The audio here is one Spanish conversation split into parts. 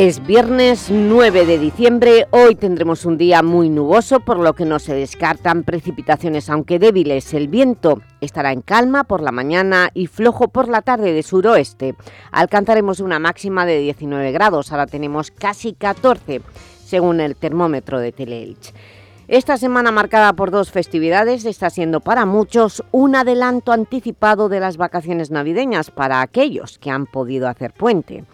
Es viernes 9 de diciembre, hoy tendremos un día muy nuboso, por lo que no se descartan precipitaciones, aunque débiles. El viento estará en calma por la mañana y flojo por la tarde de suroeste. Alcanzaremos una máxima de 19 grados, ahora tenemos casi 14, según el termómetro de Teleelch. Esta semana marcada por dos festividades está siendo para muchos un adelanto anticipado de las vacaciones navideñas para aquellos que han podido hacer puente.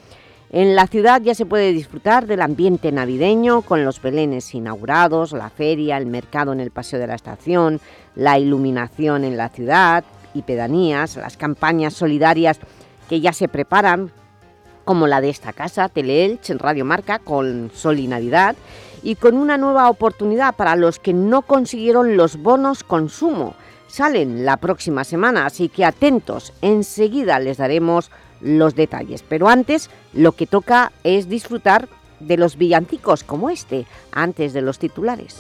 En la ciudad ya se puede disfrutar del ambiente navideño con los belenes inaugurados, la feria, el mercado en el Paseo de la Estación, la iluminación en la ciudad y pedanías, las campañas solidarias que ya se preparan, como la de esta casa, Teleelch, en Radio Marca, con Sol y Navidad, y con una nueva oportunidad para los que no consiguieron los bonos consumo. Salen la próxima semana, así que atentos, enseguida les daremos los detalles. Pero antes, lo que toca es disfrutar de los villancicos como este, antes de los titulares.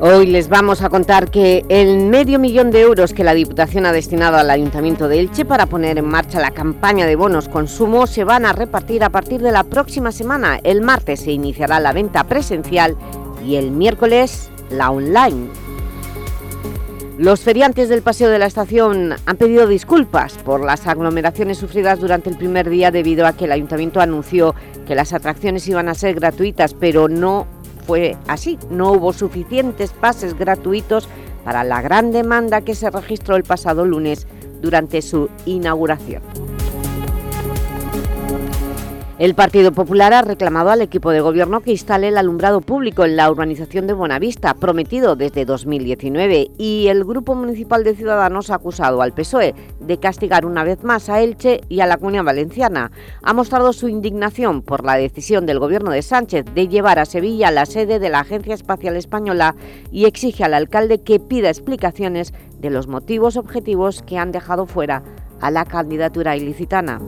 Hoy les vamos a contar que el medio millón de euros que la Diputación ha destinado al Ayuntamiento de Elche para poner en marcha la campaña de bonos consumo se van a repartir a partir de la próxima semana. El martes se iniciará la venta presencial y el miércoles la online. Los feriantes del Paseo de la Estación han pedido disculpas por las aglomeraciones sufridas durante el primer día debido a que el Ayuntamiento anunció que las atracciones iban a ser gratuitas, pero no fue así. No hubo suficientes pases gratuitos para la gran demanda que se registró el pasado lunes durante su inauguración. El Partido Popular ha reclamado al equipo de gobierno que instale el alumbrado público en la urbanización de Buenavista, prometido desde 2019, y el Grupo Municipal de Ciudadanos ha acusado al PSOE de castigar una vez más a Elche y a la Comunidad Valenciana. Ha mostrado su indignación por la decisión del gobierno de Sánchez de llevar a Sevilla la sede de la Agencia Espacial Española y exige al alcalde que pida explicaciones de los motivos objetivos que han dejado fuera a la candidatura ilicitana.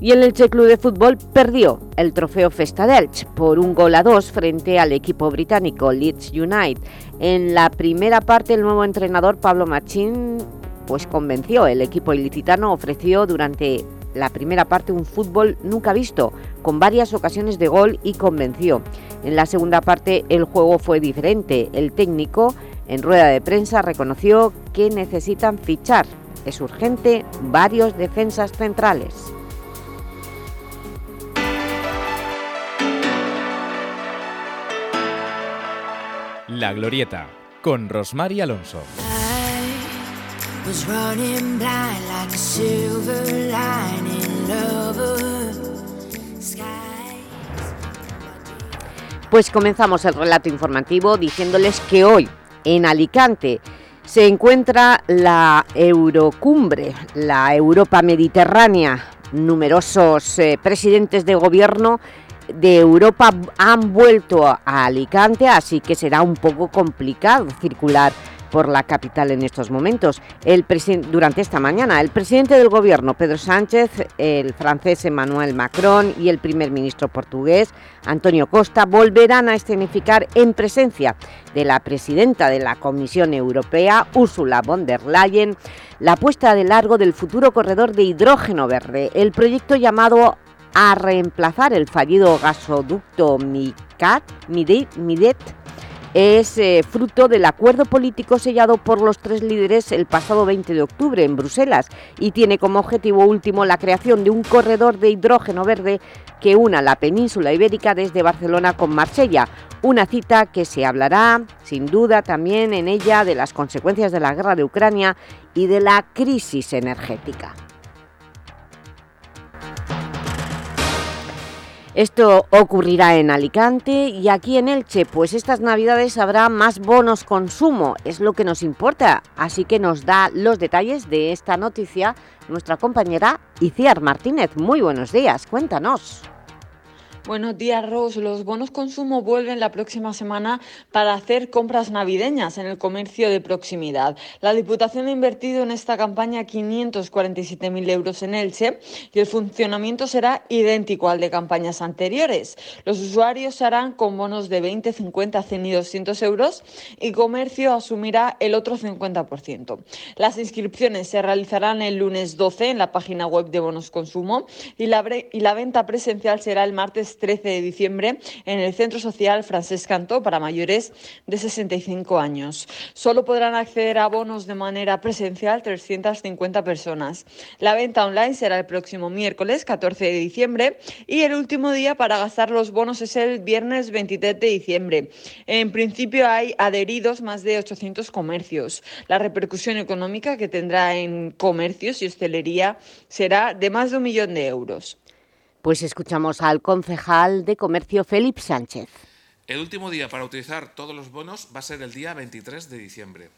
Y el Elche Club de Fútbol perdió el trofeo Festa Elche por un gol a dos frente al equipo británico Leeds United. En la primera parte el nuevo entrenador Pablo Machín pues convenció. El equipo ilicitano ofreció durante la primera parte un fútbol nunca visto, con varias ocasiones de gol y convenció. En la segunda parte el juego fue diferente. El técnico en rueda de prensa reconoció que necesitan fichar. Es urgente varios defensas centrales. La Glorieta, con Rosmar Alonso. Pues comenzamos el relato informativo diciéndoles que hoy en Alicante se encuentra la Eurocumbre, la Europa Mediterránea. Numerosos eh, presidentes de gobierno de Europa han vuelto a Alicante, así que será un poco complicado circular por la capital en estos momentos. Durante esta mañana, el presidente del Gobierno, Pedro Sánchez, el francés Emmanuel Macron y el primer ministro portugués, Antonio Costa, volverán a escenificar en presencia de la presidenta de la Comisión Europea, Ursula von der Leyen, la puesta de largo del futuro corredor de hidrógeno verde, el proyecto llamado a reemplazar el fallido gasoducto MICAT, MIDET, es eh, fruto del acuerdo político sellado por los tres líderes el pasado 20 de octubre en Bruselas y tiene como objetivo último la creación de un corredor de hidrógeno verde que una la península ibérica desde Barcelona con Marsella, una cita que se hablará, sin duda, también en ella de las consecuencias de la guerra de Ucrania y de la crisis energética. Esto ocurrirá en Alicante y aquí en Elche, pues estas navidades habrá más bonos consumo, es lo que nos importa. Así que nos da los detalles de esta noticia nuestra compañera Iciar Martínez. Muy buenos días, cuéntanos. Buenos días, Ros. Los bonos consumo vuelven la próxima semana para hacer compras navideñas en el comercio de proximidad. La Diputación ha invertido en esta campaña 547.000 euros en Elche y el funcionamiento será idéntico al de campañas anteriores. Los usuarios se harán con bonos de 20, 50, 100 y 200 euros y comercio asumirá el otro 50%. Las inscripciones se realizarán el lunes 12 en la página web de Bonos Consumo y la, y la venta presencial será el martes 13 de diciembre en el Centro Social Francés Cantó para mayores de 65 años. Solo podrán acceder a bonos de manera presencial 350 personas. La venta online será el próximo miércoles 14 de diciembre y el último día para gastar los bonos es el viernes 23 de diciembre. En principio hay adheridos más de 800 comercios. La repercusión económica que tendrá en comercios y hostelería será de más de un millón de euros. Pues escuchamos al concejal de Comercio, Felipe Sánchez. El último día para utilizar todos los bonos va a ser el día 23 de diciembre,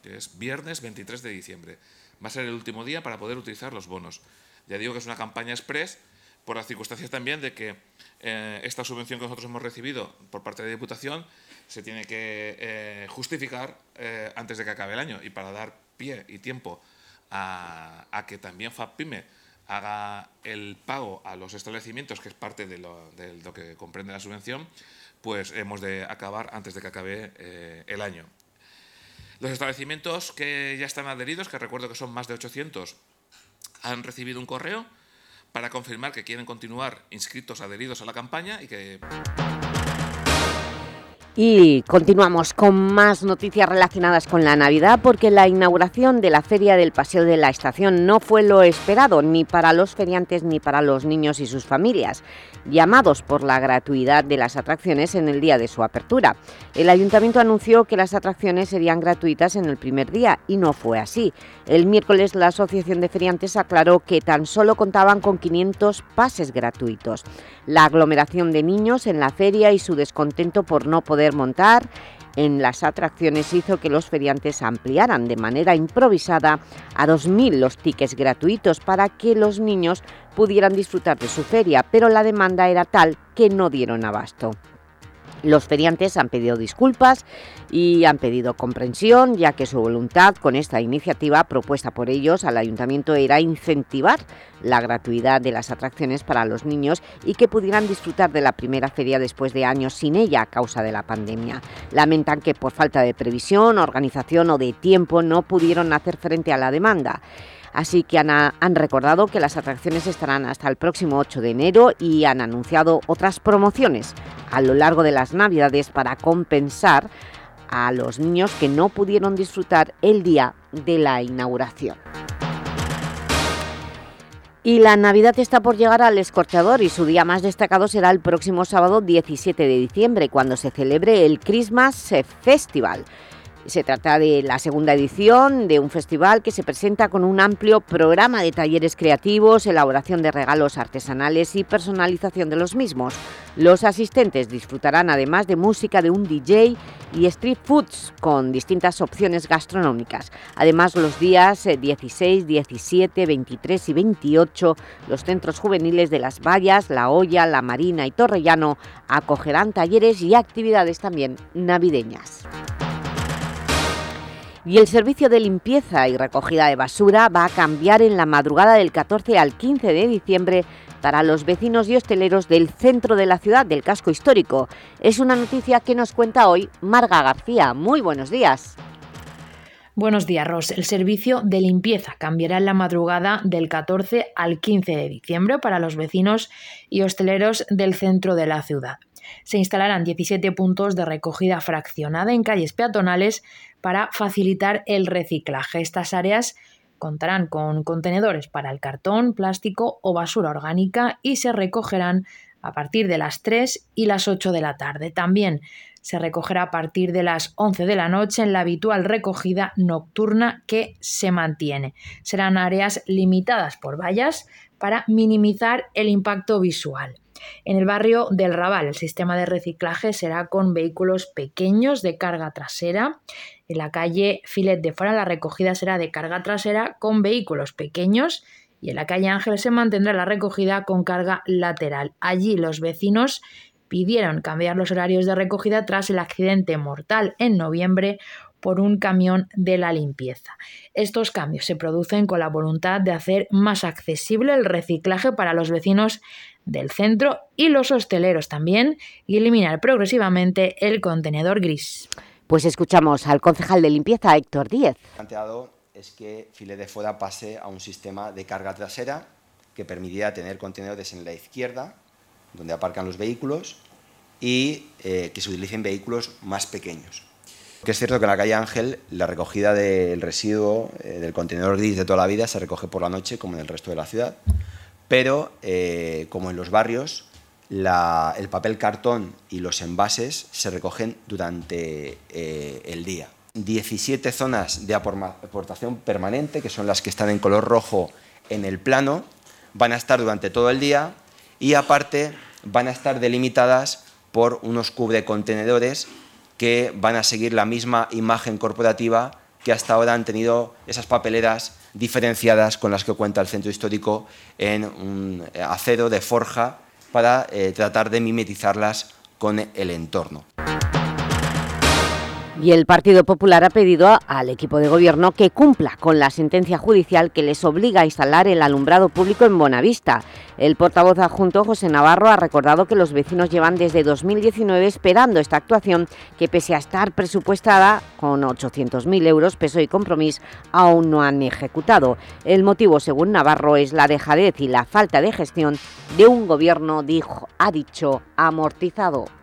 que es viernes 23 de diciembre. Va a ser el último día para poder utilizar los bonos. Ya digo que es una campaña express por las circunstancias también de que eh, esta subvención que nosotros hemos recibido por parte de la Diputación se tiene que eh, justificar eh, antes de que acabe el año y para dar pie y tiempo a, a que también FAPPYME haga el pago a los establecimientos, que es parte de lo, que comprende la subvención, pues hemos de acabar antes de que acabe eh, el año. Los establecimientos que ya están adheridos, que recuerdo que son más de 800, han recibido un correo para confirmar que quieren continuar inscritos, adheridos a la campaña y que... Y continuamos con más noticias relacionadas con la Navidad porque la inauguración de la Feria del Paseo de la Estación no fue lo esperado ni para los feriantes ni para los niños y sus familias, llamados por la gratuidad de las atracciones en el día de su apertura. El Ayuntamiento anunció que las atracciones serían gratuitas en el primer día y no fue así. El miércoles la Asociación de Feriantes aclaró que tan solo contaban con 500 pases gratuitos. La aglomeración de niños en la feria y su descontento por no poder montar en las atracciones hizo que los feriantes ampliaran de manera improvisada a 2.000 los tickets gratuitos para que los niños pudieran disfrutar de su feria, pero la demanda era tal que no dieron abasto. Los feriantes han pedido disculpas y han pedido comprensión, ya que su voluntad con esta iniciativa propuesta por ellos al Ayuntamiento era incentivar la gratuidad de las atracciones para los niños y que pudieran disfrutar de la primera feria después de años sin ella a causa de la pandemia. Lamentan que por falta de previsión, organización o de tiempo no pudieron hacer frente a la demanda. Así que han, han, recordado que las atracciones estarán hasta el próximo 8 de enero y han anunciado otras promociones a lo largo de las Navidades para compensar a los niños que no pudieron disfrutar el día de la inauguración. Y la Navidad está por llegar al escorchador y su día más destacado será el próximo sábado 17 de diciembre, cuando se celebre el Christmas Festival. Se trata de la segunda edición de un festival que se presenta con un amplio programa de talleres creativos, elaboración de regalos artesanales y personalización de los mismos. Los asistentes disfrutarán además de música de un DJ y street foods con distintas opciones gastronómicas. Además, los días 16, 17, 23 y 28, los centros juveniles de Las Vallas, La Hoya, La Marina y Torrellano acogerán talleres y actividades también navideñas. Y el servicio de limpieza y recogida de basura va a cambiar en la madrugada del 14 al 15 de diciembre para los vecinos y hosteleros del centro de la ciudad, del casco histórico. Es una noticia que nos cuenta hoy Marga García. Muy buenos días. Buenos días, Ros. El servicio de limpieza cambiará en la madrugada del 14 al 15 de diciembre para los vecinos y hosteleros del centro de la ciudad. Se instalarán 17 puntos de recogida fraccionada en calles peatonales para facilitar el reciclaje. Estas áreas contarán con contenedores para el cartón, plástico o basura orgánica y se recogerán a partir de las 3 y las 8 de la tarde. También se recogerá a partir de las 11 de la noche en la habitual recogida nocturna que se mantiene. Serán áreas limitadas por vallas para minimizar el impacto visual. En el barrio del Raval, el sistema de reciclaje será con vehículos pequeños de carga trasera. En la calle Filet de Fora la recogida será de carga trasera con vehículos pequeños y en la calle Ángel se mantendrá la recogida con carga lateral. Allí los vecinos pidieron cambiar los horarios de recogida tras el accidente mortal en noviembre por un camión de la limpieza. Estos cambios se producen con la voluntad de hacer más accesible el reciclaje para los vecinos del centro y los hosteleros también y eliminar progresivamente el contenedor gris. Pues escuchamos al concejal de limpieza Héctor Díez. planteado es que File de Foda pase a un sistema de carga trasera que permitiría tener contenedores en la izquierda, donde aparcan los vehículos, y eh, que se utilicen vehículos más pequeños. Que es cierto que en la calle Ángel la recogida del residuo eh, del contenedor gris de toda la vida se recoge por la noche como en el resto de la ciudad pero eh, como en los barrios, el papel cartón y los envases se recogen durante eh, el día. 17 zonas de aportación permanente, que son las que están en color rojo en el plano, van a estar durante todo el día y aparte van a estar delimitadas por unos contenedores que van a seguir la misma imagen corporativa que hasta ahora han tenido esas papeleras diferenciadas con las que cuenta el centro histórico en un acero de forja para eh, tratar de mimetizarlas con el entorno. Y el Partido Popular ha pedido al equipo de gobierno que cumpla con la sentencia judicial que les obliga a instalar el alumbrado público en Bonavista. El portavoz adjunto José Navarro ha recordado que los vecinos llevan desde 2019 esperando esta actuación que pese a estar presupuestada con 800.000 euros, peso y compromiso, aún no han ejecutado. El motivo, según Navarro, es la dejadez y la falta de gestión de un gobierno, dijo, ha dicho, amortizado.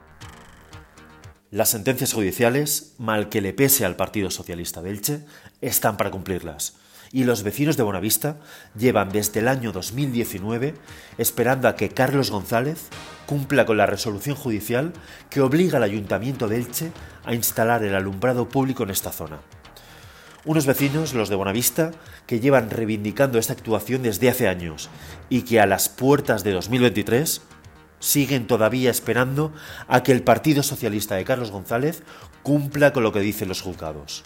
Las sentencias judiciales, mal que le pese al Partido Socialista de Elche, están para cumplirlas. Y los vecinos de Bonavista llevan desde el año 2019 esperando a que Carlos González cumpla con la resolución judicial que obliga al Ayuntamiento de Elche a instalar el alumbrado público en esta zona. Unos vecinos, los de Bonavista, que llevan reivindicando esta actuación desde hace años y que a las puertas de 2023 siguen todavía esperando a que el Partido Socialista de Carlos González cumpla con lo que dicen los juzgados.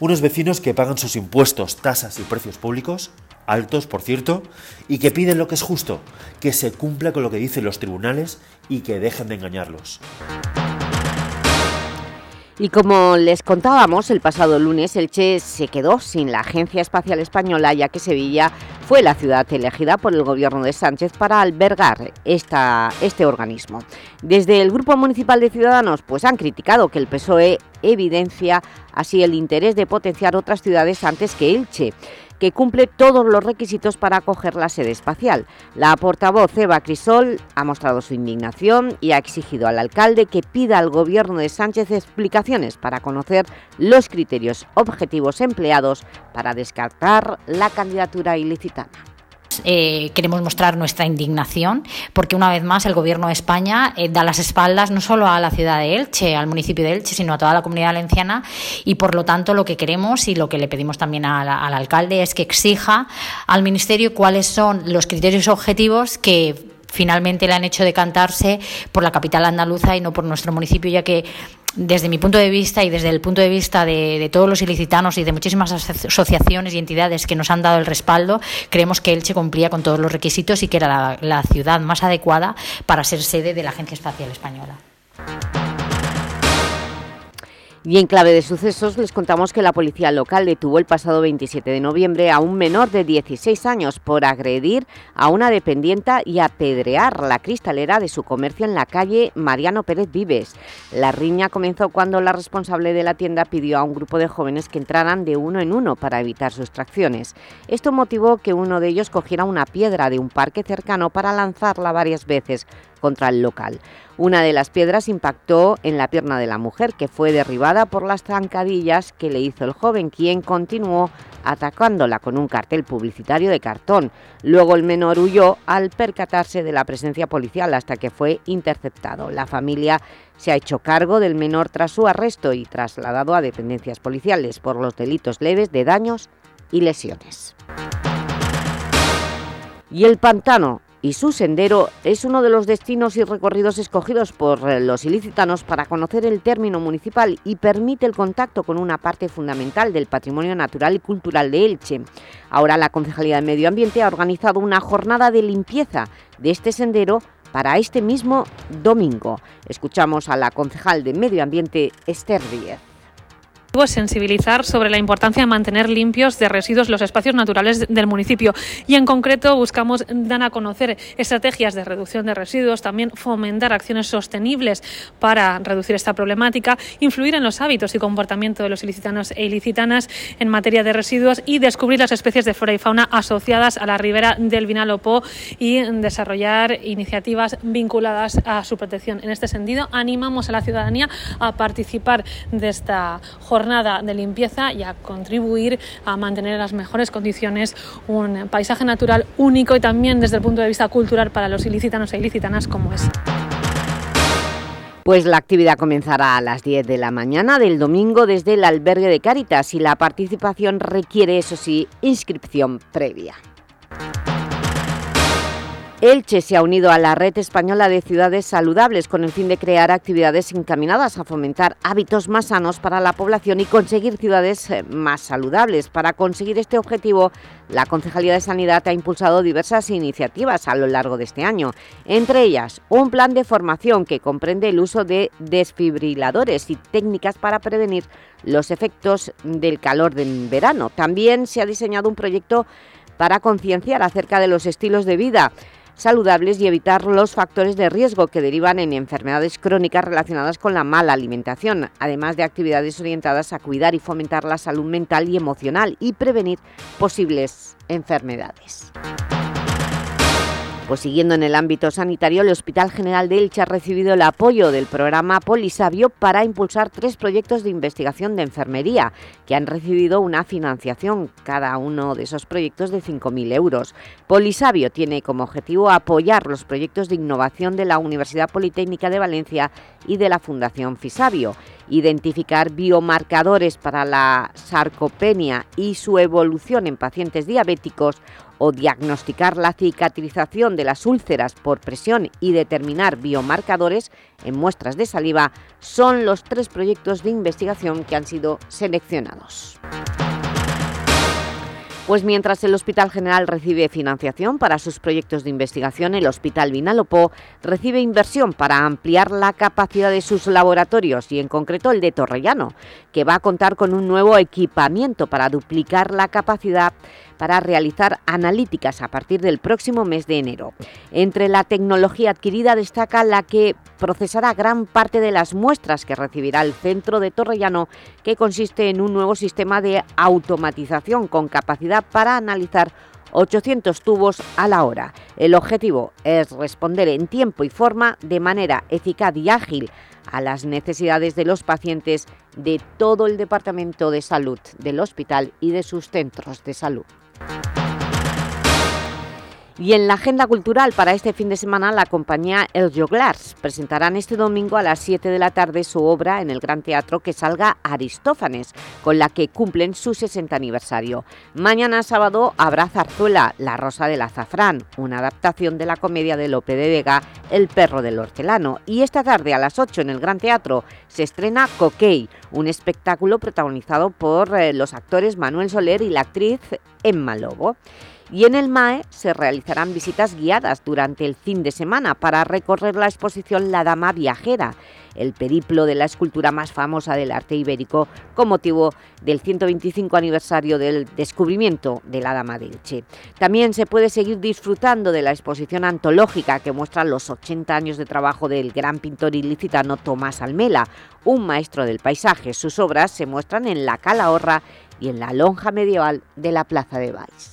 Unos vecinos que pagan sus impuestos, tasas y precios públicos, altos por cierto, y que piden lo que es justo, que se cumpla con lo que dicen los tribunales y que dejen de engañarlos. Y como les contábamos, el pasado lunes Elche se quedó sin la Agencia Espacial Española, ya que Sevilla fue la ciudad elegida por el gobierno de Sánchez para albergar esta, este organismo. Desde el Grupo Municipal de Ciudadanos pues han criticado que el PSOE evidencia así el interés de potenciar otras ciudades antes que Elche que cumple todos los requisitos para acoger la sede espacial. La portavoz Eva Crisol ha mostrado su indignación y ha exigido al alcalde que pida al gobierno de Sánchez explicaciones para conocer los criterios objetivos empleados para descartar la candidatura ilicitana. Eh, queremos mostrar nuestra indignación porque una vez más el Gobierno de España eh, da las espaldas no solo a la ciudad de Elche, al municipio de Elche, sino a toda la comunidad valenciana y por lo tanto lo que queremos y lo que le pedimos también al, al alcalde es que exija al Ministerio cuáles son los criterios objetivos que finalmente le han hecho decantarse por la capital andaluza y no por nuestro municipio, ya que desde mi punto de vista y desde el punto de vista de, todos los ilicitanos y de muchísimas asociaciones y entidades que nos han dado el respaldo, creemos que Elche cumplía con todos los requisitos y que era la ciudad más adecuada para ser sede de la Agencia Espacial Española. Y en clave de sucesos les contamos que la policía local detuvo el pasado 27 de noviembre a un menor de 16 años por agredir a una dependienta y apedrear la cristalera de su comercio en la calle Mariano Pérez Vives. La riña comenzó cuando la responsable de la tienda pidió a un grupo de jóvenes que entraran de uno en uno para evitar sustracciones. Esto motivó que uno de ellos cogiera una piedra de un parque cercano para lanzarla varias veces contra el local. Una de las piedras impactó en la pierna de la mujer, que fue derribada por las zancadillas que le hizo el joven, quien continuó atacándola con un cartel publicitario de cartón. Luego el menor huyó al percatarse de la presencia policial hasta que fue interceptado. La familia se ha hecho cargo del menor tras su arresto y trasladado a dependencias policiales por los delitos leves de daños y lesiones. Y el pantano y su sendero es uno de los destinos y recorridos escogidos por eh, los ilicitanos para conocer el término municipal y permite el contacto con una parte fundamental del patrimonio natural y cultural de Elche. Ahora la Concejalía de Medio Ambiente ha organizado una jornada de limpieza de este sendero para este mismo domingo. Escuchamos a la concejal de Medio Ambiente, Esther Díez sensibilizar sobre la importancia de mantener limpios de residuos los espacios naturales del municipio y en concreto buscamos dar a conocer estrategias de reducción de residuos, también fomentar acciones sostenibles para reducir esta problemática, influir en los hábitos y comportamiento de los ilicitanos e ilicitanas en materia de residuos y descubrir las especies de flora y fauna asociadas a la ribera del Vinalopó y desarrollar iniciativas vinculadas a su protección. En este sentido, animamos a la ciudadanía a participar de esta jornada de limpieza y a contribuir a mantener en las mejores condiciones un paisaje natural único y también desde el punto de vista cultural para los ilícitanos e ilícitanas como es. Pues la actividad comenzará a las 10 de la mañana del domingo desde el albergue de Cáritas y la participación requiere, eso sí, inscripción previa. Elche se ha unido a la Red Española de Ciudades Saludables con el fin de crear actividades encaminadas a fomentar hábitos más sanos para la población y conseguir ciudades eh, más saludables. Para conseguir este objetivo, la Concejalía de Sanidad ha impulsado diversas iniciativas a lo largo de este año, entre ellas un plan de formación que comprende el uso de desfibriladores y técnicas para prevenir los efectos del calor de verano. También se ha diseñado un proyecto para concienciar acerca de los estilos de vida saludables y evitar los factores de riesgo que derivan en enfermedades crónicas relacionadas con la mala alimentación, además de actividades orientadas a cuidar y fomentar la salud mental y emocional y prevenir posibles enfermedades. Pues siguiendo en el ámbito sanitario, el Hospital General de Elche ha recibido el apoyo del programa Polisabio para impulsar tres proyectos de investigación de enfermería que han recibido una financiación, cada uno de esos proyectos de 5.000 euros. Polisabio tiene como objetivo apoyar los proyectos de innovación de la Universidad Politécnica de Valencia y de la Fundación Fisabio, identificar biomarcadores para la sarcopenia y su evolución en pacientes diabéticos o diagnosticar la cicatrización de las úlceras por presión y determinar biomarcadores en muestras de saliva son los tres proyectos de investigación que han sido seleccionados. Pues mientras el Hospital General recibe financiación para sus proyectos de investigación, el Hospital Vinalopó recibe inversión para ampliar la capacidad de sus laboratorios y en concreto el de Torrellano, que va a contar con un nuevo equipamiento para duplicar la capacidad para realizar analíticas a partir del próximo mes de enero. Entre la tecnología adquirida destaca la que procesará gran parte de las muestras que recibirá el centro de Torrellano, que consiste en un nuevo sistema de automatización con capacidad para analizar 800 tubos a la hora. El objetivo es responder en tiempo y forma de manera eficaz y ágil a las necesidades de los pacientes de todo el Departamento de Salud del hospital y de sus centros de salud. Bye. Y en la agenda cultural para este fin de semana, la compañía El Joglars presentarán este domingo a las 7 de la tarde su obra en el Gran Teatro Que salga Aristófanes, con la que cumplen su 60 aniversario. Mañana sábado habrá Zarzuela, La Rosa del Azafrán, una adaptación de la comedia de Lope de Vega, El Perro del Hortelano. Y esta tarde a las 8 en el Gran Teatro se estrena Coquey, un espectáculo protagonizado por eh, los actores Manuel Soler y la actriz Emma Lobo. Y en el MAE se realizarán visitas guiadas durante el fin de semana para recorrer la exposición La Dama Viajera, el periplo de la escultura más famosa del arte ibérico con motivo del 125 aniversario del descubrimiento de la Dama de Elche. También se puede seguir disfrutando de la exposición antológica que muestra los 80 años de trabajo del gran pintor ilicitano Tomás Almela, un maestro del paisaje. Sus obras se muestran en la Calahorra y en la lonja medieval de la Plaza de Valls.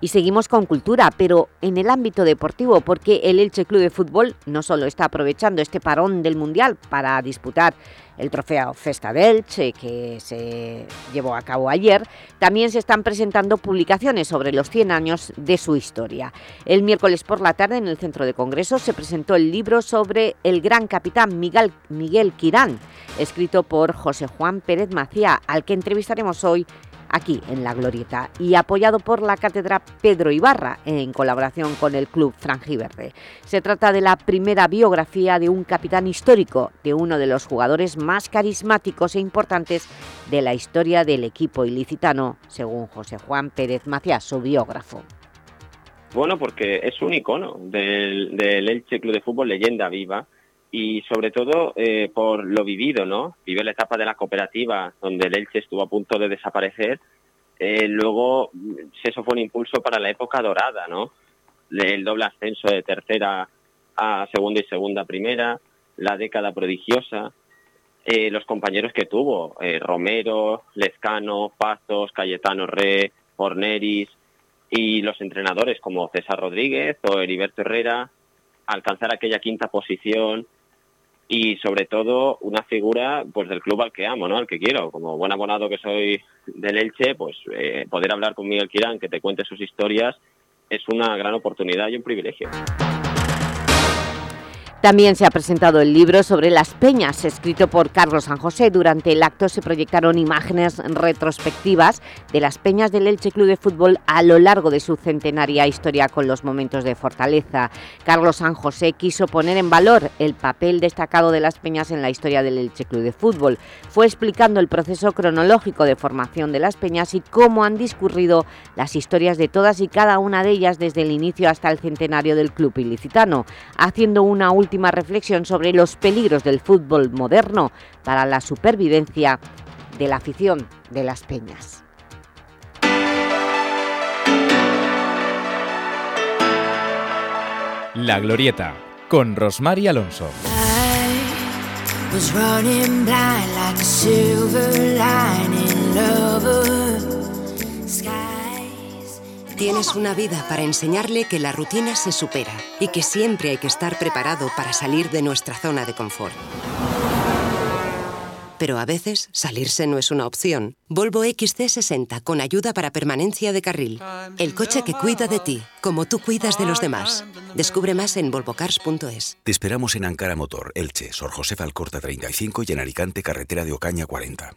Y seguimos con cultura, pero en el ámbito deportivo, porque el Elche Club de Fútbol no solo está aprovechando este parón del Mundial para disputar el trofeo Festa del Elche, que se llevó a cabo ayer, también se están presentando publicaciones sobre los 100 años de su historia. El miércoles por la tarde en el Centro de Congresos se presentó el libro sobre el gran capitán Miguel, Miguel Quirán, escrito por José Juan Pérez Macía, al que entrevistaremos hoy aquí en La Glorieta y apoyado por la Cátedra Pedro Ibarra en colaboración con el Club Frangiverde. Se trata de la primera biografía de un capitán histórico, de uno de los jugadores más carismáticos e importantes de la historia del equipo ilicitano, según José Juan Pérez Macías, su biógrafo. Bueno, porque es un icono del, del Elche Club de Fútbol, leyenda viva, y sobre todo eh, por lo vivido, ¿no? Vivió la etapa de la cooperativa, donde el Elche estuvo a punto de desaparecer. Eh, luego, eso fue un impulso para la época dorada, ¿no? El doble ascenso de tercera a segunda y segunda primera, la década prodigiosa, eh, los compañeros que tuvo, Romero, Lezcano, Pazos, Cayetano Re, Forneris, y los entrenadores como César Rodríguez o Heriberto Herrera, alcanzar aquella quinta posición, y sobre todo una figura pues del club al que amo, ¿no? Al que quiero. Como buen abonado que soy del Elche, pues eh, poder hablar con Miguel Quirán, que te cuente sus historias, es una gran oportunidad y un privilegio. También se ha presentado el libro sobre las peñas, escrito por Carlos San José. Durante el acto se proyectaron imágenes retrospectivas de las peñas del Elche Club de Fútbol a lo largo de su centenaria historia con los momentos de fortaleza. Carlos San José quiso poner en valor el papel destacado de las peñas en la historia del Elche Club de Fútbol. Fue explicando el proceso cronológico de formación de las peñas y cómo han discurrido las historias de todas y cada una de ellas desde el inicio hasta el centenario del club ilicitano, haciendo una última última reflexión sobre los peligros del fútbol moderno para la supervivencia de la afición de las peñas. La Glorieta, con Rosmar Alonso. Tienes una vida para enseñarle que la rutina se supera y que siempre hay que estar preparado para salir de nuestra zona de confort. Pero a veces salirse no es una opción. Volvo XC60 con ayuda para permanencia de carril. El coche que cuida de ti, como tú cuidas de los demás. Descubre más en volvocars.es. Te esperamos en Ankara Motor, Elche, Sor José Alcorta 35 y en Alicante, carretera de Ocaña 40.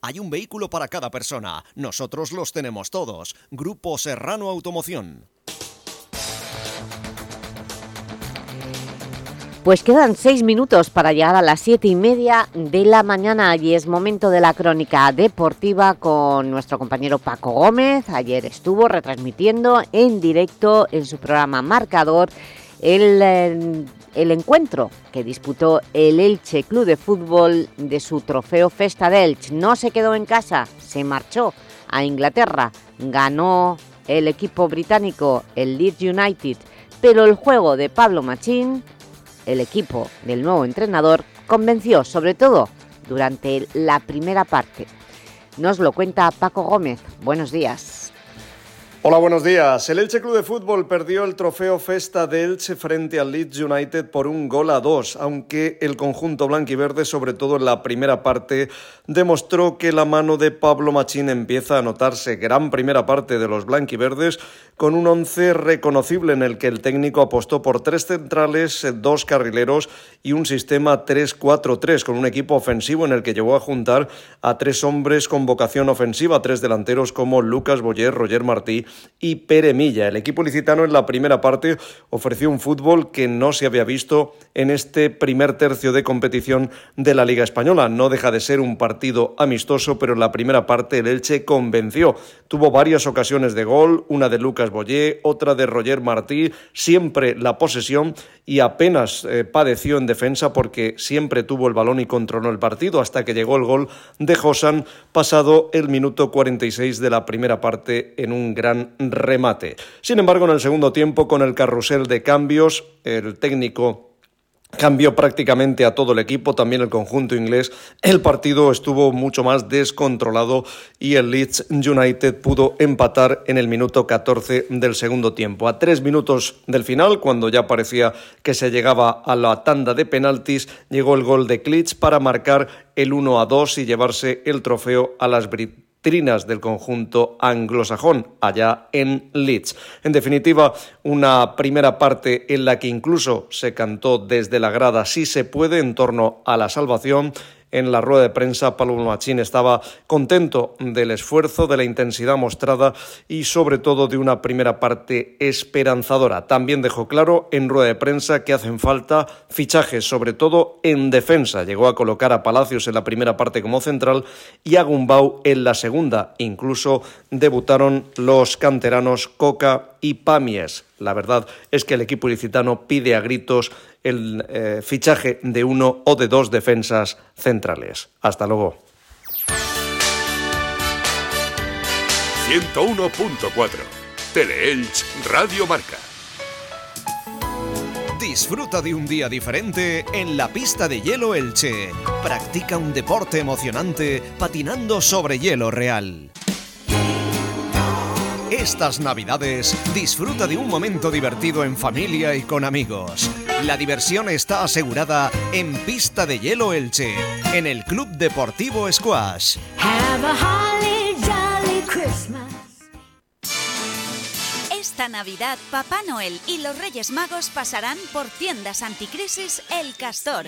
Hay un vehículo para cada persona. Nosotros los tenemos todos. Grupo Serrano Automoción. Pues quedan seis minutos para llegar a las siete y media de la mañana y es momento de la crónica deportiva con nuestro compañero Paco Gómez. Ayer estuvo retransmitiendo en directo en su programa Marcador el, eh, el encuentro que disputó el Elche Club de Fútbol de su trofeo Festa de Elche. No se quedó en casa, se marchó a Inglaterra, ganó el equipo británico, el Leeds United, pero el juego de Pablo Machín el equipo del nuevo entrenador convenció, sobre todo durante la primera parte. Nos lo cuenta Paco Gómez. Buenos días. Hola, buenos días. El Elche Club de Fútbol perdió el trofeo Festa de Elche frente al Leeds United por un gol a dos, aunque el conjunto blanquiverde, sobre todo en la primera parte, demostró que la mano de Pablo Machín empieza a notarse. Gran primera parte de los blanquiverdes, con un once reconocible en el que el técnico apostó por tres centrales, dos carrileros y un sistema 3-4-3, con un equipo ofensivo en el que llegó a juntar a tres hombres con vocación ofensiva, tres delanteros como Lucas Boyer, Roger Martí y Pere Milla. El equipo licitano en la primera parte ofreció un fútbol que no se había visto en este primer tercio de competición de la Liga Española. No deja de ser un partido amistoso, pero en la primera parte el Elche convenció. Tuvo varias ocasiones de gol, una de Lucas Boyé, otra de Roger Martí, siempre la posesión y apenas eh, padeció en defensa porque siempre tuvo el balón y controló el partido hasta que llegó el gol de Josan pasado el minuto 46 de la primera parte en un gran remate. Sin embargo, en el segundo tiempo, con el carrusel de cambios, el técnico cambió prácticamente a todo el equipo, también el conjunto inglés. El partido estuvo mucho más descontrolado y el Leeds United pudo empatar en el minuto 14 del segundo tiempo. A tres minutos del final, cuando ya parecía que se llegaba a la tanda de penaltis, llegó el gol de Klitsch para marcar el 1 a 2 y llevarse el trofeo a las Británicas del conjunto anglosajón allá en Leeds. En definitiva, una primera parte en la que incluso se cantó desde la grada si se puede en torno a la salvación en la rueda de prensa, Pablo Machín estaba contento del esfuerzo, de la intensidad mostrada y sobre todo de una primera parte esperanzadora. También dejó claro en rueda de prensa que hacen falta fichajes, sobre todo en defensa. Llegó a colocar a Palacios en la primera parte como central y a Gumbau en la segunda. Incluso debutaron los canteranos Coca y Pamies. La verdad es que el equipo ilicitano pide a gritos el eh, fichaje de uno o de dos defensas centrales. Hasta luego. 101.4 Teleelch Radio Marca. Disfruta de un día diferente en la pista de hielo Elche. Practica un deporte emocionante patinando sobre hielo real. Estas navidades disfruta de un momento divertido en familia y con amigos. La diversión está asegurada en Pista de Hielo Elche, en el Club Deportivo Squash. Esta Navidad, Papá Noel y los Reyes Magos pasarán por tiendas anticrisis El Castor.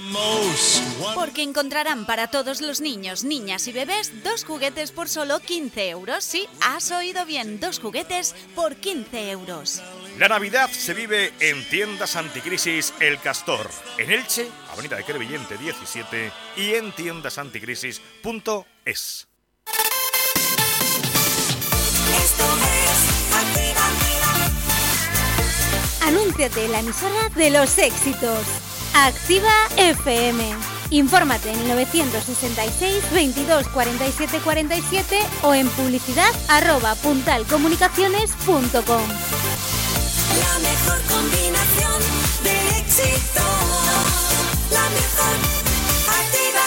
Porque encontrarán para todos los niños, niñas y bebés dos juguetes por solo 15 euros. Sí, has oído bien, dos juguetes por 15 euros. La Navidad se vive en tiendas anticrisis El Castor, en Elche, Avenida de Crevillente 17 y en tiendasanticrisis.es. Anúnciate en la emisora de los éxitos. Activa FM. Infórmate en 966 22 47 47 o en publicidad arroba puntalcomunicaciones.com. La mejor combinación de éxito. La mejor. Activa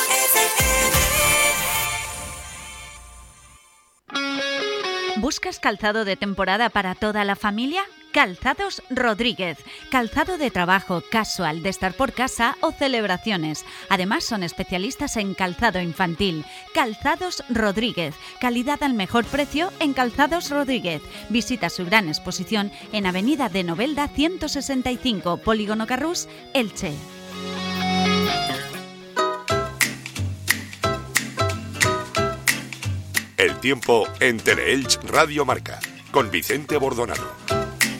FM. ¿Buscas calzado de temporada para toda la familia? Calzados Rodríguez. Calzado de trabajo, casual, de estar por casa o celebraciones. Además son especialistas en calzado infantil. Calzados Rodríguez. Calidad al mejor precio en Calzados Rodríguez. Visita su gran exposición en Avenida de Novelda 165, Polígono Carrús, Elche. El tiempo en Teleelch Radio Marca con Vicente Bordonado.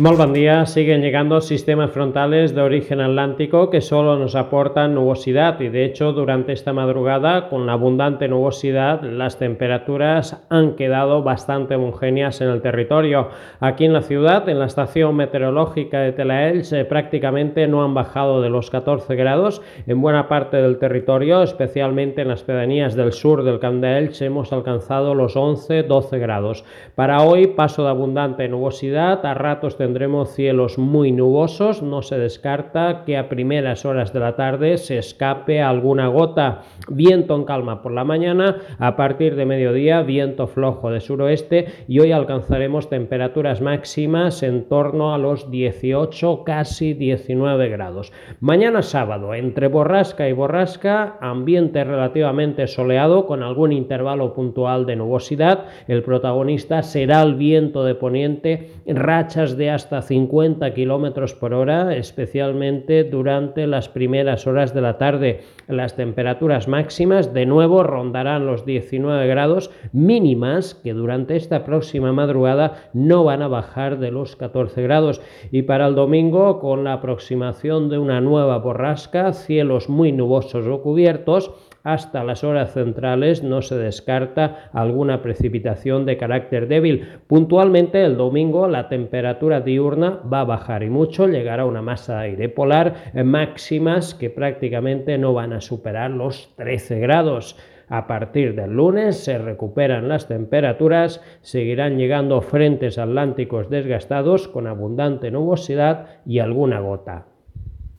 Muy buen día. Siguen llegando sistemas frontales de origen atlántico que solo nos aportan nubosidad y de hecho durante esta madrugada con la abundante nubosidad las temperaturas han quedado bastante homogéneas en el territorio. Aquí en la ciudad, en la estación meteorológica de Telaels, eh, prácticamente no han bajado de los 14 grados. En buena parte del territorio, especialmente en las pedanías del sur del Camp de hemos alcanzado los 11-12 grados. Para hoy, paso de abundante nubosidad, a ratos tendremos cielos muy nubosos, no se descarta que a primeras horas de la tarde se escape alguna gota. Viento en calma por la mañana, a partir de mediodía viento flojo de suroeste y hoy alcanzaremos temperaturas máximas en torno a los 18, casi 19 grados. Mañana sábado, entre borrasca y borrasca, ambiente relativamente soleado con algún intervalo puntual de nubosidad. El protagonista será el viento de poniente, rachas de hasta 50 kilómetros por hora, especialmente durante las primeras horas de la tarde. Las temperaturas máximas de nuevo rondarán los 19 grados mínimas que durante esta próxima madrugada no van a bajar de los 14 grados. Y para el domingo, con la aproximación de una nueva borrasca, cielos muy nubosos o cubiertos, hasta las horas centrales no se descarta alguna precipitación de carácter débil. Puntualmente el domingo la temperatura diurna va a bajar y mucho, llegará una masa de aire polar eh, máximas que prácticamente no van a superar los 13 grados. A partir del lunes se recuperan las temperaturas, seguirán llegando frentes atlánticos desgastados con abundante nubosidad y alguna gota.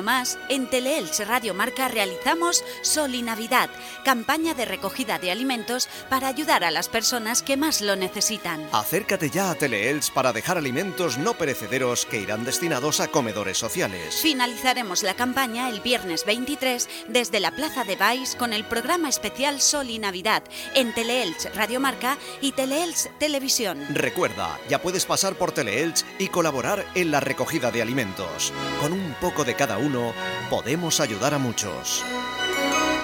año más, en Teleelch Radio Marca realizamos Sol y Navidad, campaña de recogida de alimentos para ayudar a las personas que más lo necesitan. Acércate ya a Teleelch para dejar alimentos no perecederos que irán destinados a comedores sociales. Finalizaremos la campaña el viernes 23 desde la Plaza de Baix con el programa especial Sol y Navidad en Teleelch Radio Marca y Teleelch Televisión. Recuerda, ya puedes pasar por Teleelch y colaborar en la recogida de alimentos. Con un poco de cada uno, podemos ayudar a muchos.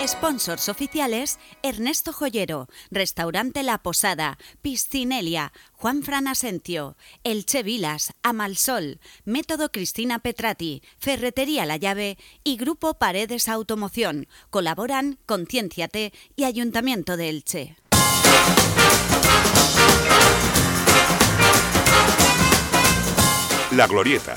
Sponsors oficiales: Ernesto Joyero, Restaurante La Posada, Piscinelia, Juan Fran Asencio, Elche Vilas, Amalsol, Método Cristina Petrati, Ferretería La Llave y Grupo Paredes Automoción. Colaboran Concienciate y Ayuntamiento de Elche. La Glorieta,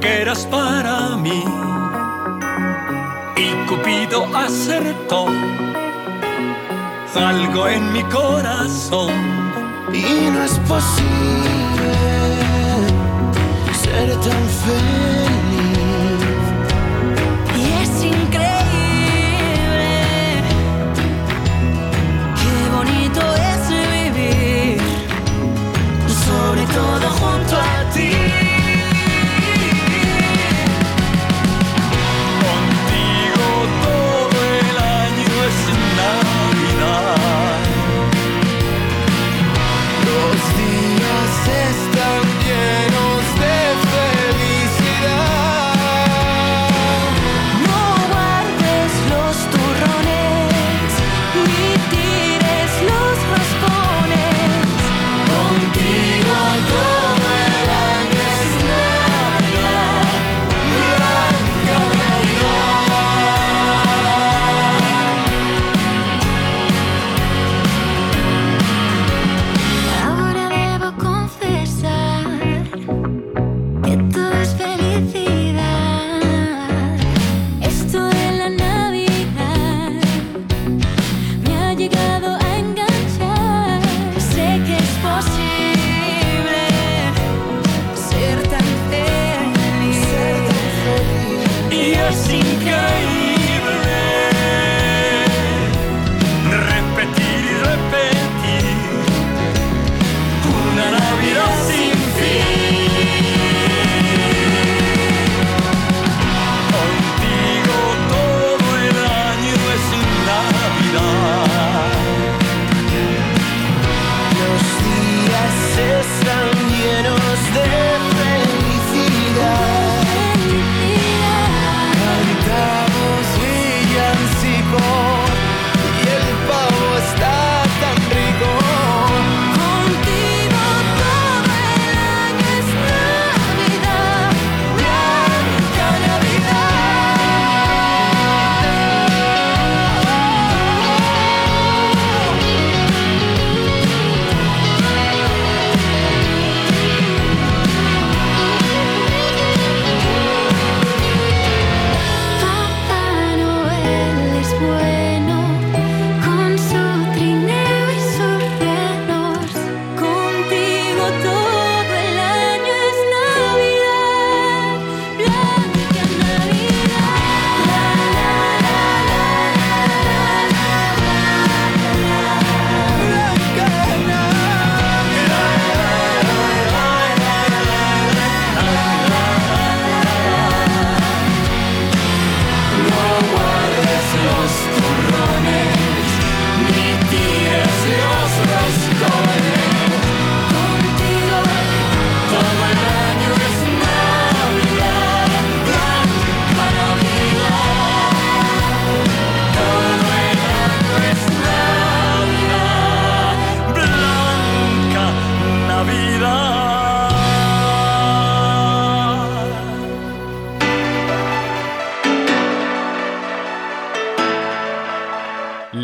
Que eras para mí. Y Cupido acertó algo en mi corazón. Y no es posible ser tan feliz.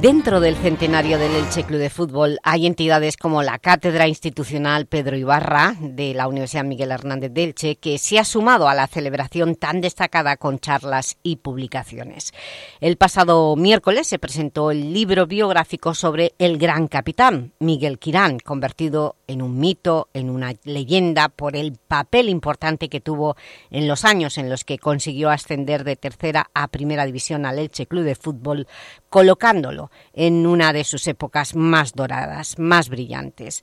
Dentro del centenario del Elche Club de Fútbol hay entidades como la Cátedra Institucional Pedro Ibarra de la Universidad Miguel Hernández de Elche que se ha sumado a la celebración tan destacada con charlas y publicaciones. El pasado miércoles se presentó el libro biográfico sobre el gran capitán Miguel Quirán, convertido en un mito, en una leyenda por el papel importante que tuvo en los años en los que consiguió ascender de tercera a primera división al Elche Club de Fútbol, colocándolo en una de sus épocas más doradas, más brillantes.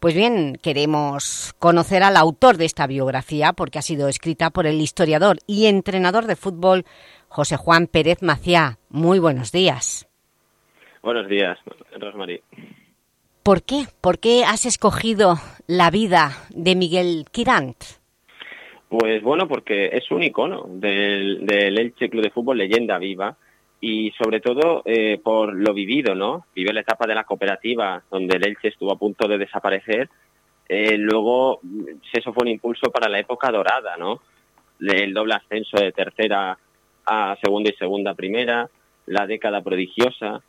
Pues bien, queremos conocer al autor de esta biografía porque ha sido escrita por el historiador y entrenador de fútbol José Juan Pérez Maciá. Muy buenos días. Buenos días, Rosmarie. ¿Por qué? ¿Por qué has escogido la vida de Miguel Quirant? Pues bueno, porque es un icono del, del Elche Club de Fútbol, leyenda viva, y sobre todo eh, por lo vivido, ¿no? Vivió la etapa de la cooperativa, donde el Elche estuvo a punto de desaparecer. Eh, luego, mm, eso fue un impulso para la época dorada, ¿no? El doble ascenso de tercera a segunda y segunda primera, la década prodigiosa,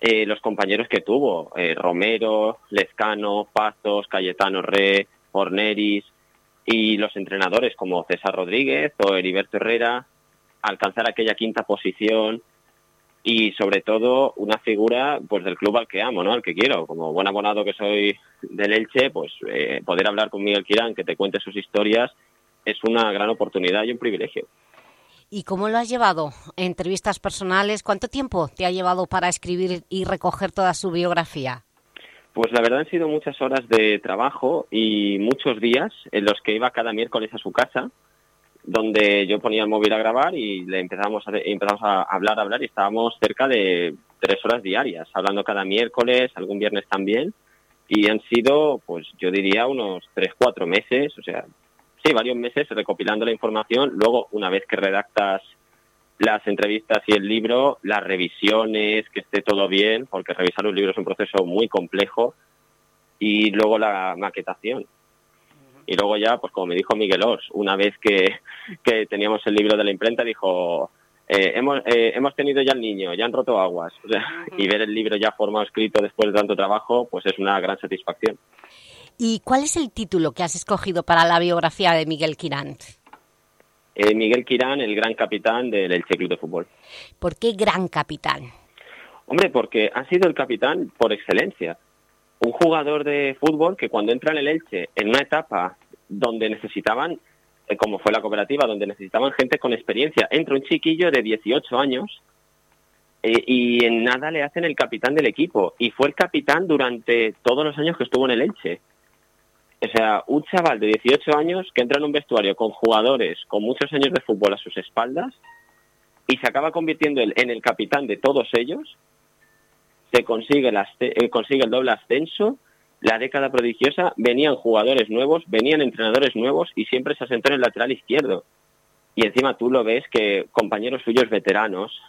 eh, los compañeros que tuvo, eh, Romero, Lezcano, Pazos, Cayetano Re, Orneris, y los entrenadores como César Rodríguez o Heriberto Herrera, alcanzar aquella quinta posición y sobre todo una figura pues del club al que amo, ¿no? Al que quiero, como buen abonado que soy del Elche, pues eh, poder hablar con Miguel Quirán, que te cuente sus historias, es una gran oportunidad y un privilegio. ¿Y cómo lo has llevado? ¿Entrevistas personales? ¿Cuánto tiempo te ha llevado para escribir y recoger toda su biografía? Pues la verdad han sido muchas horas de trabajo y muchos días en los que iba cada miércoles a su casa, donde yo ponía el móvil a grabar y le empezamos a, empezamos a hablar, a hablar y estábamos cerca de tres horas diarias, hablando cada miércoles, algún viernes también, y han sido, pues yo diría, unos tres, cuatro meses, o sea, sí, varios meses recopilando la información. Luego, una vez que redactas las entrevistas y el libro, las revisiones, que esté todo bien, porque revisar un libro es un proceso muy complejo, y luego la maquetación. Y luego ya, pues como me dijo Miguel Ors, una vez que, que teníamos el libro de la imprenta, dijo, eh, hemos, eh, hemos tenido ya el niño, ya han roto aguas. O sea, Y ver el libro ya formado, escrito después de tanto trabajo, pues es una gran satisfacción. ¿Y cuál es el título que has escogido para la biografía de Miguel Quirant? Eh, Miguel Quirán, el gran capitán del Elche Club de Fútbol. ¿Por qué gran capitán? Hombre, porque ha sido el capitán por excelencia. Un jugador de fútbol que cuando entra en el Elche, en una etapa donde necesitaban, eh, como fue la cooperativa, donde necesitaban gente con experiencia, entra un chiquillo de 18 años eh, y en nada le hacen el capitán del equipo. Y fue el capitán durante todos los años que estuvo en el Elche. O sea, un chaval de 18 años que entra en un vestuario con jugadores con muchos años de fútbol a sus espaldas y se acaba convirtiendo en el capitán de todos ellos, se consigue el, eh, consigue el doble ascenso, la década prodigiosa, venían jugadores nuevos, venían entrenadores nuevos y siempre se asentó en el lateral izquierdo. Y encima tú lo ves que compañeros suyos veteranos,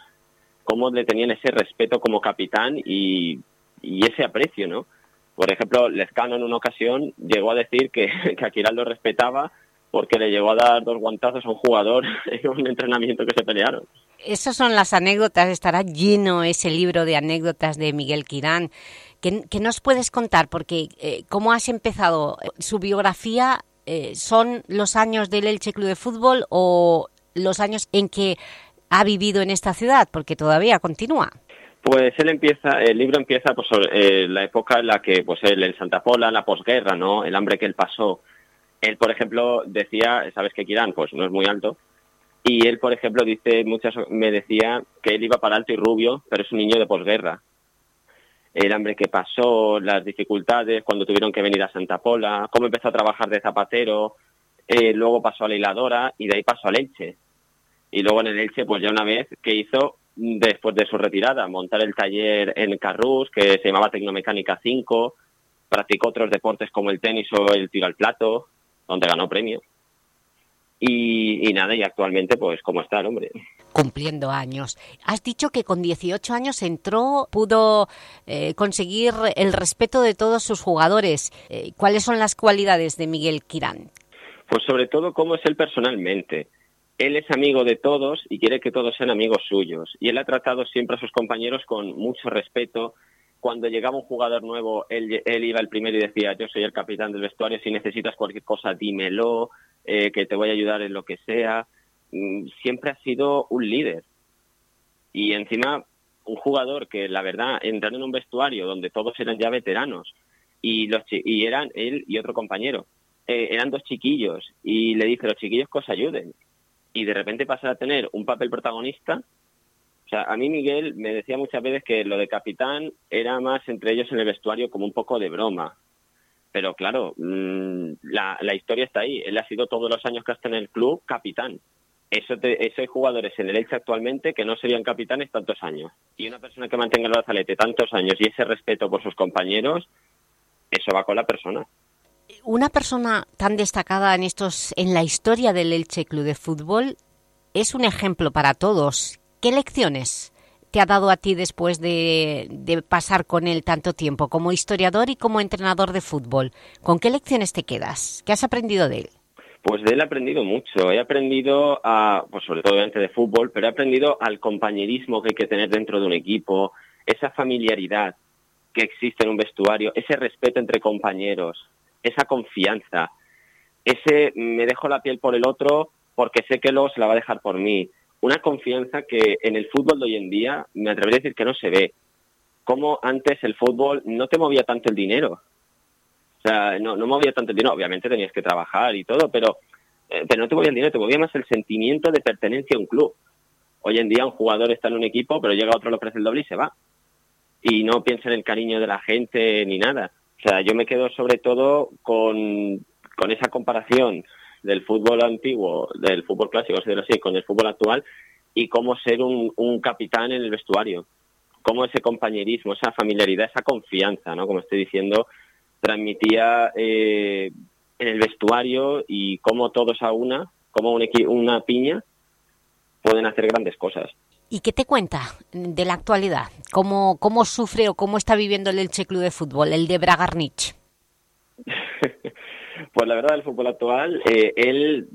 cómo le tenían ese respeto como capitán y, ese aprecio, ¿no? Por ejemplo, Lezcano en una ocasión llegó a decir que, que lo respetaba porque le llegó a dar dos guantazos a un jugador en un entrenamiento que se pelearon. Esas son las anécdotas, estará lleno ese libro de anécdotas de Miguel Quirán. ¿Qué, nos puedes contar? Porque eh, ¿cómo has empezado? ¿Su biografía eh, son los años del Elche Club de Fútbol o los años en que ha vivido en esta ciudad? Porque todavía continúa. Pues él empieza, el libro empieza pues, sobre eh, la época en la que pues él en Santa Pola, la posguerra, ¿no? El hambre que él pasó. Él, por ejemplo, decía, ¿sabes qué, Kirán? Pues no es muy alto. Y él, por ejemplo, dice muchas, me decía que él iba para alto y rubio, pero es un niño de posguerra. El hambre que pasó, las dificultades, cuando tuvieron que venir a Santa Pola, cómo empezó a trabajar de zapatero, eh, luego pasó a la hiladora y de ahí pasó a Elche. Y luego en el Elche, pues ya una vez que hizo después de su retirada, montar el taller en Carrús, que se llamaba Tecnomecánica 5, practicó otros deportes como el tenis o el tiro al plato, donde ganó premio. Y, nada, y actualmente, pues, ¿cómo está el hombre? Cumpliendo años. Has dicho que con 18 años entró, pudo eh, conseguir el respeto de todos sus jugadores. Eh, ¿Cuáles son las cualidades de Miguel Quirán? Pues sobre todo cómo es él personalmente él es amigo de todos y quiere que todos sean amigos suyos. Y él ha tratado siempre a sus compañeros con mucho respeto. Cuando llegaba un jugador nuevo, él, iba el primero y decía, yo soy el capitán del vestuario, si necesitas cualquier cosa, dímelo, eh, que te voy a ayudar en lo que sea. Mm, siempre ha sido un líder. Y encima, un jugador que, la verdad, entrar en un vestuario donde todos eran ya veteranos y, los, y eran él y otro compañero, eh, eran dos chiquillos y le dice, los chiquillos que os ayuden y de repente pasar a tener un papel protagonista. O sea, a mí Miguel me decía muchas veces que lo de capitán era más entre ellos en el vestuario como un poco de broma. Pero claro, mm, la, historia está ahí. Él ha sido todos los años que está en el club capitán. Eso, te, eso hay jugadores en el Elche actualmente que no serían capitanes tantos años. Y una persona que mantenga el brazalete tantos años y ese respeto por sus compañeros, eso va con la persona una persona tan destacada en, estos, en la historia del Elche Club de Fútbol es un ejemplo para todos. ¿Qué lecciones te ha dado a ti después de, pasar con él tanto tiempo como historiador y como entrenador de fútbol? ¿Con qué lecciones te quedas? ¿Qué has aprendido de él? Pues de él he aprendido mucho. He aprendido, a, pues sobre todo obviamente de fútbol, pero he aprendido al compañerismo que hay que tener dentro de un equipo, esa familiaridad que existe en un vestuario, ese respeto entre compañeros, esa confianza, ese me dejo la piel por el otro porque sé que luego se la va a dejar por mí. Una confianza que en el fútbol de hoy en día me atrevería a decir que no se ve. Como antes el fútbol no te movía tanto el dinero. O sea, no, no movía tanto el dinero. Obviamente tenías que trabajar y todo, pero, eh, pero no te movía el dinero, te movía más el sentimiento de pertenencia a un club. Hoy en día un jugador está en un equipo, pero llega otro, le ofrece el doble y se va. Y no piensa en el cariño de la gente ni nada. O sea, yo me quedo sobre todo con, con esa comparación del fútbol antiguo, del fútbol clásico, así, con el fútbol actual y cómo ser un, un capitán en el vestuario. Cómo ese compañerismo, esa familiaridad, esa confianza, ¿no? Como estoy diciendo, transmitía eh, en el vestuario y cómo todos a una, como un una piña, pueden hacer grandes cosas. ¿Y qué te cuenta de la actualidad? ¿Cómo, cómo sufre o cómo está viviendo el Elche Club de Fútbol, el de Bragarnich? pues la verdad, el fútbol actual, eh, él,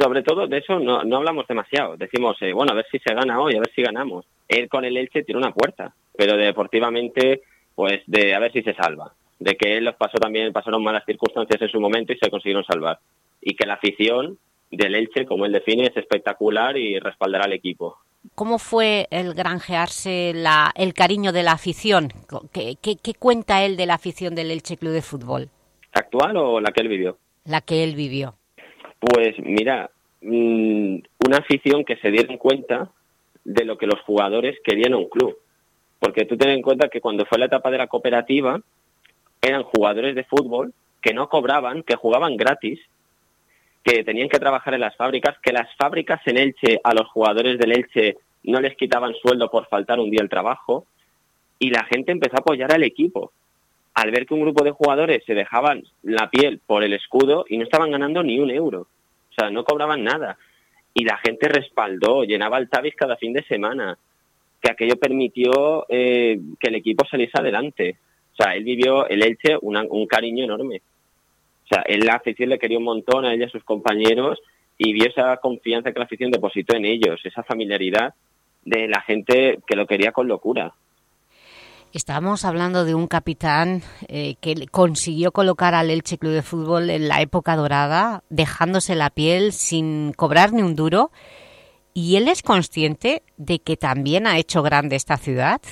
sobre todo de eso no, no hablamos demasiado. Decimos, eh, bueno, a ver si se gana hoy, a ver si ganamos. Él con el Elche tiene una puerta, pero deportivamente, pues de a ver si se salva. De que él los pasó también, pasaron malas circunstancias en su momento y se consiguieron salvar. Y que la afición del Elche, como él define, es espectacular y respaldará al equipo. ¿Cómo fue el granjearse la, el cariño de la afición? ¿Qué, ¿Qué, cuenta él de la afición del Elche Club de Fútbol? ¿Actual o la que él vivió? La que él vivió. Pues mira, mm, una afición que se dieron cuenta de lo que los jugadores querían a un club. Porque tú ten en cuenta que cuando fue la etapa de la cooperativa, eran jugadores de fútbol que no cobraban, que jugaban gratis, que tenían que trabajar en las fábricas, que las fábricas en Elche a los jugadores del Elche no les quitaban sueldo por faltar un día al trabajo y la gente empezó a apoyar al equipo. Al ver que un grupo de jugadores se dejaban la piel por el escudo y no estaban ganando ni un euro. O sea, no cobraban nada. Y la gente respaldó, llenaba el Tavis cada fin de semana, que aquello permitió eh, que el equipo saliese adelante. O sea, él vivió el Elche un cariño enorme. O sea, él la afición le quería un montón a él y a sus compañeros y vio esa confianza que la afición depositó en ellos, esa familiaridad de la gente que lo quería con locura. Estábamos hablando de un capitán eh, que consiguió colocar al Elche Club de Fútbol en la época dorada, dejándose la piel sin cobrar ni un duro. ¿Y él es consciente de que también ha hecho grande esta ciudad?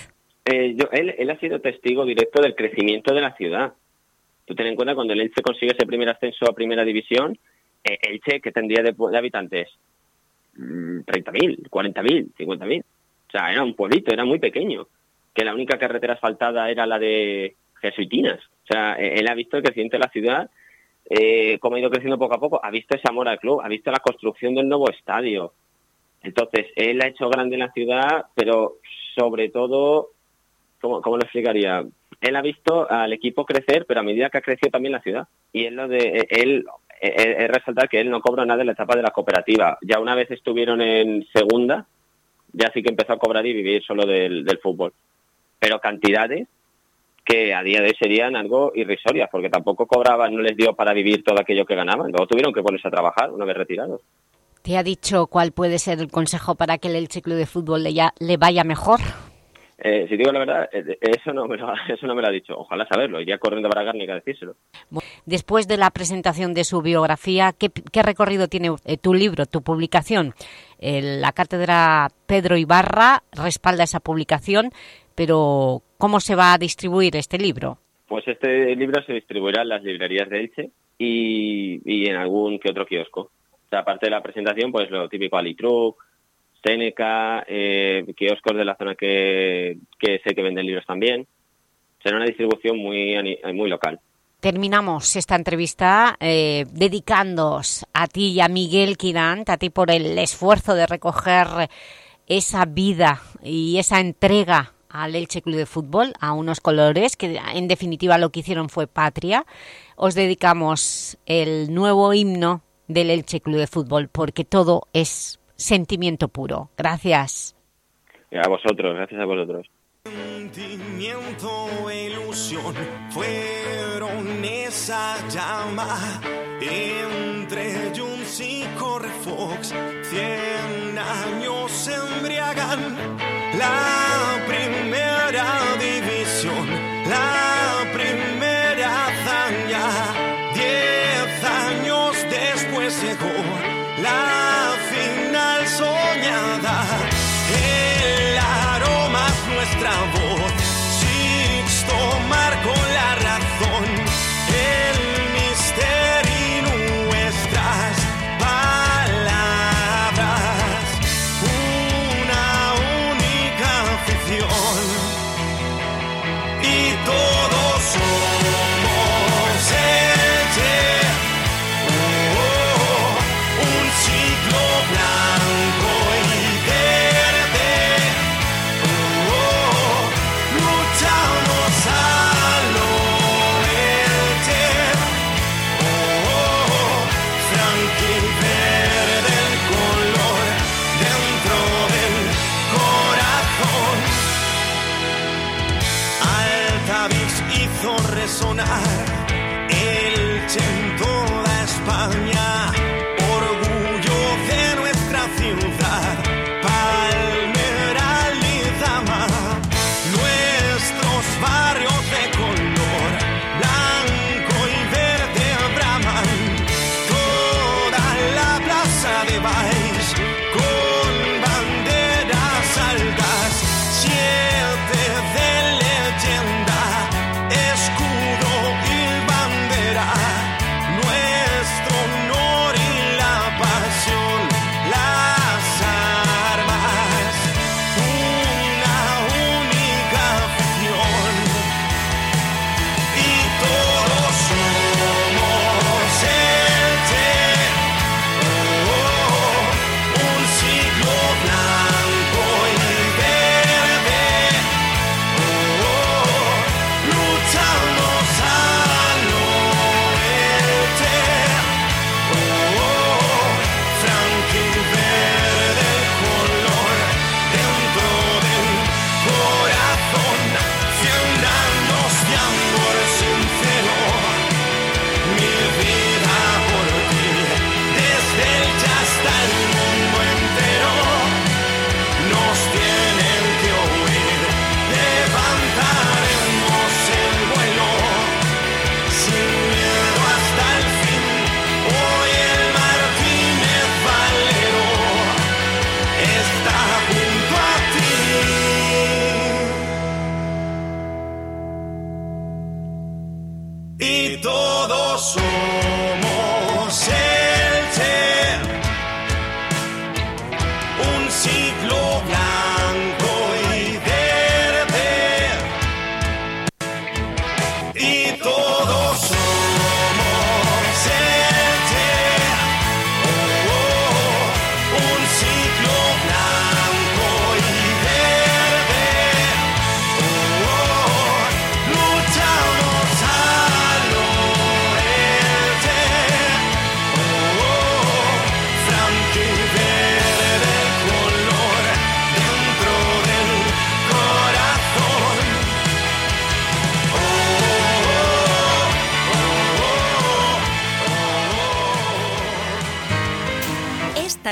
Eh, yo, él, ha sido testigo directo del crecimiento de la ciudad. Tú ten en cuenta cuando el Elche consigue ese primer ascenso a Primera División, eh, Elche, que tendría de, de habitantes? 30.000, 40.000, 50.000. O sea, era un pueblito, era muy pequeño. Que la única carretera asfaltada era la de Jesuitinas. O sea, e, él ha visto el crecimiento de la ciudad, eh, cómo ha ido creciendo poco a poco, ha visto ese amor al club, ha visto la construcción del nuevo estadio. Entonces, él ha hecho grande la ciudad, pero sobre todo, ¿cómo, cómo lo explicaría? Él ha visto al equipo crecer, pero a medida que ha crecido también la ciudad. Y él, lo de, él es resaltar que él no cobra nada en la etapa de la cooperativa. Ya una vez estuvieron en segunda, ya sí que empezó a cobrar y vivir solo del, fútbol. Pero cantidades que a día de hoy serían algo irrisorias, porque tampoco cobraban, no les dio para vivir todo aquello que ganaban. Luego tuvieron que ponerse a trabajar una vez retirados. ¿Te ha dicho cuál puede ser el consejo para que el ciclo de fútbol le, ya, le vaya mejor? Eh, si digo la verdad, eh, eso no, me lo, eso no me lo ha dicho. Ojalá saberlo. Iría corriendo para Garnica a decírselo. Después de la presentación de su biografía, ¿qué, recorrido tiene eh, tu libro, tu publicación? la cátedra Pedro Ibarra respalda esa publicación, pero ¿cómo se va a distribuir este libro? Pues este libro se distribuirá en las librerías de Elche y, y en algún que otro kiosco. O sea, aparte de la presentación, pues lo típico Alitruc, Seneca, eh, kioscos de la zona que, sé que venden libros también. Será una distribución muy, muy local. Terminamos esta entrevista eh, dedicándoos a ti y a Miguel Quirant, a ti por el esfuerzo de recoger esa vida y esa entrega al Elche Club de Fútbol, a unos colores que en definitiva lo que hicieron fue patria. Os dedicamos el nuevo himno del Elche Club de Fútbol porque todo es sentimiento puro. Gracias. A vosotros, gracias a vosotros. Sentimiento e ilusión fueron esa llama entre Junts y Correfox. Cien años se embriagan la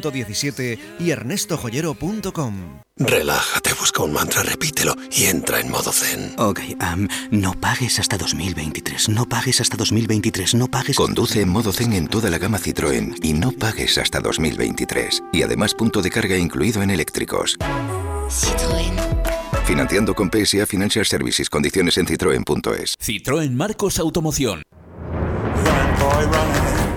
117 y ernestojoyero.com. Relájate, busca un mantra, repítelo y entra en modo zen. Ok, am, no pagues hasta 2023, no pagues hasta 2023, no pagues... Conduce en modo zen en toda la gama Citroën y no pagues hasta 2023. Y además punto de carga incluido en eléctricos. Financiando con PSA Financial Services. Condiciones en citroen.es. Citroën Marcos Automoción.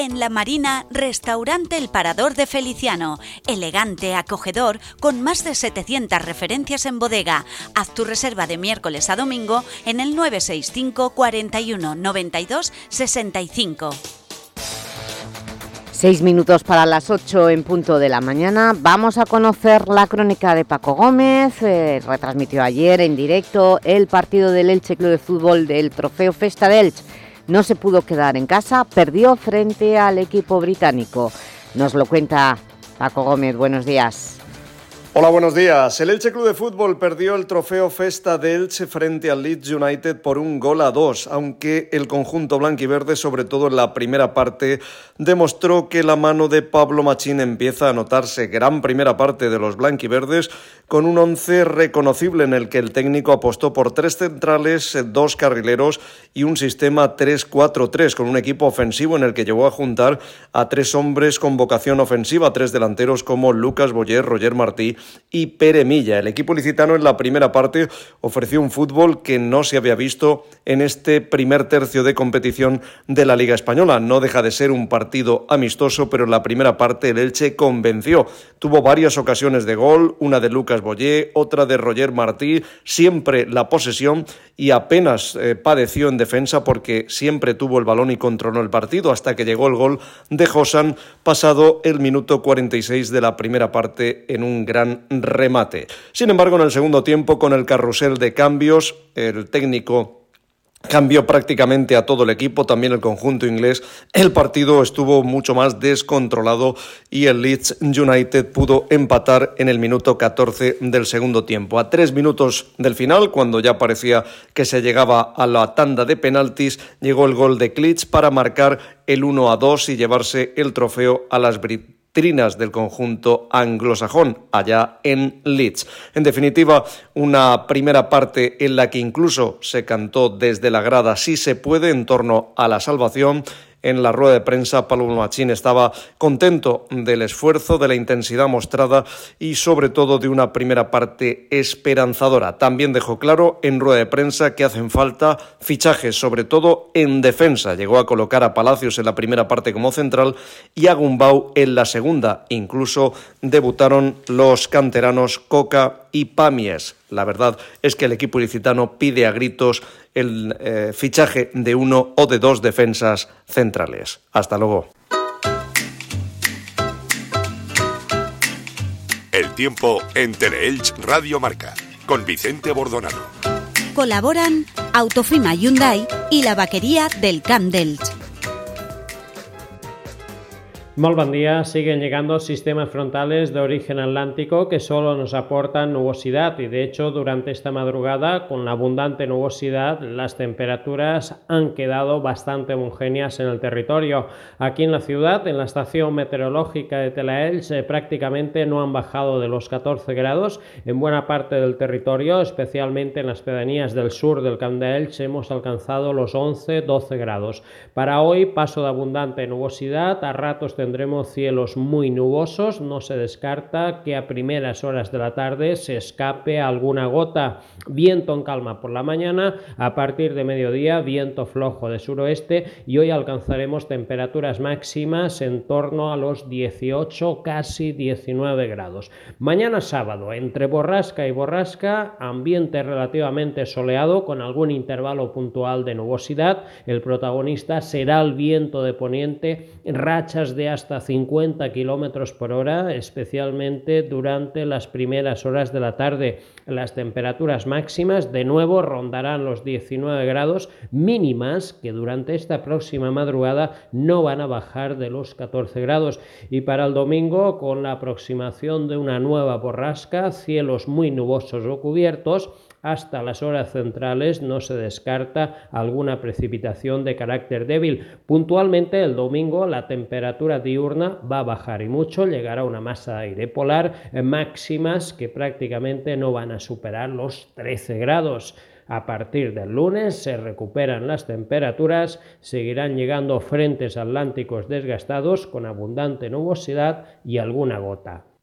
En La Marina, restaurante El Parador de Feliciano. Elegante, acogedor, con más de 700 referencias en bodega. Haz tu reserva de miércoles a domingo en el 965 41 92 65. Seis minutos para las ocho en punto de la mañana. Vamos a conocer la crónica de Paco Gómez. eh, retransmitió ayer en directo el partido del Elche Club de Fútbol del Trofeo Festa del Elche. No se pudo quedar en casa, perdió frente al equipo británico. Nos lo cuenta Paco Gómez. Buenos días. Hola, buenos días. El Elche Club de Fútbol perdió el trofeo Festa de Elche frente al Leeds United por un gol a dos, aunque el conjunto blanquiverde, sobre todo en la primera parte, demostró que la mano de Pablo Machín empieza a notarse. Gran primera parte de los blanquiverdes con un once reconocible en el que el técnico apostó por tres centrales, dos carrileros y un sistema 3-4-3 con un equipo ofensivo en el que llegó a juntar a tres hombres con vocación ofensiva, tres delanteros como Lucas Boyer, Roger Martí y Pere Milla. El equipo licitano en la primera parte ofreció un fútbol que no se había visto en este primer tercio de competición de la Liga Española. No deja de ser un partido amistoso, pero en la primera parte el Elche convenció. Tuvo varias ocasiones de gol, una de Lucas Boyer, otra de Roger Martí, siempre la posesión y apenas eh, padeció en defensa porque siempre tuvo el balón y controló el partido hasta que llegó el gol de Josan pasado el minuto 46 de la primera parte en un gran remate. Sin embargo, en el segundo tiempo, con el carrusel de cambios, el técnico Cambió prácticamente a todo el equipo, también el conjunto inglés. El partido estuvo mucho más descontrolado y el Leeds United pudo empatar en el minuto 14 del segundo tiempo. A tres minutos del final, cuando ya parecía que se llegaba a la tanda de penaltis, llegó el gol de Klitsch para marcar el 1 a 2 y llevarse el trofeo a las británicas del conjunto anglosajón allá en Leeds. En definitiva, una primera parte en la que incluso se cantó desde la grada si se puede en torno a la salvación en la rueda de prensa, Pablo Machín estaba contento del esfuerzo, de la intensidad mostrada y sobre todo de una primera parte esperanzadora. También dejó claro en rueda de prensa que hacen falta fichajes, sobre todo en defensa. Llegó a colocar a Palacios en la primera parte como central y a Gumbau en la segunda. Incluso debutaron los canteranos Coca y Pamies. La verdad es que el equipo ilicitano pide a gritos el eh, fichaje de uno o de dos defensas centrales. Hasta luego. El tiempo en Teleelch Radio Marca con Vicente Bordonado. Colaboran Autofima Hyundai y la vaquería del Camp d'Elch. Muy buen día. Siguen llegando sistemas frontales de origen atlántico que solo nos aportan nubosidad y de hecho durante esta madrugada con la abundante nubosidad las temperaturas han quedado bastante homogéneas en el territorio. Aquí en la ciudad, en la estación meteorológica de Telaels, eh, prácticamente no han bajado de los 14 grados. En buena parte del territorio, especialmente en las pedanías del sur del Camp de hemos alcanzado los 11-12 grados. Para hoy, paso de abundante nubosidad, a ratos tendremos cielos muy nubosos, no se descarta que a primeras horas de la tarde se escape alguna gota. Viento en calma por la mañana, a partir de mediodía viento flojo de suroeste y hoy alcanzaremos temperaturas máximas en torno a los 18, casi 19 grados. Mañana sábado, entre borrasca y borrasca, ambiente relativamente soleado con algún intervalo puntual de nubosidad. El protagonista será el viento de poniente, rachas de hasta 50 kilómetros por hora, especialmente durante las primeras horas de la tarde. Las temperaturas máximas de nuevo rondarán los 19 grados mínimas que durante esta próxima madrugada no van a bajar de los 14 grados. Y para el domingo, con la aproximación de una nueva borrasca, cielos muy nubosos o cubiertos, hasta las horas centrales no se descarta alguna precipitación de carácter débil. Puntualmente el domingo la temperatura diurna va a bajar y mucho, llegará una masa de aire polar máximas que prácticamente no van a superar los 13 grados. A partir del lunes se recuperan las temperaturas, seguirán llegando frentes atlánticos desgastados con abundante nubosidad y alguna gota.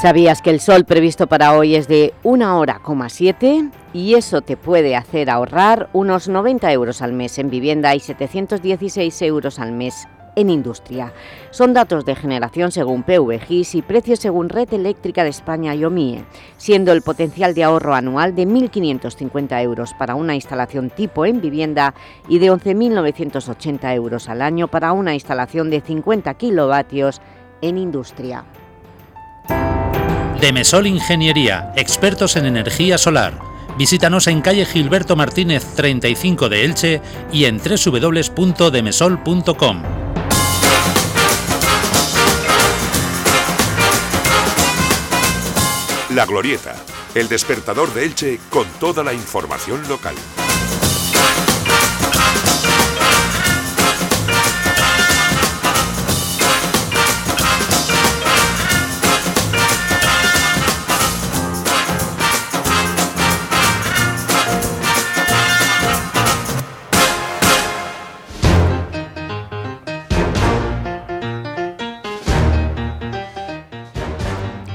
¿Sabías que el sol previsto para hoy es de 1 hora, 7 y eso te puede hacer ahorrar unos 90 euros al mes en vivienda y 716 euros al mes en industria. Son datos de generación según PVGIS y precios según Red Eléctrica de España y OMIE, siendo el potencial de ahorro anual de 1.550 euros para una instalación tipo en vivienda y de 11.980 euros al año para una instalación de 50 kilovatios en industria. Demesol Ingeniería, expertos en energía solar. Visítanos en calle Gilberto Martínez 35 de Elche y en www.demesol.com. La Glorieta, el despertador de Elche con toda la información local.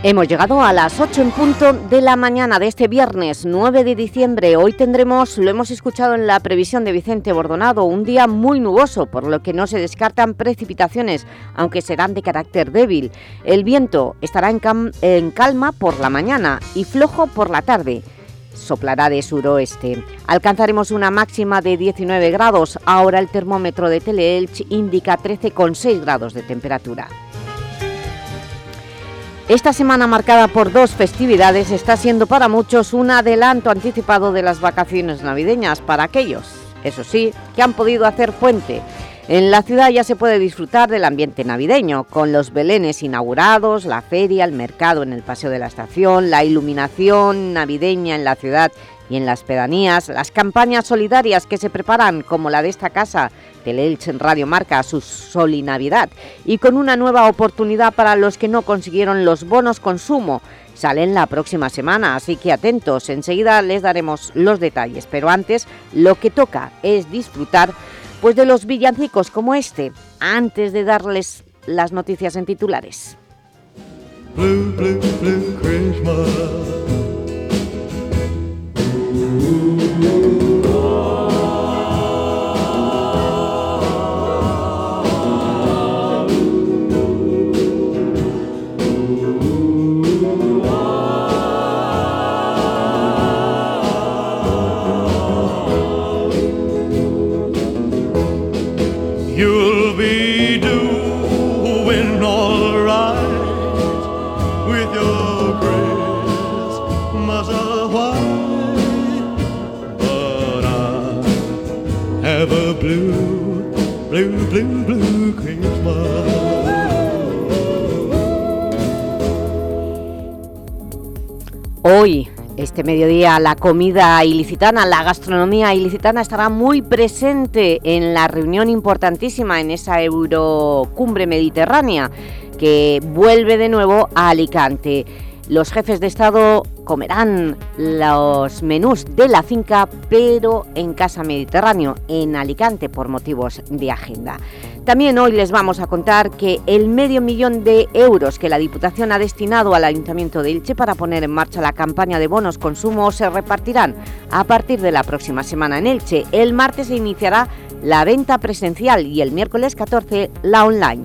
Hemos llegado a las 8 en punto de la mañana de este viernes 9 de diciembre. Hoy tendremos, lo hemos escuchado en la previsión de Vicente Bordonado, un día muy nuboso, por lo que no se descartan precipitaciones, aunque serán de carácter débil. El viento estará en, calma por la mañana y flojo por la tarde. Soplará de suroeste. Alcanzaremos una máxima de 19 grados. Ahora el termómetro de Teleelch indica 13,6 grados de temperatura. Esta semana marcada por dos festividades está siendo para muchos un adelanto anticipado de las vacaciones navideñas para aquellos, eso sí, que han podido hacer puente. En la ciudad ya se puede disfrutar del ambiente navideño, con los belenes inaugurados, la feria, el mercado en el Paseo de la Estación, la iluminación navideña en la ciudad y en las pedanías, las campañas solidarias que se preparan, como la de esta casa, Teleelch en Radio Marca, su Solinavidad, y con una nueva oportunidad para los que no consiguieron los bonos consumo, salen la próxima semana, así que atentos, enseguida les daremos los detalles, pero antes lo que toca es disfrutar pues de los villancicos como este, antes de darles las noticias en titulares. Ooh, oh. Hoy, este mediodía, la comida ilicitana, la gastronomía ilicitana estará muy presente en la reunión importantísima en esa Eurocumbre Mediterránea que vuelve de nuevo a Alicante. Los jefes de Estado comerán los menús de la finca, pero en Casa Mediterráneo, en Alicante, por motivos de agenda. También hoy les vamos a contar que el medio millón de euros que la Diputación ha destinado al Ayuntamiento de Ilche para poner en marcha la campaña de bonos consumo se repartirán a partir de la próxima semana en Elche. El martes se iniciará la venta presencial y el miércoles 14 la online.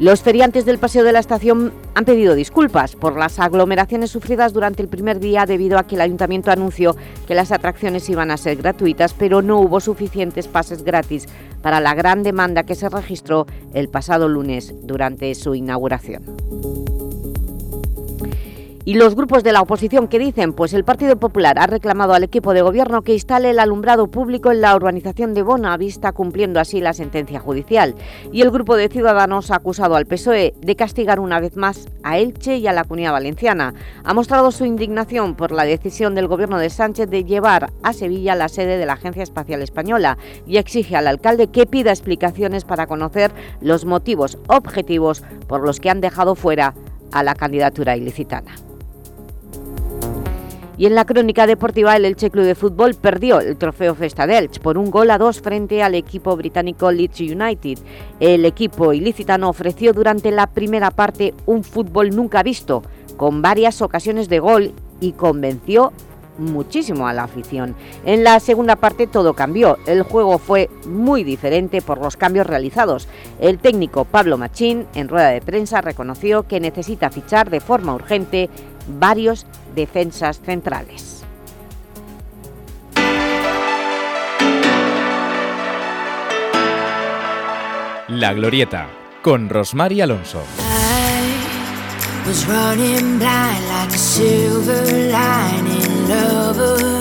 Los feriantes del Paseo de la Estación han pedido disculpas por las aglomeraciones sufridas durante el primer día debido a que el Ayuntamiento anunció que las atracciones iban a ser gratuitas, pero no hubo suficientes pases gratis para la gran demanda que se registró el pasado lunes durante su inauguración. Y los grupos de la oposición que dicen, pues el Partido Popular ha reclamado al equipo de gobierno que instale el alumbrado público en la urbanización de Bonavista, cumpliendo así la sentencia judicial. Y el grupo de Ciudadanos ha acusado al PSOE de castigar una vez más a Elche y a la Comunidad Valenciana. Ha mostrado su indignación por la decisión del gobierno de Sánchez de llevar a Sevilla la sede de la Agencia Espacial Española y exige al alcalde que pida explicaciones para conocer los motivos objetivos por los que han dejado fuera a la candidatura ilicitana. Y en la crónica deportiva, el Elche de Fútbol perdió el trofeo Festa de Elche por un gol a dos frente al equipo británico Leeds United. El equipo ilicitano ofreció durante la primera parte un fútbol nunca visto, con varias ocasiones de gol y convenció muchísimo a la afición. En la segunda parte todo cambió, el juego fue muy diferente por los cambios realizados. El técnico Pablo Machín en rueda de prensa reconoció que necesita fichar de forma urgente varios defensas centrales. La Glorieta, con Rosmar y Alonso. was running blind like a silver lining lover.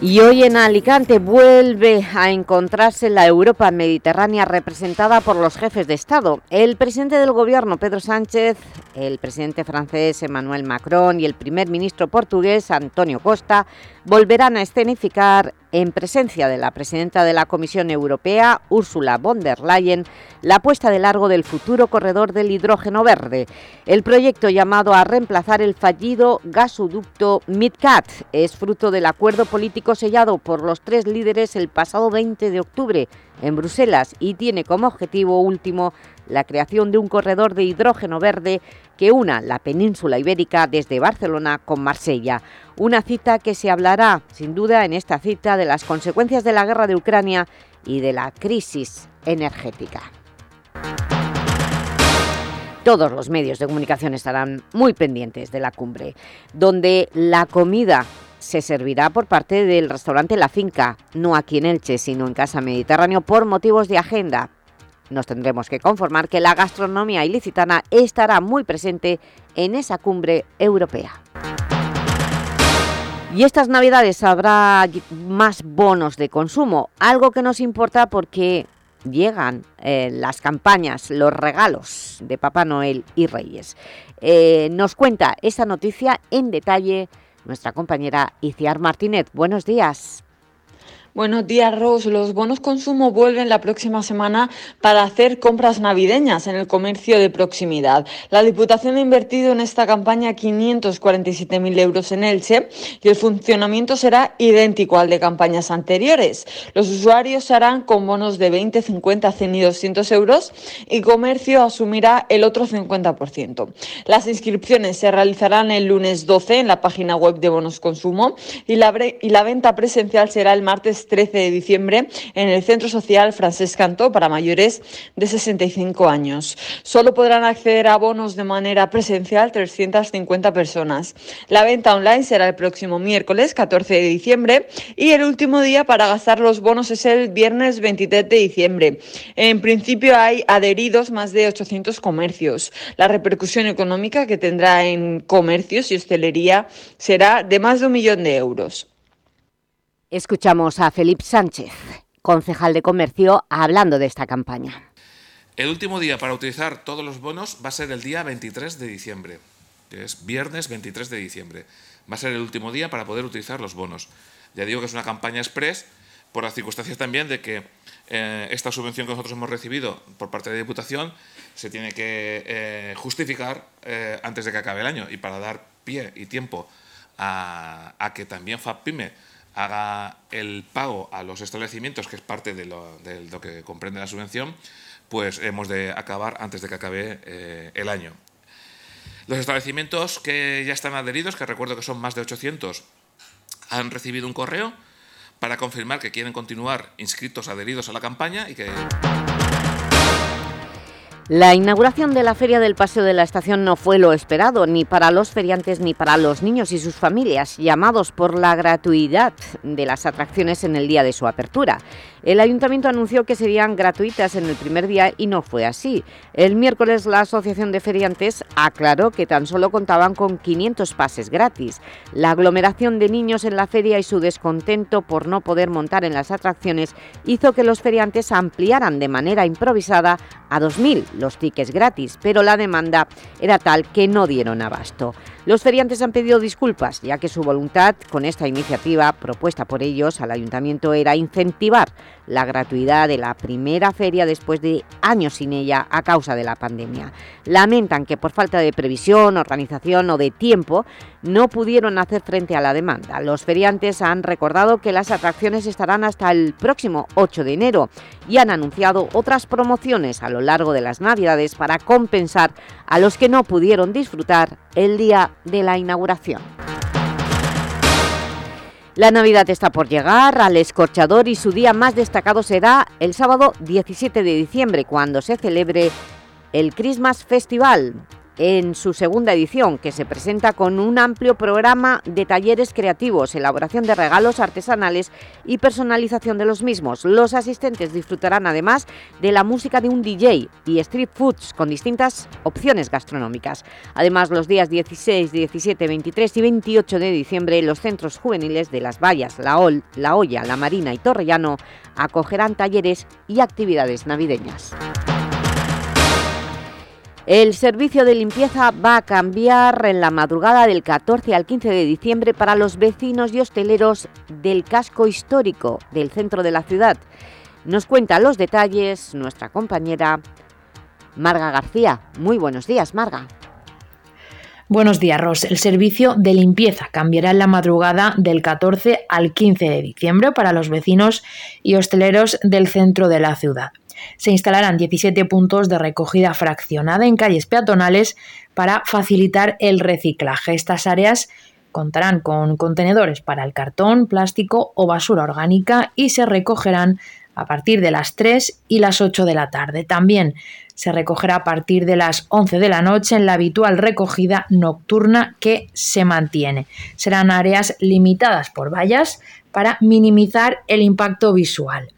Y hoy en Alicante vuelve a encontrarse la Europa mediterránea representada por los jefes de Estado. El presidente del Gobierno, Pedro Sánchez, el presidente francés Emmanuel Macron y el primer ministro portugués, Antonio Costa, volverán a escenificar en presencia de la presidenta de la Comisión Europea, Ursula von der Leyen, la puesta de largo del futuro corredor del hidrógeno verde. El proyecto llamado a reemplazar el fallido gasoducto MidCat es fruto del acuerdo político sellado por los tres líderes el pasado 20 de octubre en Bruselas y tiene como objetivo último la creación de un corredor de hidrógeno verde que una la península ibérica desde Barcelona con Marsella. Una cita que se hablará, sin duda, en esta cita de las consecuencias de la guerra de Ucrania y de la crisis energética. Todos los medios de comunicación estarán muy pendientes de la cumbre, donde la comida se servirá por parte del restaurante La Finca, no aquí en Elche, sino en Casa Mediterráneo, por motivos de agenda, nos tendremos que conformar que la gastronomía ilicitana estará muy presente en esa cumbre europea. Y estas navidades habrá más bonos de consumo, algo que nos importa porque llegan eh, las campañas, los regalos de Papá Noel y Reyes. Eh, nos cuenta esta noticia en detalle nuestra compañera Iciar Martínez. Buenos días. Buenos días, Ros. Los bonos consumo vuelven la próxima semana para hacer compras navideñas en el comercio de proximidad. La Diputación ha invertido en esta campaña 547.000 euros en Elche y el funcionamiento será idéntico al de campañas anteriores. Los usuarios se harán con bonos de 20, 50, 100 y 200 euros y comercio asumirá el otro 50%. Las inscripciones se realizarán el lunes 12 en la página web de Bonos Consumo y la, y la venta presencial será el martes 13 de diciembre en el Centro Social Francés Cantó para mayores de 65 años. Solo podrán acceder a bonos de manera presencial 350 personas. La venta online será el próximo miércoles 14 de diciembre y el último día para gastar los bonos es el viernes 23 de diciembre. En principio hay adheridos más de 800 comercios. La repercusión económica que tendrá en comercios y hostelería será de más de un millón de euros. Escuchamos a Felipe Sánchez, concejal de Comercio, hablando de esta campaña. El último día para utilizar todos los bonos va a ser el día 23 de diciembre, que es viernes 23 de diciembre. Va a ser el último día para poder utilizar los bonos. Ya digo que es una campaña express por las circunstancias también de que eh, esta subvención que nosotros hemos recibido por parte de la Diputación se tiene que eh, justificar eh, antes de que acabe el año y para dar pie y tiempo a, a que también FAPPYME haga el pago a los establecimientos, que es parte de lo, que comprende la subvención, pues hemos de acabar antes de que acabe eh, el año. Los establecimientos que ya están adheridos, que recuerdo que son más de 800, han recibido un correo para confirmar que quieren continuar inscritos, adheridos a la campaña y que... La inauguración de la Feria del Paseo de la Estación no fue lo esperado, ni para los feriantes ni para los niños y sus familias, llamados por la gratuidad de las atracciones en el día de su apertura. El Ayuntamiento anunció que serían gratuitas en el primer día y no fue así. El miércoles la Asociación de Feriantes aclaró que tan solo contaban con 500 pases gratis. La aglomeración de niños en la feria y su descontento por no poder montar en las atracciones hizo que los feriantes ampliaran de manera improvisada a 2.000 los tickets gratis, pero la demanda era tal que no dieron abasto. Los feriantes han pedido disculpas, ya que su voluntad con esta iniciativa propuesta por ellos al Ayuntamiento era incentivar la gratuidad de la primera feria después de años sin ella a causa de la pandemia. Lamentan que por falta de previsión, organización o de tiempo no pudieron hacer frente a la demanda. Los feriantes han recordado que las atracciones estarán hasta el próximo 8 de enero y han anunciado otras promociones a lo largo de las Navidades para compensar a los que no pudieron disfrutar el día de la inauguración. La Navidad está por llegar al escorchador y su día más destacado será el sábado 17 de diciembre, cuando se celebre el Christmas Festival, en su segunda edición, que se presenta con un amplio programa de talleres creativos, elaboración de regalos artesanales y personalización de los mismos. Los asistentes disfrutarán además de la música de un DJ y street foods con distintas opciones gastronómicas. Además, los días 16, 17, 23 y 28 de diciembre, los centros juveniles de Las Vallas, La, Ol, la Olla, La Marina y Torrellano acogerán talleres y actividades navideñas. El servicio de limpieza va a cambiar en la madrugada del 14 al 15 de diciembre para los vecinos y hosteleros del casco histórico del centro de la ciudad. Nos cuenta los detalles nuestra compañera Marga García. Muy buenos días, Marga. Buenos días, Ros. El servicio de limpieza cambiará en la madrugada del 14 al 15 de diciembre para los vecinos y hosteleros del centro de la ciudad se instalarán 17 puntos de recogida fraccionada en calles peatonales para facilitar el reciclaje. Estas áreas contarán con contenedores para el cartón, plástico o basura orgánica y se recogerán a partir de las 3 y las 8 de la tarde. También se recogerá a partir de las 11 de la noche en la habitual recogida nocturna que se mantiene. Serán áreas limitadas por vallas para minimizar el impacto visual.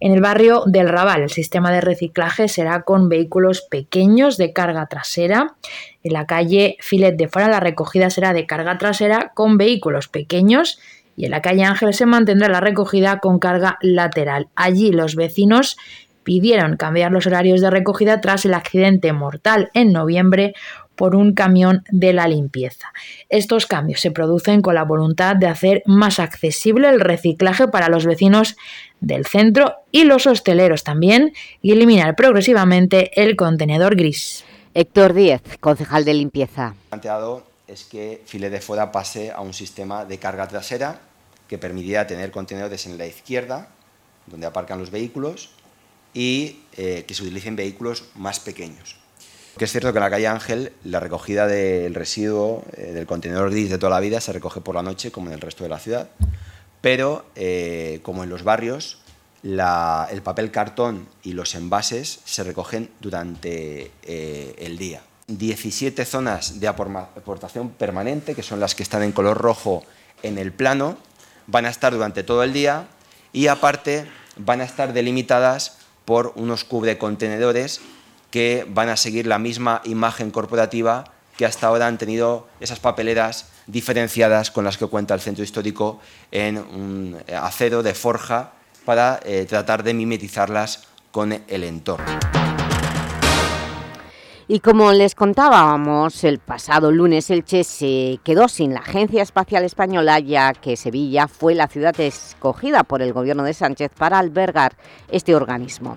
En el barrio del Raval, el sistema de reciclaje será con vehículos pequeños de carga trasera. En la calle Filet de Fara la recogida será de carga trasera con vehículos pequeños y en la calle Ángel se mantendrá la recogida con carga lateral. Allí los vecinos pidieron cambiar los horarios de recogida tras el accidente mortal en noviembre por un camión de la limpieza. Estos cambios se producen con la voluntad de hacer más accesible el reciclaje para los vecinos del centro y los hosteleros también y eliminar progresivamente el contenedor gris. Héctor Díez, concejal de limpieza. planteado es que File de Foda pase a un sistema de carga trasera que permitiría tener contenedores en la izquierda, donde aparcan los vehículos, y eh, que se utilicen vehículos más pequeños. Que es cierto que en la calle Ángel la recogida del residuo eh, del contenedor gris de toda la vida se recoge por la noche como en el resto de la ciudad, pero eh, como en los barrios el papel cartón y los envases se recogen durante eh, el día. 17 zonas de aportación permanente, que son las que están en color rojo en el plano, van a estar durante todo el día y aparte van a estar delimitadas por unos contenedores que van a seguir la misma imagen corporativa que hasta ahora han tenido esas papeleras diferenciadas con las que cuenta el centro histórico en un acero de forja para eh, tratar de mimetizarlas con el entorno. Y como les contábamos, el pasado lunes Elche se quedó sin la Agencia Espacial Española ya que Sevilla fue la ciudad escogida por el gobierno de Sánchez para albergar este organismo.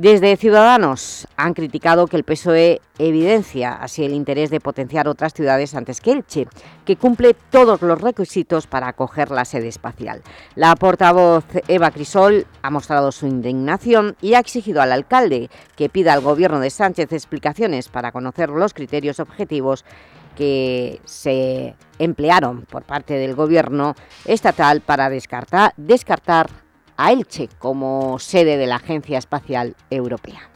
Desde Ciudadanos han criticado que el PSOE evidencia así el interés de potenciar otras ciudades antes que Elche, que cumple todos los requisitos para acoger la sede espacial. La portavoz Eva Crisol ha mostrado su indignación y ha exigido al alcalde que pida al gobierno de Sánchez explicaciones para conocer los criterios objetivos que se emplearon por parte del gobierno estatal para descartar, descartar a Elche como sede de la Agencia Espacial Europea.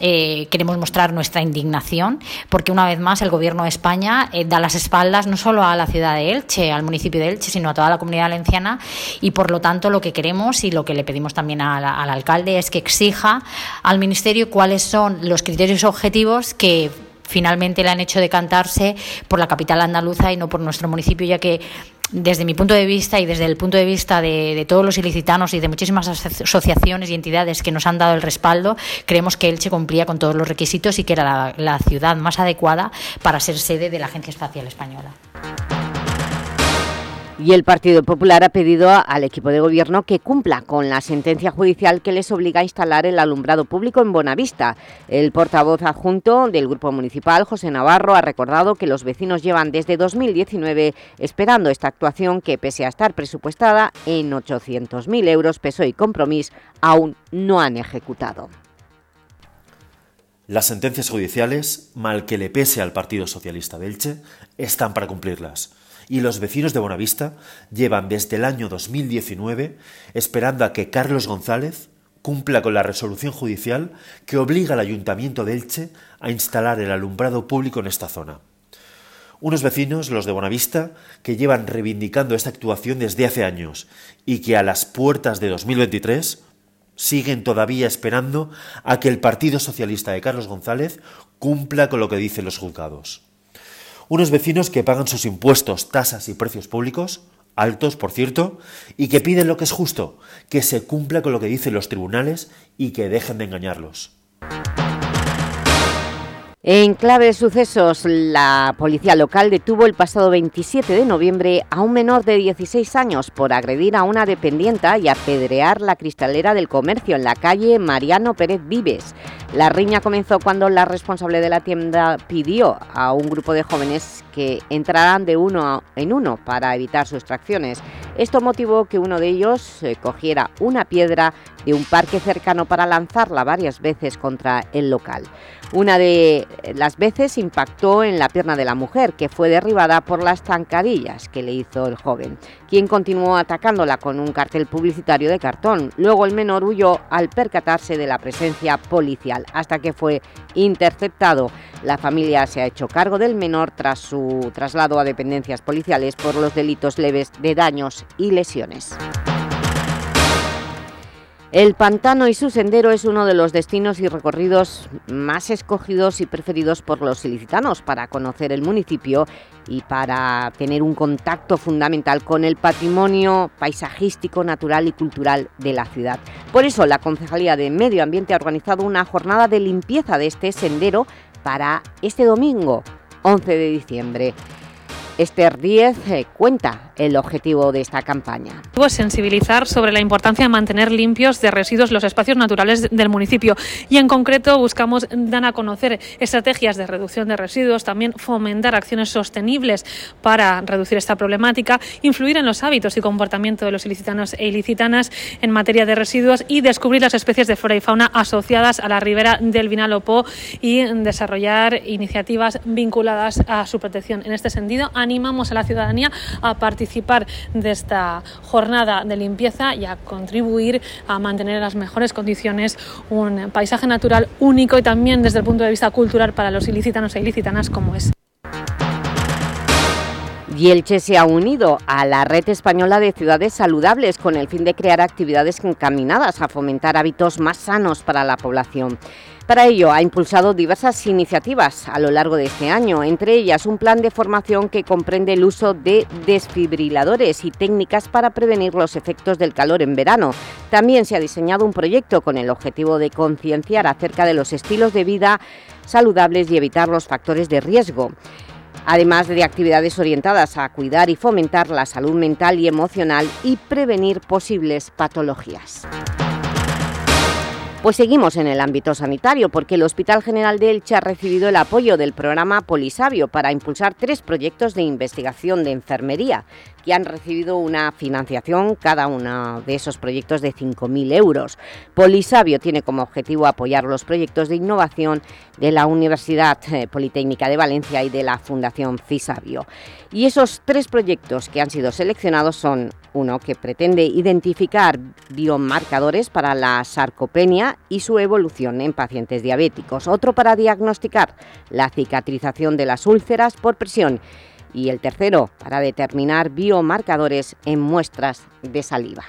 Eh, queremos mostrar nuestra indignación porque una vez más el Gobierno de España eh, da las espaldas no solo a la ciudad de Elche, al municipio de Elche, sino a toda la comunidad valenciana y por lo tanto lo que queremos y lo que le pedimos también al alcalde es que exija al Ministerio cuáles son los criterios objetivos que finalmente le han hecho decantarse por la capital andaluza y no por nuestro municipio, ya que desde mi punto de vista y desde el punto de vista de, todos los ilicitanos y de muchísimas asociaciones y entidades que nos han dado el respaldo, creemos que Elche cumplía con todos los requisitos y que era la ciudad más adecuada para ser sede de la Agencia Espacial Española. Y el Partido Popular ha pedido al equipo de gobierno que cumpla con la sentencia judicial que les obliga a instalar el alumbrado público en Bonavista. El portavoz adjunto del Grupo Municipal, José Navarro, ha recordado que los vecinos llevan desde 2019 esperando esta actuación que, pese a estar presupuestada en 800.000 euros, peso y compromiso, aún no han ejecutado. Las sentencias judiciales, mal que le pese al Partido Socialista de Elche, están para cumplirlas y los vecinos de Bonavista llevan desde el año 2019 esperando a que Carlos González cumpla con la resolución judicial que obliga al Ayuntamiento de Elche a instalar el alumbrado público en esta zona. Unos vecinos, los de Bonavista, que llevan reivindicando esta actuación desde hace años y que a las puertas de 2023 siguen todavía esperando a que el Partido Socialista de Carlos González cumpla con lo que dicen los juzgados. Unos vecinos que pagan sus impuestos, tasas y precios públicos, altos por cierto, y que piden lo que es justo, que se cumpla con lo que dicen los tribunales y que dejen de engañarlos. En clave sucesos, la policía local detuvo el pasado 27 de noviembre a un menor de 16 años por agredir a una dependienta y apedrear la cristalera del comercio en la calle Mariano Pérez Vives. La riña comenzó cuando la responsable de la tienda pidió a un grupo de jóvenes que entraran de uno en uno para evitar sustracciones. Esto motivó que uno de ellos eh, cogiera una piedra de un parque cercano para lanzarla varias veces contra el local. Una de las veces impactó en la pierna de la mujer, que fue derribada por las zancadillas que le hizo el joven, quien continuó atacándola con un cartel publicitario de cartón. Luego el menor huyó al percatarse de la presencia policial, hasta que fue interceptado. La familia se ha hecho cargo del menor tras su traslado a dependencias policiales por los delitos leves de daños y lesiones. El pantano y su sendero es uno de los destinos y recorridos más escogidos y preferidos por los ilicitanos para conocer el municipio y para tener un contacto fundamental con el patrimonio paisajístico, natural y cultural de la ciudad. Por eso la Concejalía de Medio Ambiente ha organizado una jornada de limpieza de este sendero para este domingo, 11 de diciembre. Esther Díez eh, cuenta el objetivo de esta campaña. Sensibilizar sobre la importancia de mantener limpios de residuos los espacios naturales del municipio y en concreto buscamos dar a conocer estrategias de reducción de residuos, también fomentar acciones sostenibles para reducir esta problemática, influir en los hábitos y comportamiento de los ilicitanos e ilicitanas en materia de residuos y descubrir las especies de flora y fauna asociadas a la ribera del Vinalopó y desarrollar iniciativas vinculadas a su protección. En este sentido, animamos a la ciudadanía a participar de esta jornada de limpieza y a contribuir a mantener en las mejores condiciones un paisaje natural único y también desde el punto de vista cultural para los ilícitanos e ilícitanas como es. Y Elche se ha unido a la Red Española de Ciudades Saludables con el fin de crear actividades encaminadas a fomentar hábitos más sanos para la población. Para ello ha impulsado diversas iniciativas a lo largo de este año, entre ellas un plan de formación que comprende el uso de desfibriladores y técnicas para prevenir los efectos del calor en verano. También se ha diseñado un proyecto con el objetivo de concienciar acerca de los estilos de vida saludables y evitar los factores de riesgo además de actividades orientadas a cuidar y fomentar la salud mental y emocional y prevenir posibles patologías. Pues seguimos en el ámbito sanitario porque el Hospital General de Elche ha recibido el apoyo del programa Polisabio para impulsar tres proyectos de investigación de enfermería que han recibido una financiación cada uno de esos proyectos de 5.000 euros. Polisabio tiene como objetivo apoyar los proyectos de innovación de la Universidad eh, Politécnica de Valencia y de la Fundación CISABIO. Y esos tres proyectos que han sido seleccionados son uno que pretende identificar biomarcadores para la sarcopenia y su evolución en pacientes diabéticos. Otro para diagnosticar la cicatrización de las úlceras por presión. Y el tercero para determinar biomarcadores en muestras de saliva.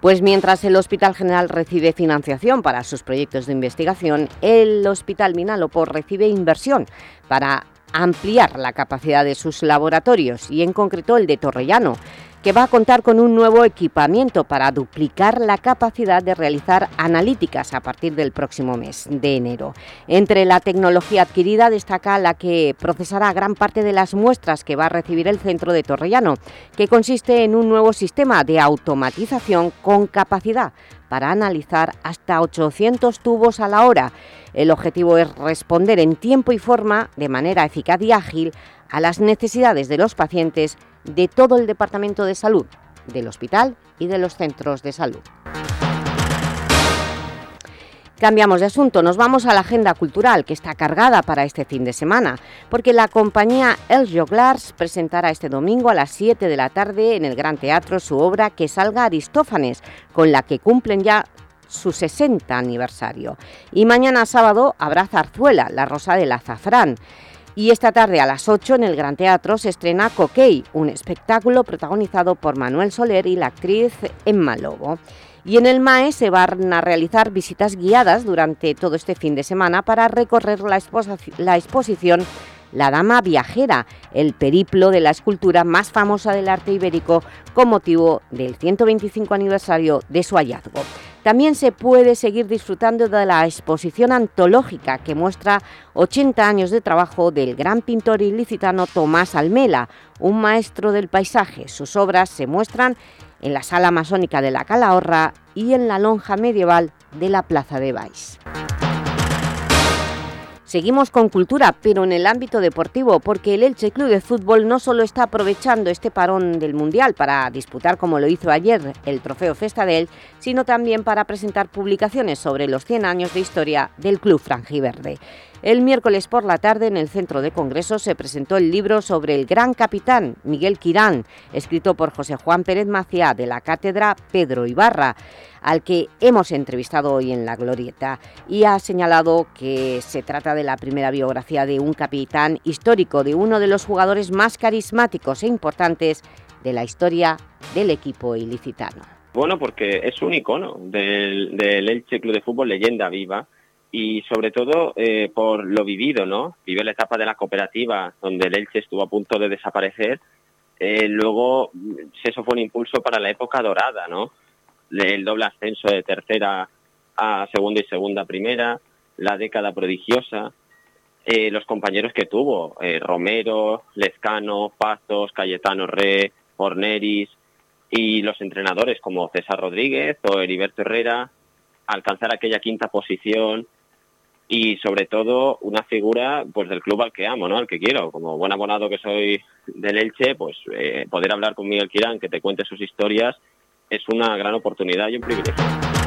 Pues mientras el Hospital General recibe financiación para sus proyectos de investigación, el Hospital Minalopo recibe inversión para ampliar la capacidad de sus laboratorios y en concreto el de Torrellano, que va a contar con un nuevo equipamiento para duplicar la capacidad de realizar analíticas a partir del próximo mes de enero. Entre la tecnología adquirida destaca la que procesará gran parte de las muestras que va a recibir el centro de Torrellano, que consiste en un nuevo sistema de automatización con capacidad para analizar hasta 800 tubos a la hora el objetivo es responder en tiempo y forma, de manera eficaz y ágil, a las necesidades de los pacientes de todo el Departamento de Salud, del hospital y de los centros de salud. Cambiamos de asunto, nos vamos a la agenda cultural que está cargada para este fin de semana, porque la compañía El Joglars presentará este domingo a las 7 de la tarde en el Gran Teatro su obra Que salga Aristófanes, con la que cumplen ya su 60 aniversario. Y mañana sábado habrá Zarzuela, La Rosa del Azafrán. Y esta tarde a las 8 en el Gran Teatro se estrena Coquey, un espectáculo protagonizado por Manuel Soler y la actriz Emma Lobo. Y en el MAE se van a realizar visitas guiadas durante todo este fin de semana para recorrer la, la exposición La Dama Viajera, el periplo de la escultura más famosa del arte ibérico con motivo del 125 aniversario de su hallazgo. También se puede seguir disfrutando de la exposición antológica que muestra 80 años de trabajo del gran pintor ilicitano Tomás Almela, un maestro del paisaje. Sus obras se muestran en la Sala Masónica de la Calahorra y en la lonja medieval de la Plaza de Baix. Seguimos con cultura, pero en el ámbito deportivo, porque el Elche Club de Fútbol no solo está aprovechando este parón del Mundial para disputar, como lo hizo ayer, el Trofeo Festadel, sino también para presentar publicaciones sobre los 100 años de historia del Club Frangiverde. El miércoles por la tarde en el Centro de Congresos se presentó el libro sobre el gran capitán Miguel Quirán, escrito por José Juan Pérez Maciá de la Cátedra Pedro Ibarra al que hemos entrevistado hoy en La Glorieta y ha señalado que se trata de la primera biografía de un capitán histórico, de uno de los jugadores más carismáticos e importantes de la historia del equipo ilicitano. Bueno, porque es un icono del, del Elche Club de Fútbol, leyenda viva, y sobre todo eh, por lo vivido, ¿no? Vivió la etapa de la cooperativa, donde el Elche estuvo a punto de desaparecer. Eh, luego, eso fue un impulso para la época dorada, ¿no? El doble ascenso de tercera a segunda y segunda primera, la década prodigiosa, eh, los compañeros que tuvo, eh, Romero, Lezcano, Pazos, Cayetano Re, Orneris, y los entrenadores como César Rodríguez o Heriberto Herrera, alcanzar aquella quinta posición y sobre todo una figura pues del club al que amo, ¿no? al que quiero. Como buen abonado que soy del Elche, pues eh, poder hablar con Miguel Quirán, que te cuente sus historias, es una gran oportunidad y un privilegio.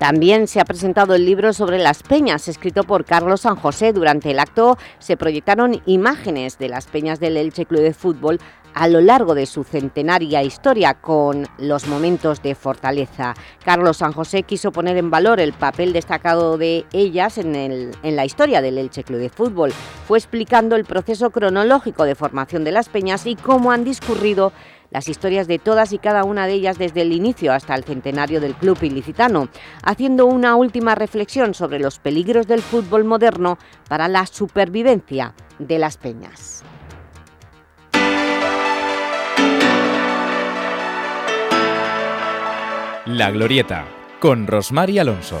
También se ha presentado el libro sobre las peñas, escrito por Carlos San José. Durante el acto se proyectaron imágenes de las peñas del Elche Club de Fútbol a lo largo de su centenaria historia con los momentos de fortaleza. Carlos San José quiso poner en valor el papel destacado de ellas en, la historia del Elche Club de Fútbol. Fue explicando el proceso cronológico de formación de las peñas y cómo han discurrido las historias de todas y cada una de ellas desde el inicio hasta el centenario del club ilicitano, haciendo una última reflexión sobre los peligros del fútbol moderno para la supervivencia de las peñas. La Glorieta, con Rosmar Alonso.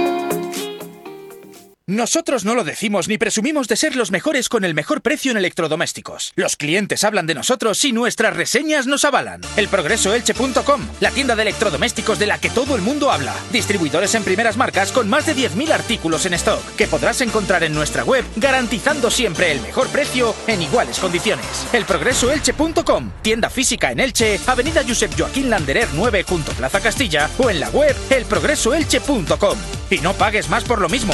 Nosotros no lo decimos ni presumimos de ser los mejores con el mejor precio en electrodomésticos. Los clientes hablan de nosotros y nuestras reseñas nos avalan. Elprogresoelche.com, la tienda de electrodomésticos de la que todo el mundo habla. Distribuidores en primeras marcas con más de 10.000 artículos en stock que podrás encontrar en nuestra web garantizando siempre el mejor precio en iguales condiciones. Elprogresoelche.com, tienda física en Elche, Avenida Josep Joaquín Landerer 9 junto Plaza Castilla o en la web elprogresoelche.com. Y no pagues más por lo mismo.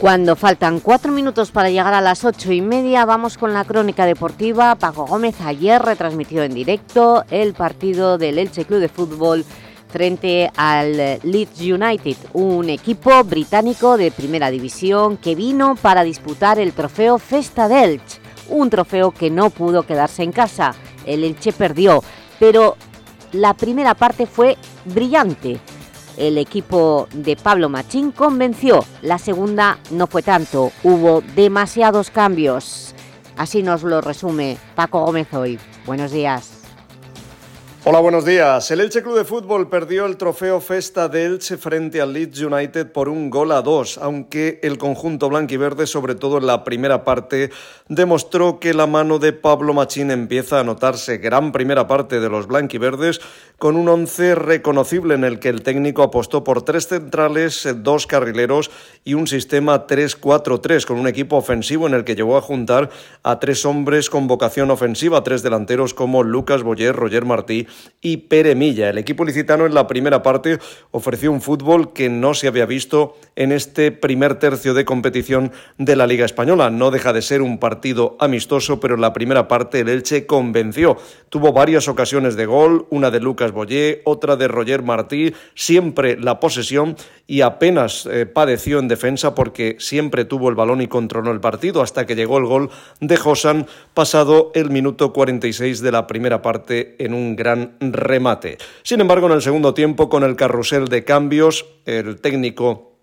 Cuando faltan cuatro minutos para llegar a las ocho y media, vamos con la crónica deportiva. Paco Gómez ayer retransmitió en directo el partido del Elche Club de Fútbol frente al Leeds United, un equipo británico de primera división que vino para disputar el trofeo Festa del Elche, un trofeo que no pudo quedarse en casa. El Elche perdió, pero la primera parte fue brillante el equipo de Pablo Machín convenció. La segunda no fue tanto, hubo demasiados cambios. Así nos lo resume Paco Gómez hoy. Buenos días. Hola, buenos días. El Elche Club de Fútbol perdió el trofeo Festa de Elche frente al Leeds United por un gol a dos, aunque el conjunto blanquiverde, sobre todo en la primera parte, demostró que la mano de Pablo Machín empieza a notarse. Gran primera parte de los blanquiverdes, con un once reconocible en el que el técnico apostó por tres centrales, dos carrileros y un sistema 3-4-3, con un equipo ofensivo en el que llegó a juntar a tres hombres con vocación ofensiva, tres delanteros como Lucas Boyer, Roger Martí y Pere Milla. El equipo licitano en la primera parte ofreció un fútbol que no se había visto en este primer tercio de competición de la Liga Española. No deja de ser un partido amistoso, pero en la primera parte el Elche convenció. Tuvo varias ocasiones de gol, una de Lucas Boyé, otra de Roger Martí, siempre la posesión y apenas eh, padeció en defensa porque siempre tuvo el balón y controló el partido hasta que llegó el gol de Josan pasado el minuto 46 de la primera parte en un gran remate. Sin embargo, en el segundo tiempo, con el carrusel de cambios, el técnico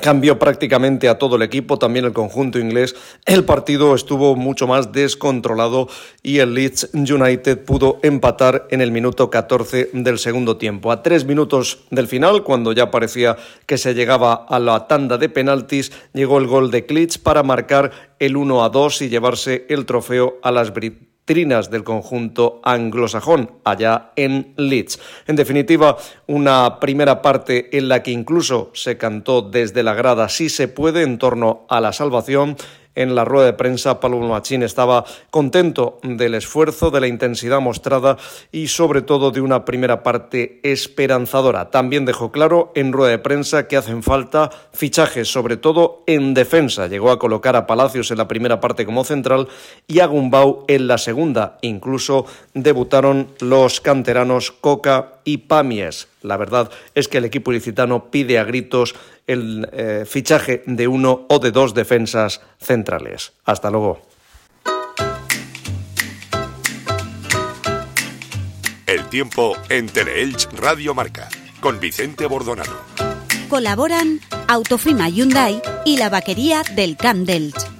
cambió prácticamente a todo el equipo, también el conjunto inglés. El partido estuvo mucho más descontrolado y el Leeds United pudo empatar en el minuto 14 del segundo tiempo. A tres minutos del final, cuando ya parecía que se llegaba a la tanda de penaltis, llegó el gol de Klitsch para marcar el 1 a 2 y llevarse el trofeo a las Británicas del conjunto anglosajón allá en Leeds. En definitiva, una primera parte en la que incluso se cantó desde la grada si se puede en torno a la salvación en la rueda de prensa, Pablo Machín estaba contento del esfuerzo, de la intensidad mostrada y sobre todo de una primera parte esperanzadora. También dejó claro en rueda de prensa que hacen falta fichajes, sobre todo en defensa. Llegó a colocar a Palacios en la primera parte como central y a Gumbau en la segunda. Incluso debutaron los canteranos Coca y Pamies. La verdad es que el equipo ilicitano pide a gritos el eh, fichaje de uno o de dos defensas centrales. Hasta luego. El tiempo en Teleelch Radio Marca con Vicente Bordonado. Colaboran Autofima Hyundai y la vaquería del Camp d'Elch.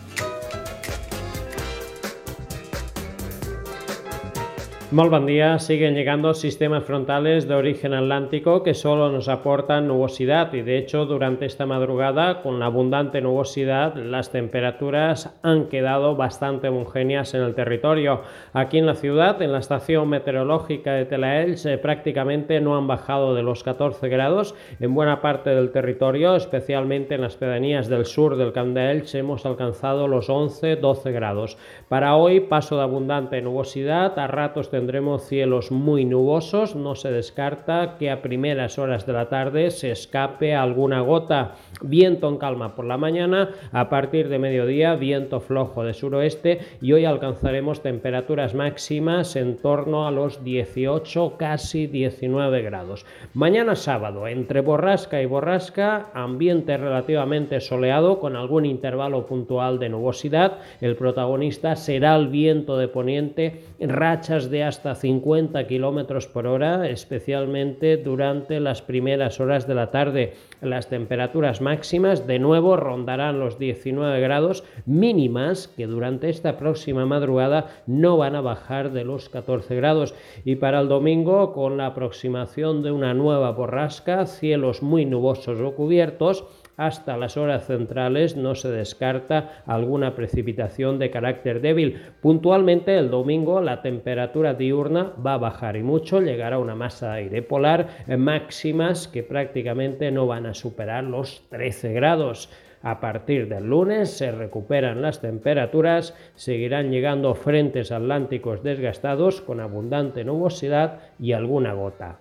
Muy buen día. Siguen llegando sistemas frontales de origen atlántico que solo nos aportan nubosidad y de hecho durante esta madrugada con la abundante nubosidad las temperaturas han quedado bastante homogéneas en el territorio. Aquí en la ciudad, en la estación meteorológica de Telaels, prácticamente no han bajado de los 14 grados. En buena parte del territorio, especialmente en las pedanías del sur del Camp de Elche, hemos alcanzado los 11-12 grados. Para hoy, paso de abundante nubosidad, a ratos tendremos cielos muy nubosos, no se descarta que a primeras horas de la tarde se escape alguna gota. Viento en calma por la mañana, a partir de mediodía viento flojo de suroeste y hoy alcanzaremos temperaturas máximas en torno a los 18, casi 19 grados. Mañana sábado, entre borrasca y borrasca, ambiente relativamente soleado con algún intervalo puntual de nubosidad. El protagonista será el viento de poniente, rachas de hasta 50 kilómetros por hora, especialmente durante las primeras horas de la tarde. Las temperaturas máximas de nuevo rondarán los 19 grados mínimas que durante esta próxima madrugada no van a bajar de los 14 grados. Y para el domingo, con la aproximación de una nueva borrasca, cielos muy nubosos o cubiertos, hasta las horas centrales no se descarta alguna precipitación de carácter débil. Puntualmente el domingo la temperatura diurna va a bajar y mucho, llegará una masa de aire polar máximas que prácticamente no van a superar los 13 grados. A partir del lunes se recuperan las temperaturas, seguirán llegando frentes atlánticos desgastados con abundante nubosidad y alguna gota.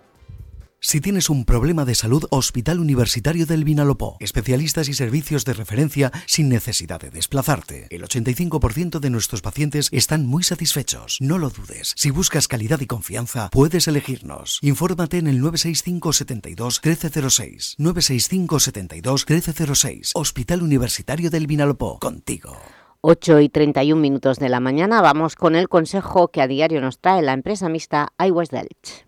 Si tienes un problema de salud, Hospital Universitario del Vinalopó. Especialistas y servicios de referencia sin necesidad de desplazarte. El 85% de nuestros pacientes están muy satisfechos. No lo dudes. Si buscas calidad y confianza, puedes elegirnos. Infórmate en el 965 72 1306. 965 72 1306. Hospital Universitario del Vinalopó. Contigo. 8 y 31 minutos de la mañana vamos con el consejo que a diario nos trae la empresa mixta iWest Delch.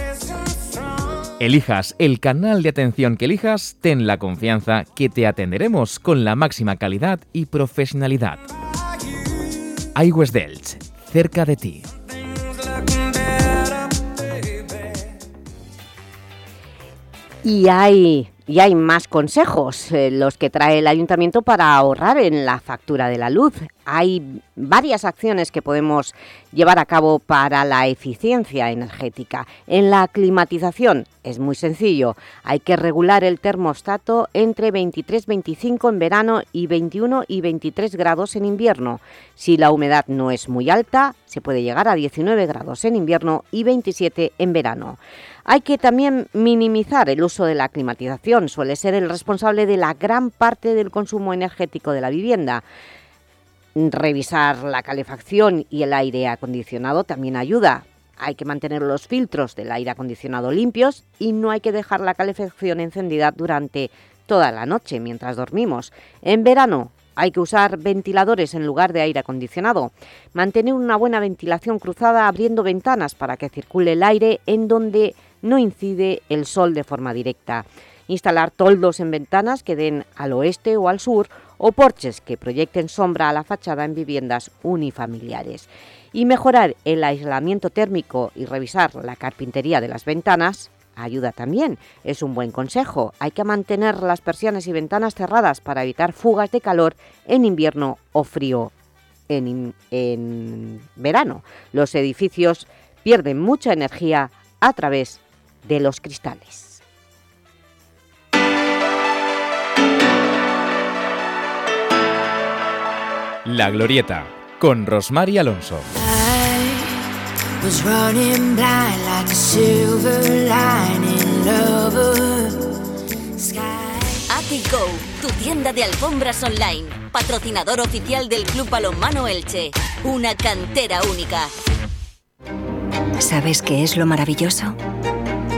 Elijas el canal de atención que elijas, ten la confianza que te atenderemos con la máxima calidad y profesionalidad. iWest Delch, cerca de ti. Y hay, y hay más consejos, eh, los que trae el Ayuntamiento para ahorrar en la factura de la luz. Hay varias acciones que podemos llevar a cabo para la eficiencia energética. En la climatización es muy sencillo, hay que regular el termostato entre 23-25 en verano y 21 y 23 grados en invierno. Si la humedad no es muy alta, se puede llegar a 19 grados en invierno y 27 en verano. Hay que también minimizar el uso de la climatización, suele ser el responsable de la gran parte del consumo energético de la vivienda. Revisar la calefacción y el aire acondicionado también ayuda. Hay que mantener los filtros del aire acondicionado limpios y no hay que dejar la calefacción encendida durante toda la noche mientras dormimos. En verano hay que usar ventiladores en lugar de aire acondicionado. Mantener una buena ventilación cruzada abriendo ventanas para que circule el aire en donde no incide el sol de forma directa. Instalar toldos en ventanas que den al oeste o al sur o porches que proyecten sombra a la fachada en viviendas unifamiliares. Y mejorar el aislamiento térmico y revisar la carpintería de las ventanas ayuda también. Es un buen consejo. Hay que mantener las persianas y ventanas cerradas para evitar fugas de calor en invierno o frío en, verano. Los edificios pierden mucha energía a través de los cristales. La Glorieta, con Rosmar y Alonso. Atico, tu tienda de alfombras online, patrocinador oficial del Club Balonmano Elche, una cantera única. ¿Sabes qué es lo maravilloso?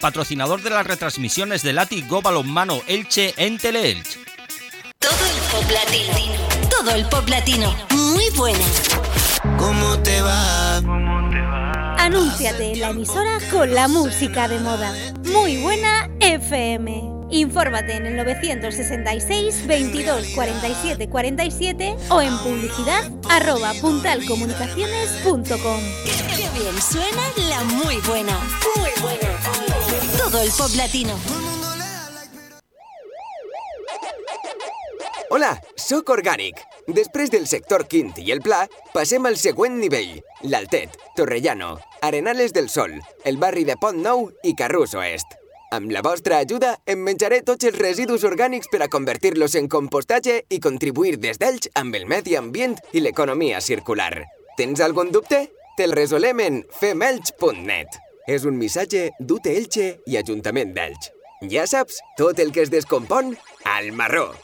patrocinador de las retransmisiones de Lati Go Balonmano Elche en Teleelch. Todo el pop latino. Todo el pop latino. Muy buena. ¿Cómo te va? Anúnciate en la emisora con la música de moda. Muy buena FM. Infórmate en el 966 22 47 47 o en publicidad arroba puntalcomunicaciones.com. Qué bien suena la muy buena. Muy buena. Todo el pop latino. Hola, sóc Organic. Després del sector quint i el pla, passem al següent nivell. L'Altet, Torrellano, Arenales del Sol, el barri de Pont Nou i Carrús Oest. Amb la vostra ajuda, em menjaré tots els residus orgànics per a convertir-los en compostatge i contribuir des d'ells amb el medi ambient i l'economia circular. Tens algun dubte? Te'l resolem en femelch.net. És un missatge d'UT Elche i Ajuntament d'Elx. Ja saps, tot el que es descompon, al marró.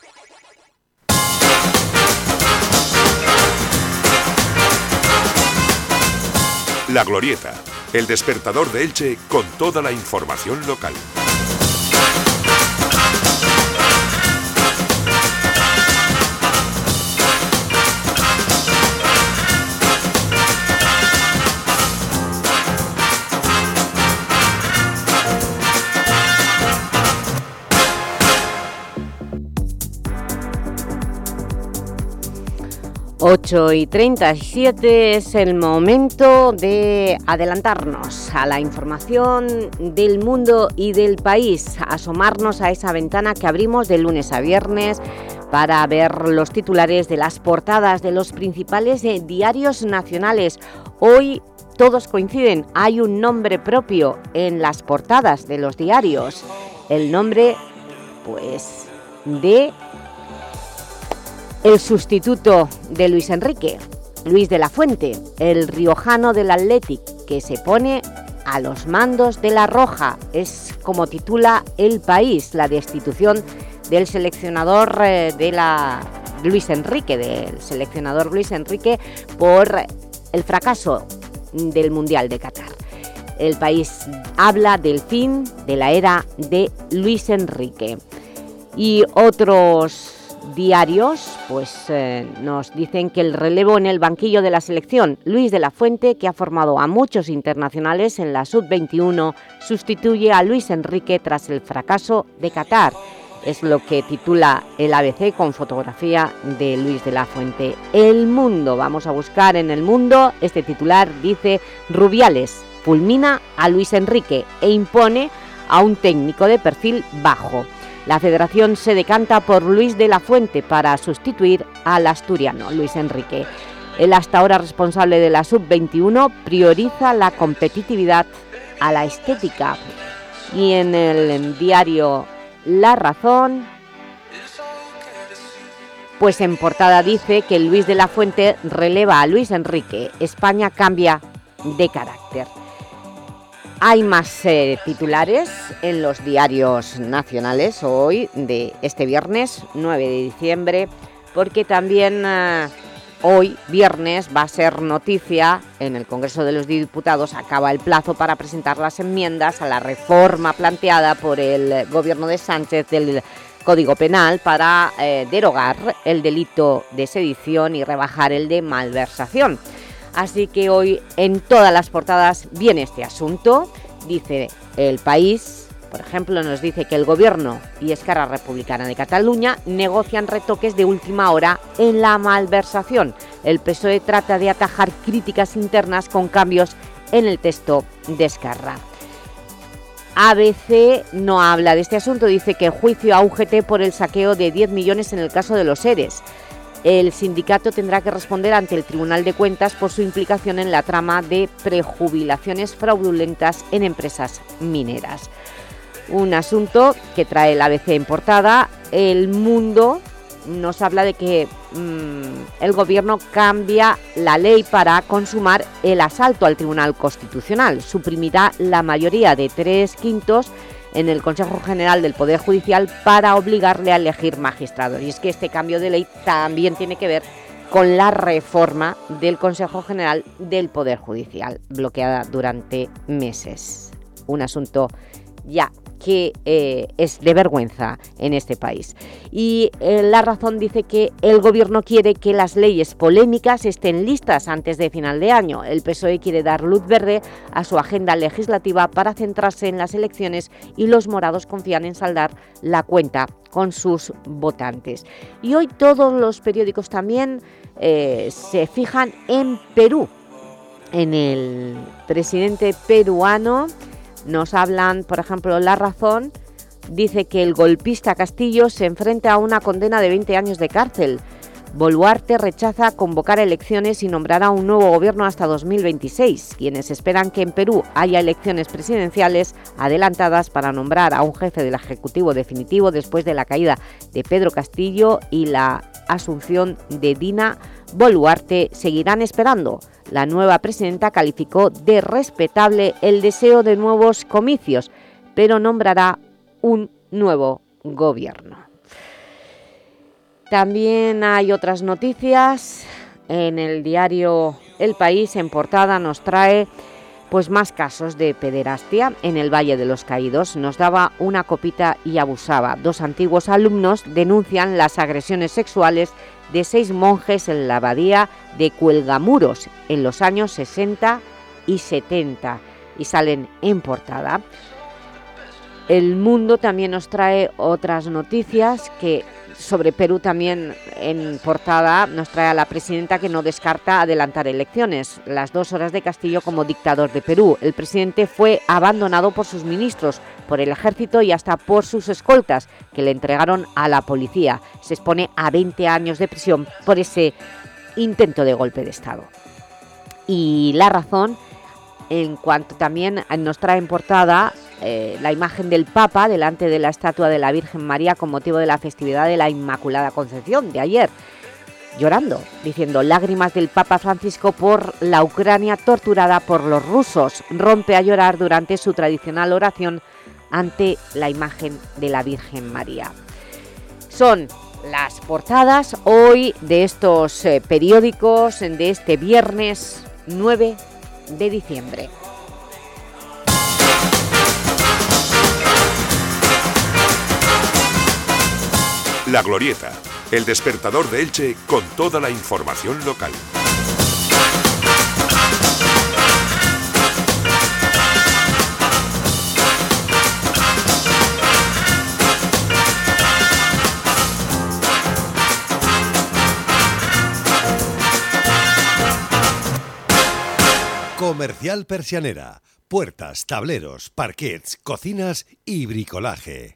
La Glorieta, el despertador de Elche con toda la información local. Ocho y 37 es el momento de adelantarnos a la información del mundo y del país, asomarnos a esa ventana que abrimos de lunes a viernes para ver los titulares de las portadas de los principales eh, diarios nacionales. Hoy todos coinciden, hay un nombre propio en las portadas de los diarios, el nombre pues de el sustituto de Luis Enrique, Luis de la Fuente, el riojano del Athletic, que se pone a los mandos de la Roja. Es como titula El País, la destitución del seleccionador eh, de la Luis Enrique, del seleccionador Luis Enrique, por el fracaso del Mundial de Qatar. El País habla del fin de la era de Luis Enrique. Y otros diarios pues eh, nos dicen que el relevo en el banquillo de la selección, Luis de la Fuente, que ha formado a muchos internacionales en la Sub-21, sustituye a Luis Enrique tras el fracaso de Qatar. Es lo que titula el ABC con fotografía de Luis de la Fuente. El Mundo, vamos a buscar en El Mundo, este titular dice Rubiales fulmina a Luis Enrique e impone a un técnico de perfil bajo. La federación se decanta por Luis de la Fuente para sustituir al asturiano Luis Enrique. El hasta ahora responsable de la Sub-21 prioriza la competitividad a la estética. Y en el diario La Razón, pues en portada dice que Luis de la Fuente releva a Luis Enrique. España cambia de carácter. Hay más eh, titulares en los diarios nacionales hoy, de este viernes 9 de diciembre, porque también eh, hoy, viernes, va a ser noticia en el Congreso de los Diputados, acaba el plazo para presentar las enmiendas a la reforma planteada por el Gobierno de Sánchez del Código Penal para eh, derogar el delito de sedición y rebajar el de malversación. Así que hoy en todas las portadas viene este asunto. Dice El País, por ejemplo, nos dice que el Gobierno y Esquerra Republicana de Cataluña negocian retoques de última hora en la malversación. El PSOE trata de atajar críticas internas con cambios en el texto de Esquerra. ABC no habla de este asunto, dice que juicio a UGT por el saqueo de 10 millones en el caso de los seres el sindicato tendrá que responder ante el Tribunal de Cuentas por su implicación en la trama de prejubilaciones fraudulentas en empresas mineras. Un asunto que trae la ABC en portada. El Mundo nos habla de que mm, el Gobierno cambia la ley para consumar el asalto al Tribunal Constitucional. Suprimirá la mayoría de tres quintos en el Consejo General del Poder Judicial para obligarle a elegir magistrados. Y es que este cambio de ley también tiene que ver con la reforma del Consejo General del Poder Judicial, bloqueada durante meses. Un asunto ya que eh, es de vergüenza en este país. Y eh, La Razón dice que el Gobierno quiere que las leyes polémicas estén listas antes de final de año. El PSOE quiere dar luz verde a su agenda legislativa para centrarse en las elecciones y los morados confían en saldar la cuenta con sus votantes. Y hoy todos los periódicos también eh, se fijan en Perú, en el presidente peruano nos hablan, por ejemplo, La Razón dice que el golpista Castillo se enfrenta a una condena de 20 años de cárcel. Boluarte rechaza convocar elecciones y nombrará un nuevo gobierno hasta 2026. Quienes esperan que en Perú haya elecciones presidenciales adelantadas para nombrar a un jefe del Ejecutivo definitivo después de la caída de Pedro Castillo y la asunción de Dina Boluarte seguirán esperando. La nueva presidenta calificó de respetable el deseo de nuevos comicios, pero nombrará un nuevo gobierno. También hay otras noticias. En el diario El País, en portada, nos trae pues más casos de pederastia en el Valle de los Caídos. Nos daba una copita y abusaba. Dos antiguos alumnos denuncian las agresiones sexuales de seis monjes en la abadía de Cuelgamuros en los años 60 y 70 y salen en portada. El Mundo también nos trae otras noticias que sobre Perú también en portada nos trae a la presidenta que no descarta adelantar elecciones. Las dos horas de Castillo como dictador de Perú. El presidente fue abandonado por sus ministros, por el ejército y hasta por sus escoltas, que le entregaron a la policía. Se expone a 20 años de prisión por ese intento de golpe de Estado. Y la razón, en cuanto también nos trae en portada eh, la imagen del Papa delante de la estatua de la Virgen María con motivo de la festividad de la Inmaculada Concepción de ayer, llorando, diciendo lágrimas del Papa Francisco por la Ucrania torturada por los rusos. Rompe a llorar durante su tradicional oración ante la imagen de la Virgen María. Son las portadas hoy de estos eh, periódicos de este viernes 9 de diciembre. La Glorieta, el despertador de Elche con toda la información local. Comercial Persianera. Puertas, tableros, parquets, cocinas y bricolaje.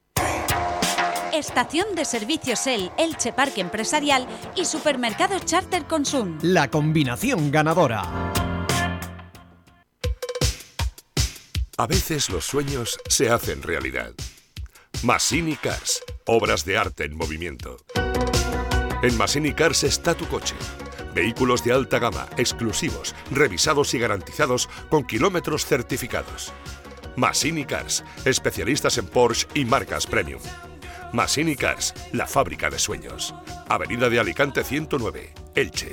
Estación de servicios El Elche Parque Empresarial y Supermercado Charter Consum. La combinación ganadora. A veces los sueños se hacen realidad. Massini Cars, obras de arte en movimiento. En Massini Cars está tu coche. Vehículos de alta gama, exclusivos, revisados y garantizados con kilómetros certificados. Massini Cars, especialistas en Porsche y marcas premium. Massini Cars, la fábrica de sueños. Avenida de Alicante 109, Elche.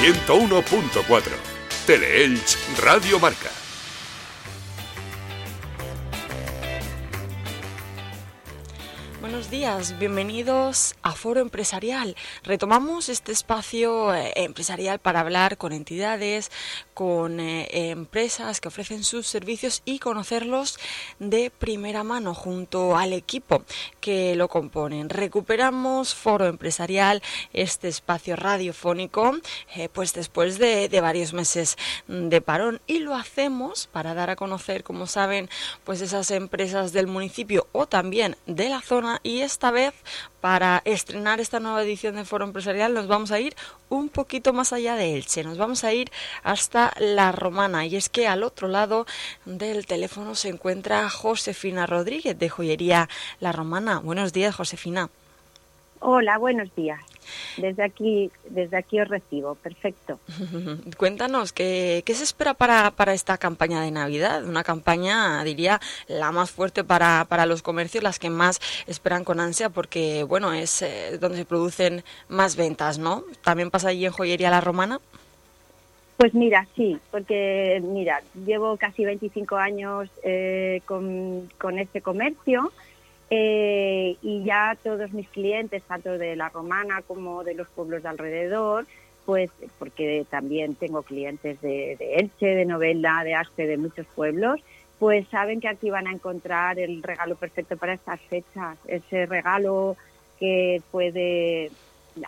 101.4 Teleelch Radio Marca. Buenos días, bienvenidos a Foro Empresarial. Retomamos este espacio eh, empresarial para hablar con entidades, con eh, empresas que ofrecen sus servicios y conocerlos de primera mano junto al equipo que lo componen. Recuperamos Foro Empresarial, este espacio radiofónico, eh, pues después de, de, varios meses de parón y lo hacemos para dar a conocer, como saben, pues esas empresas del municipio o también de la zona y y esta vez para estrenar esta nueva edición de Foro Empresarial nos vamos a ir un poquito más allá de Elche, nos vamos a ir hasta La Romana y es que al otro lado del teléfono se encuentra Josefina Rodríguez de Joyería La Romana. Buenos días, Josefina. Hola, buenos días. Desde aquí, desde aquí os recibo, perfecto. Cuéntanos, ¿qué, ¿qué, se espera para, para, esta campaña de Navidad? Una campaña, diría, la más fuerte para, para los comercios, las que más esperan con ansia, porque, bueno, es eh, donde se producen más ventas, ¿no? ¿También pasa allí en Joyería La Romana? Pues mira, sí, porque mira, llevo casi 25 años eh, con, con este comercio eh, y ya todos mis clientes, tanto de la romana como de los pueblos de alrededor, pues porque también tengo clientes de, Elche, de Novela, de Aspe, de muchos pueblos, pues saben que aquí van a encontrar el regalo perfecto para estas fechas, ese regalo que puede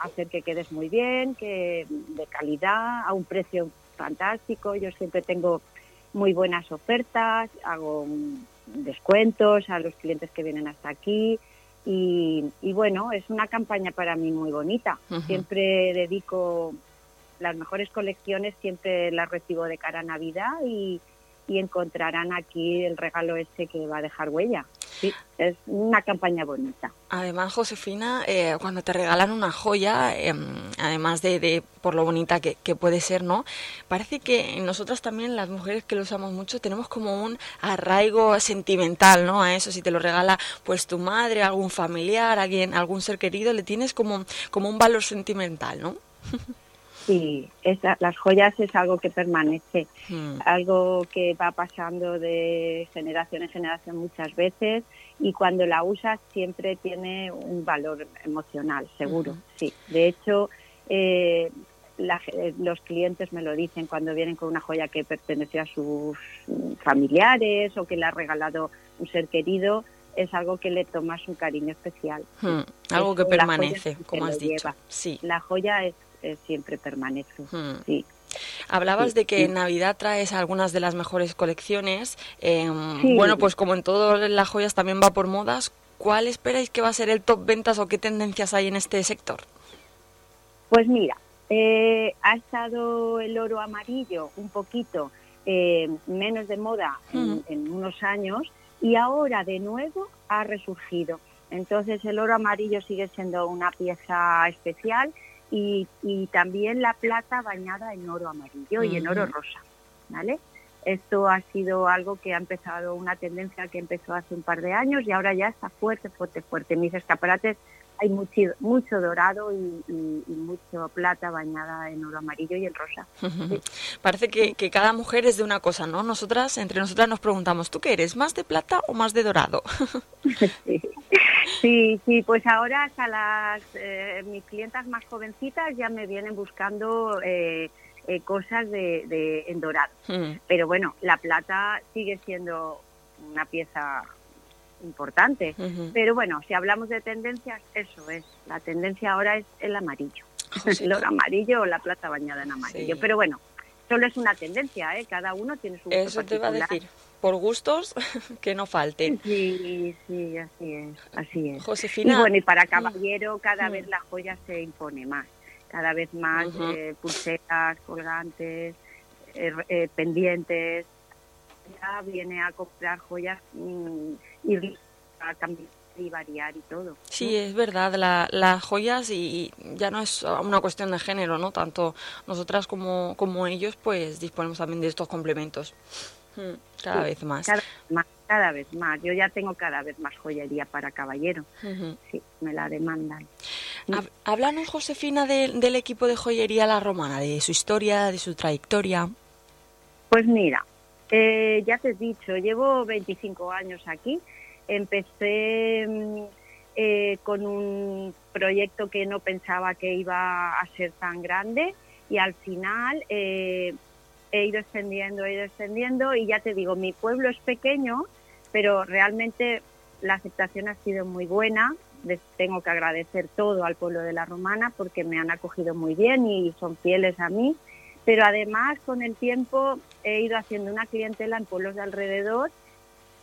hacer que quedes muy bien, que de calidad, a un precio fantástico. Yo siempre tengo muy buenas ofertas, hago descuentos a los clientes que vienen hasta aquí. Y, bueno, es una campaña para mí muy bonita. Siempre dedico las mejores colecciones, siempre las recibo de cara a Navidad y, y encontrarán aquí el regalo ese que va a dejar huella. Sí, es una campaña bonita. Además, Josefina, eh, cuando te regalan una joya, em, además de, por lo bonita que, puede ser, ¿no? Parece que nosotras también, las mujeres que lo usamos mucho, tenemos como un arraigo sentimental, ¿no? A eso, si te lo regala pues tu madre, algún familiar, alguien, algún ser querido, le tienes como, como un valor sentimental, ¿no? Sí, las joyas es algo que permanece, hmm. algo que va pasando de generación en generación muchas veces y cuando la usas siempre tiene un valor emocional, seguro, sí. De hecho, eh, los clientes me lo dicen cuando vienen con una joya que pertenece a sus familiares o que le ha regalado un ser querido, es algo que le toma su cariño especial. Hmm. algo que permanece, como has dicho. Sí. La joya es siempre permanece. Hmm. Sí. Hablabas de que en Navidad traes algunas de las mejores colecciones. Em, bueno, pues como en todas las joyas también va por modas. ¿Cuál esperáis que va a ser el top ventas o qué tendencias hay en este sector? Pues mira, eh, ha estado el oro amarillo un poquito eh, menos de moda en, en unos años y ahora de nuevo ha resurgido. Entonces el oro amarillo sigue siendo una pieza especial y, también la plata bañada en oro amarillo y en oro rosa, ¿vale? Esto ha sido algo que ha empezado, una tendencia que empezó hace un par de años y ahora ya está fuerte, fuerte, fuerte. Mis escaparates hay mucho, mucho dorado y, mucho plata bañada en oro amarillo y en rosa. Parece que, cada mujer es de una cosa, ¿no? Nosotras, entre nosotras nos preguntamos, ¿tú qué eres? ¿Más de plata o más de dorado? sí. sí, pues ahora hasta las eh, mis clientas más jovencitas ya me vienen buscando eh, eh, cosas de, en dorado. Pero bueno, la plata sigue siendo una pieza importante. Pero bueno, si hablamos de tendencias, eso es. La tendencia ahora es el amarillo. el oro amarillo o la plata bañada en amarillo. Pero bueno, solo es una tendencia, ¿eh? Cada uno tiene su Eso te va a decir. Por gustos, que no falten. Sí, sí, así es, así es. Josefina. Y bueno, y para caballero cada mm. vez la joya se impone más. Cada vez más eh, pulseras, colgantes, eh, eh, pendientes. Ya viene a comprar joyas y a cambiar y variar y todo. Sí, es verdad, las joyas y, ya no es una cuestión de género, ¿no? Tanto nosotras como, como ellos, pues disponemos también de estos complementos. Hmm, cada vez más. Cada, más. cada vez más. Yo ya tengo cada vez más joyería para caballero. Sí, me la demandan. Háblanos, Josefina, del equipo de joyería La Romana, de su historia, de su trayectoria. Pues mira, eh, ya te he dicho, llevo 25 años aquí. Empecé mm, eh, con un proyecto que no pensaba que iba a ser tan grande y al final eh, he ido extendiendo, he ido extendiendo y ya te digo, mi pueblo es pequeño, pero realmente la aceptación ha sido muy buena. Les tengo que agradecer todo al pueblo de la Romana porque me han acogido muy bien y son fieles a mí pero además con el tiempo he ido haciendo una clientela en pueblos de alrededor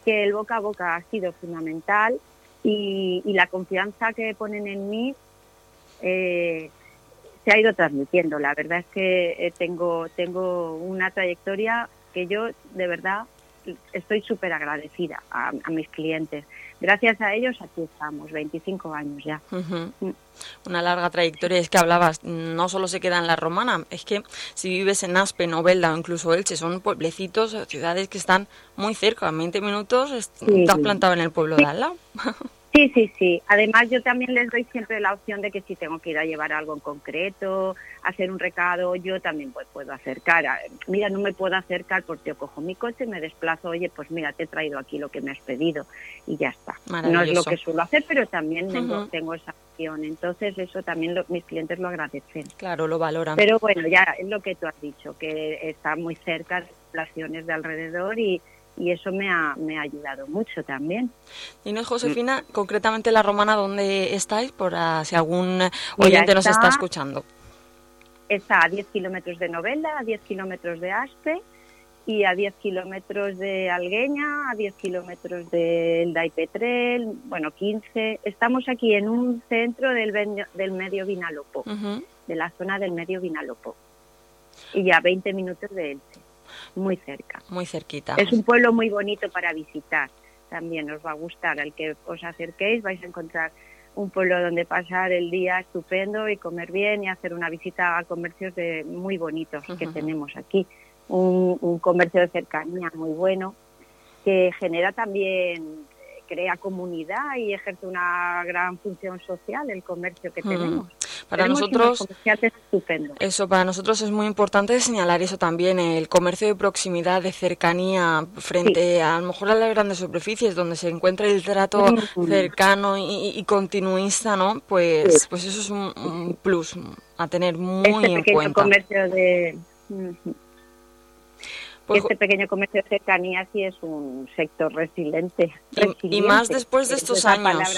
que el boca a boca ha sido fundamental y, la confianza que ponen en mí eh, se ha ido transmitiendo. La verdad es que eh, tengo, tengo una trayectoria que yo de verdad estoy súper agradecida a, mis clientes. Gracias a ellos aquí estamos, 25 años ya. Mm. Una larga trayectoria. Es que hablabas, no solo se queda en la romana, es que si vives en Aspe, Novelda o incluso Elche, son pueblecitos, ciudades que están muy cerca, a 20 minutos, estás plantado en el pueblo de al lado. Sí, sí, sí. Además, yo también les doy siempre la opción de que si tengo que ir a llevar algo en concreto, hacer un recado, yo también pues, puedo acercar. Mira, no me puedo acercar porque yo cojo mi coche, me desplazo, oye, pues mira, te he traído aquí lo que me has pedido y ya está. No es lo que suelo hacer, pero también tengo, esa opción. Entonces, eso también mis clientes lo agradecen. Claro, lo valoran. Pero bueno, ya es lo que tú has dicho, que está muy cerca de las poblaciones de alrededor y y eso me ha, me ha ayudado mucho también. Y no, Josefina, concretamente la romana, ¿dónde estáis? Por si algún oyente nos está escuchando. Está a 10 kilómetros de Novela, a 10 kilómetros de Aspe y a 10 kilómetros de Algueña, a 10 kilómetros del Daipetrel, bueno, 15. Estamos aquí en un centro del, del medio Vinalopó, de la zona del medio Vinalopó, y a 20 minutos de Elche muy cerca. Muy cerquita. Es un pueblo muy bonito para visitar. También os va a gustar. Al que os acerquéis vais a encontrar un pueblo donde pasar el día estupendo y comer bien y hacer una visita a comercios de, muy bonitos que tenemos aquí. Un, un, comercio de cercanía muy bueno que genera también, crea comunidad y ejerce una gran función social el comercio que tenemos. Para nosotros, eso para nosotros es muy importante señalar eso también, el comercio de proximidad, de cercanía, frente a, a lo mejor a las grandes superficies, donde se encuentra el trato cercano y, continuista, ¿no? Pues, pues eso es un, plus a tener muy en cuenta. comercio de pues este pequeño comercio de cercanía sí es un sector resiliente. Y, más después de estos años.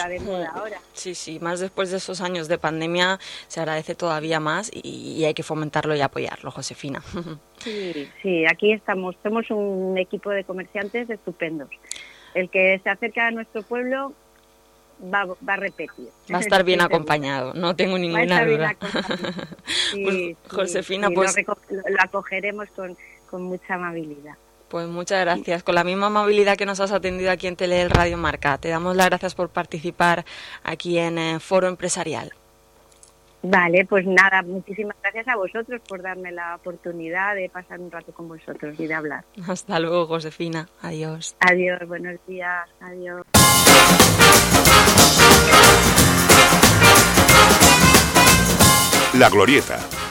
Sí, sí, más después de estos años de pandemia se agradece todavía más y, hay que fomentarlo y apoyarlo, Josefina. Sí, sí, aquí estamos, somos un equipo de comerciantes estupendos. El que se acerca a nuestro pueblo Va, va, a repetir. Va a estar bien acompañado, no tengo ninguna duda. Pues, Josefina, pues lo, acogeremos con, con mucha amabilidad. Pues muchas gracias. Con la misma amabilidad que nos has atendido aquí en Tele Radio Marca. Te damos las gracias por participar aquí en eh, Foro Empresarial. Vale, pues nada, muchísimas gracias a vosotros por darme la oportunidad de pasar un rato con vosotros y de hablar. Hasta luego, Josefina. Adiós. Adiós, buenos días. Adiós. La Glorieta,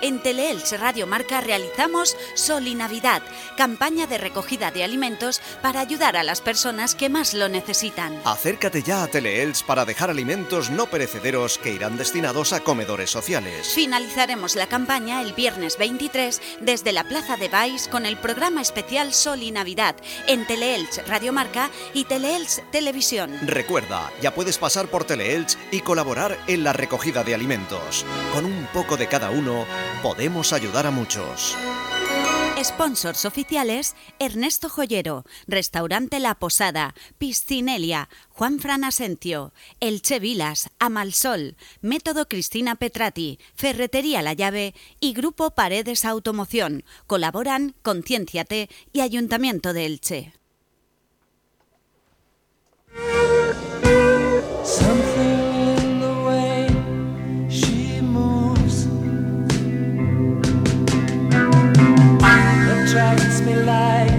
En Teleelch Radio Marca realizamos Sol y Navidad, campaña de recogida de alimentos para ayudar a las personas que más lo necesitan. Acércate ya a Teleelch para dejar alimentos no perecederos que irán destinados a comedores sociales. Finalizaremos la campaña el viernes 23 desde la Plaza de Baix con el programa especial Sol y Navidad en Teleelch Radio Marca y Teleelch Televisión. Recuerda, ya puedes pasar por Teleelch y colaborar en la recogida de alimentos. Con un poco de cada uno, podemos ayudar a muchos. Sponsors oficiales: Ernesto Joyero, Restaurante La Posada, Piscinelia, Juan Fran Asencio, Elche Vilas, Amalsol, Método Cristina Petrati, Ferretería La Llave y Grupo Paredes Automoción. Colaboran Concienciate y Ayuntamiento de Elche. Attracts me like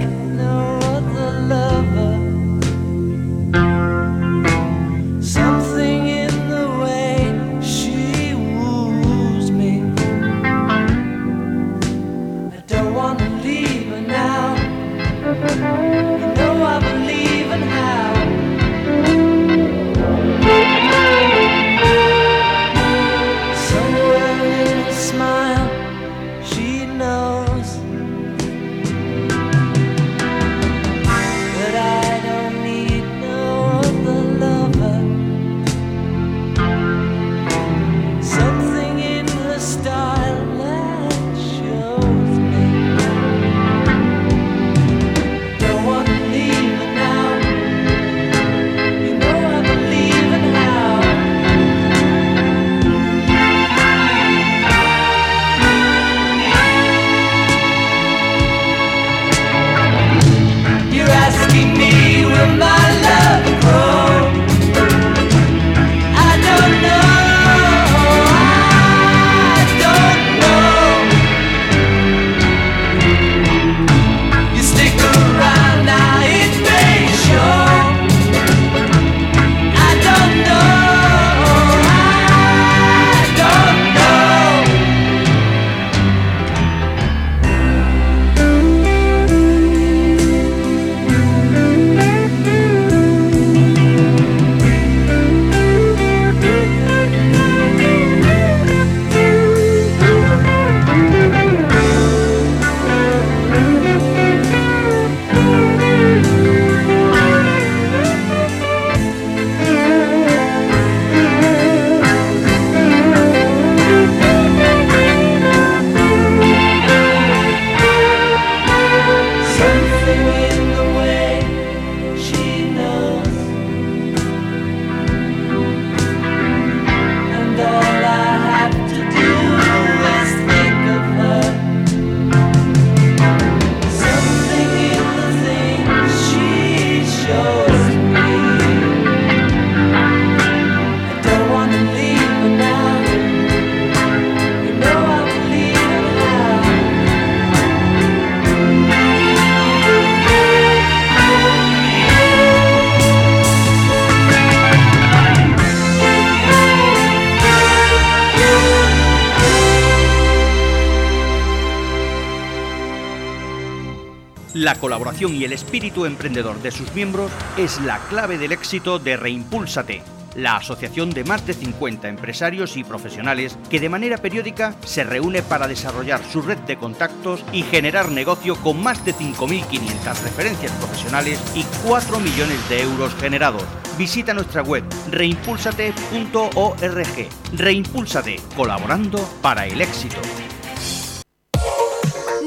Y el espíritu emprendedor de sus miembros es la clave del éxito de Reimpúlsate la asociación de más de 50 empresarios y profesionales que de manera periódica se reúne para desarrollar su red de contactos y generar negocio con más de 5.500 referencias profesionales y 4 millones de euros generados. Visita nuestra web reimpulsate.org. Reimpúlsate, colaborando para el éxito.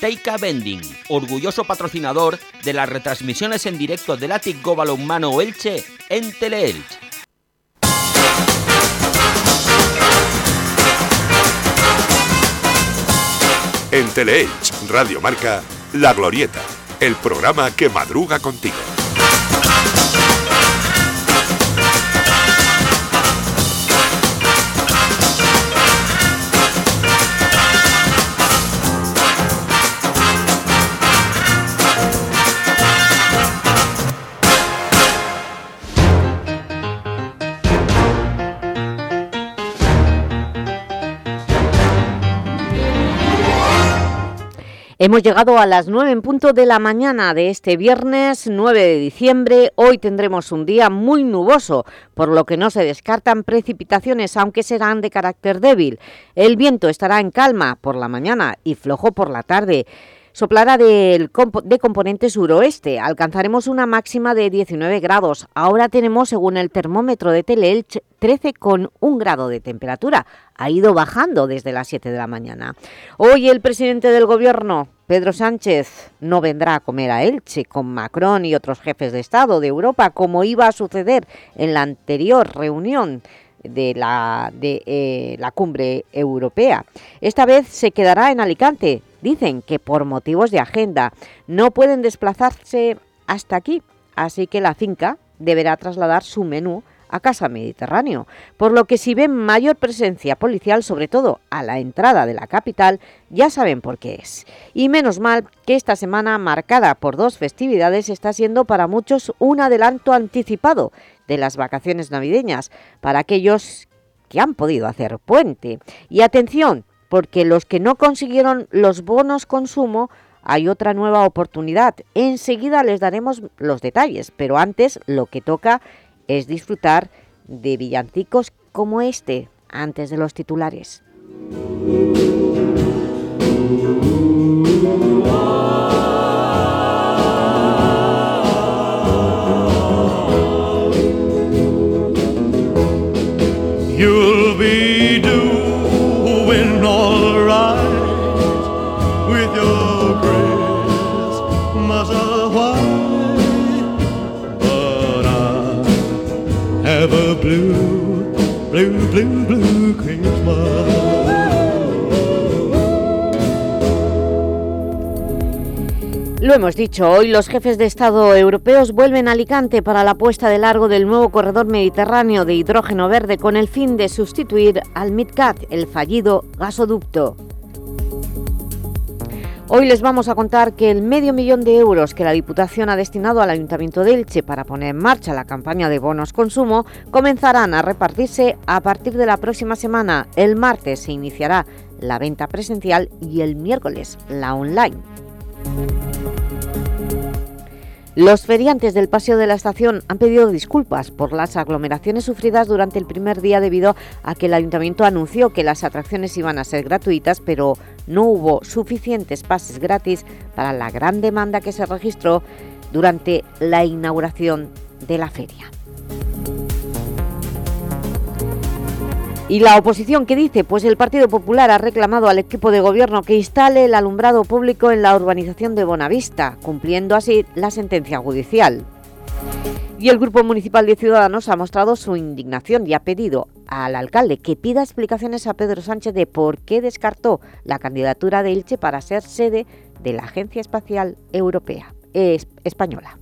Teika Bending, orgulloso patrocinador de las retransmisiones en directo del Atic Go Balonmano Elche en Teleelch. En Teleelch, Radio Marca, La Glorieta, el programa que madruga contigo. Hemos llegado a las 9 en punto de la mañana de este viernes 9 de diciembre. Hoy tendremos un día muy nuboso, por lo que no se descartan precipitaciones, aunque serán de carácter débil. El viento estará en calma por la mañana y flojo por la tarde. Soplará de componente suroeste, alcanzaremos una máxima de 19 grados. Ahora tenemos, según el termómetro de Teleelch, 13,1 grado de temperatura. Ha ido bajando desde las 7 de la mañana. Hoy el presidente del Gobierno, Pedro Sánchez, no vendrá a comer a Elche con Macron y otros jefes de Estado de Europa, como iba a suceder en la anterior reunión de la, de, eh, la cumbre europea. Esta vez se quedará en Alicante. Dicen que por motivos de agenda no pueden desplazarse hasta aquí, así que la finca deberá trasladar su menú a Casa Mediterráneo, por lo que si ven mayor presencia policial, sobre todo a la entrada de la capital, ya saben por qué es. Y menos mal que esta semana, marcada por dos festividades, está siendo para muchos un adelanto anticipado de las vacaciones navideñas, para aquellos que han podido hacer puente. Y atención, porque los que no consiguieron los bonos consumo hay otra nueva oportunidad. Enseguida les daremos los detalles, pero antes lo que toca es disfrutar de villancicos como este, antes de los titulares. Lo hemos dicho, hoy los jefes de Estado europeos vuelven a Alicante para la puesta de largo del nuevo corredor mediterráneo de hidrógeno verde con el fin de sustituir al MidCat, el fallido gasoducto. Hoy les vamos a contar que el medio millón de euros que la Diputación ha destinado al Ayuntamiento de Elche para poner en marcha la campaña de bonos consumo comenzarán a repartirse a partir de la próxima semana. El martes se iniciará la venta presencial y el miércoles la online. Los feriantes del Paseo de la Estación han pedido disculpas por las aglomeraciones sufridas durante el primer día debido a que el Ayuntamiento anunció que las atracciones iban a ser gratuitas, pero no hubo suficientes pases gratis para la gran demanda que se registró durante la inauguración de la feria. ¿Y la oposición qué dice? Pues el Partido Popular ha reclamado al equipo de gobierno que instale el alumbrado público en la urbanización de Bonavista, cumpliendo así la sentencia judicial. Y el Grupo Municipal de Ciudadanos ha mostrado su indignación y ha pedido al alcalde que pida explicaciones a Pedro Sánchez de por qué descartó la candidatura de Elche para ser sede de la Agencia Espacial Europea, Española.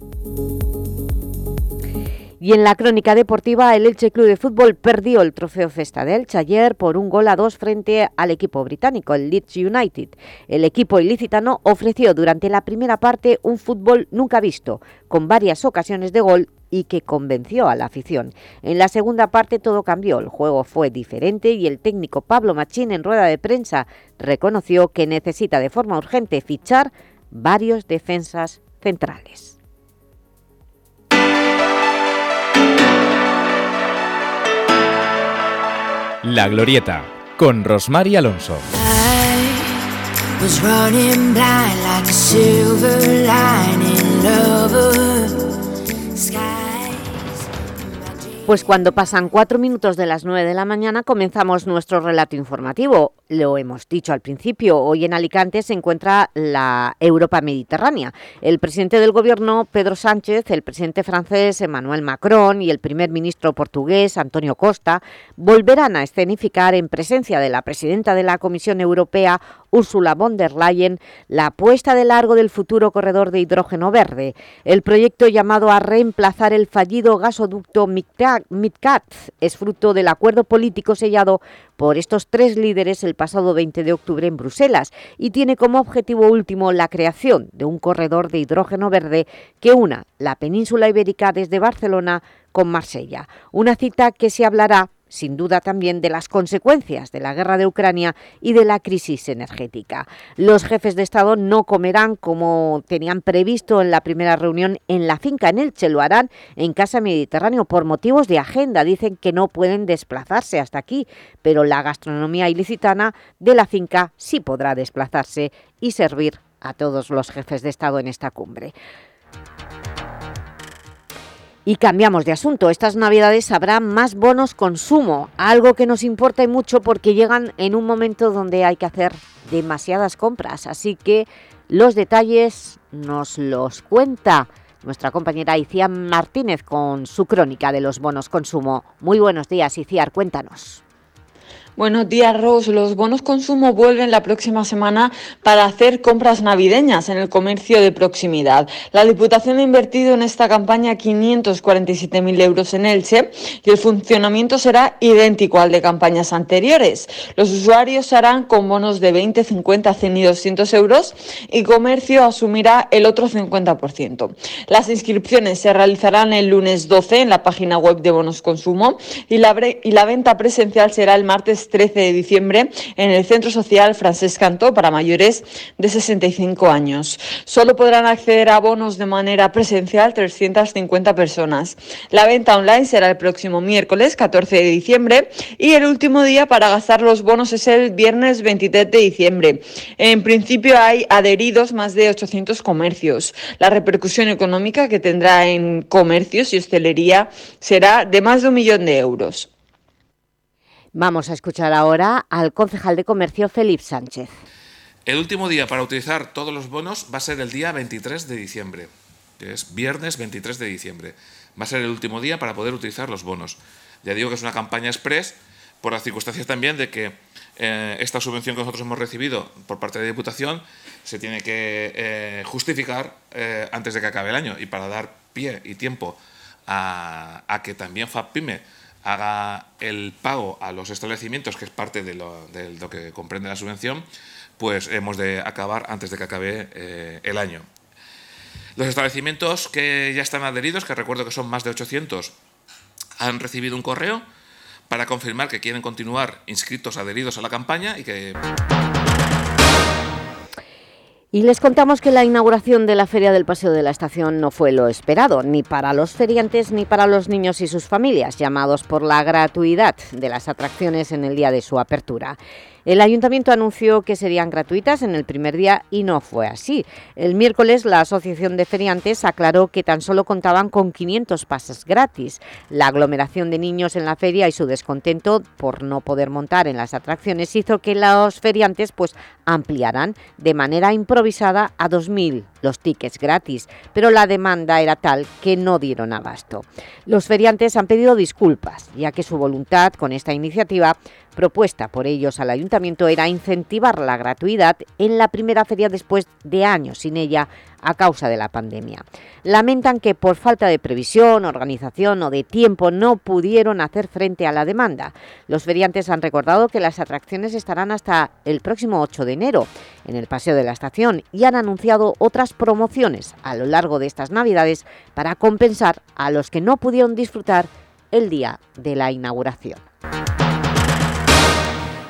Y en la crónica deportiva, el Elche Club de Fútbol perdió el trofeo Festa de Elche ayer por un gol a dos frente al equipo británico, el Leeds United. El equipo ilicitano ofreció durante la primera parte un fútbol nunca visto, con varias ocasiones de gol y que convenció a la afición. En la segunda parte todo cambió, el juego fue diferente y el técnico Pablo Machín en rueda de prensa reconoció que necesita de forma urgente fichar varios defensas centrales. La Glorieta, con Rosmar Alonso. Pues cuando pasan cuatro minutos de las nueve de la mañana comenzamos nuestro relato informativo. Lo hemos dicho al principio, hoy en Alicante se encuentra la Europa Mediterránea. El presidente del Gobierno, Pedro Sánchez, el presidente francés, Emmanuel Macron y el primer ministro portugués, Antonio Costa, volverán a escenificar en presencia de la presidenta de la Comisión Europea, Ursula von der Leyen, la puesta de largo del futuro corredor de hidrógeno verde. El proyecto llamado a reemplazar el fallido gasoducto MidCat es fruto del acuerdo político sellado por estos tres líderes el pasado 20 de octubre en Bruselas y tiene como objetivo último la creación de un corredor de hidrógeno verde que una la península ibérica desde Barcelona con Marsella. Una cita que se hablará sin duda también de las consecuencias de la guerra de Ucrania y de la crisis energética. Los jefes de Estado no comerán como tenían previsto en la primera reunión en la finca en Elche, lo harán en Casa Mediterráneo por motivos de agenda. Dicen que no pueden desplazarse hasta aquí, pero la gastronomía ilicitana de la finca sí podrá desplazarse y servir a todos los jefes de Estado en esta cumbre. Y cambiamos de asunto. Estas navidades habrá más bonos consumo, algo que nos importa y mucho porque llegan en un momento donde hay que hacer demasiadas compras. Así que los detalles nos los cuenta nuestra compañera Iciar Martínez con su crónica de los bonos consumo. Muy buenos días, Iciar, cuéntanos. Buenos días, Ros. Los bonos consumo vuelven la próxima semana para hacer compras navideñas en el comercio de proximidad. La Diputación ha invertido en esta campaña 547.000 euros en Elche y el funcionamiento será idéntico al de campañas anteriores. Los usuarios se harán con bonos de 20, 50, 100 y 200 euros y comercio asumirá el otro 50%. Las inscripciones se realizarán el lunes 12 en la página web de Bonos Consumo y la, y la venta presencial será el martes 13 de diciembre en el Centro Social Francesc Cantó para mayores de 65 años. Solo podrán acceder a bonos de manera presencial 350 personas. La venta online será el próximo miércoles 14 de diciembre y el último día para gastar los bonos es el viernes 23 de diciembre. En principio hay adheridos más de 800 comercios. La repercusión económica que tendrá en comercios y hostelería será de más de un millón de euros. Vamos a escuchar ahora al concejal de comercio Felipe Sánchez. El último día para utilizar todos los bonos va a ser el día 23 de diciembre, que es viernes 23 de diciembre. Va a ser el último día para poder utilizar los bonos. Ya digo que es una campaña express por las circunstancias también de que eh, esta subvención que nosotros hemos recibido por parte de la Diputación se tiene que eh, justificar eh, antes de que acabe el año y para dar pie y tiempo a, a que también FAPPYME haga el pago a los establecimientos, que es parte de lo, que comprende la subvención, pues hemos de acabar antes de que acabe eh, el año. Los establecimientos que ya están adheridos, que recuerdo que son más de 800, han recibido un correo para confirmar que quieren continuar inscritos, adheridos a la campaña y que... Y les contamos que la inauguración de la Feria del Paseo de la Estación no fue lo esperado, ni para los feriantes ni para los niños y sus familias, llamados por la gratuidad de las atracciones en el día de su apertura. El Ayuntamiento anunció que serían gratuitas en el primer día y no fue así. El miércoles la Asociación de Feriantes aclaró que tan solo contaban con 500 pases gratis. La aglomeración de niños en la feria y su descontento por no poder montar en las atracciones hizo que los feriantes pues, ampliaran de manera improvisada a 2.000 los tickets gratis, pero la demanda era tal que no dieron abasto. Los feriantes han pedido disculpas, ya que su voluntad con esta iniciativa propuesta por ellos al Ayuntamiento era incentivar la gratuidad en la primera feria después de años sin ella a causa de la pandemia. Lamentan que por falta de previsión, organización o de tiempo no pudieron hacer frente a la demanda. Los feriantes han recordado que las atracciones estarán hasta el próximo 8 de enero en el Paseo de la Estación y han anunciado otras promociones a lo largo de estas Navidades para compensar a los que no pudieron disfrutar el día de la inauguración.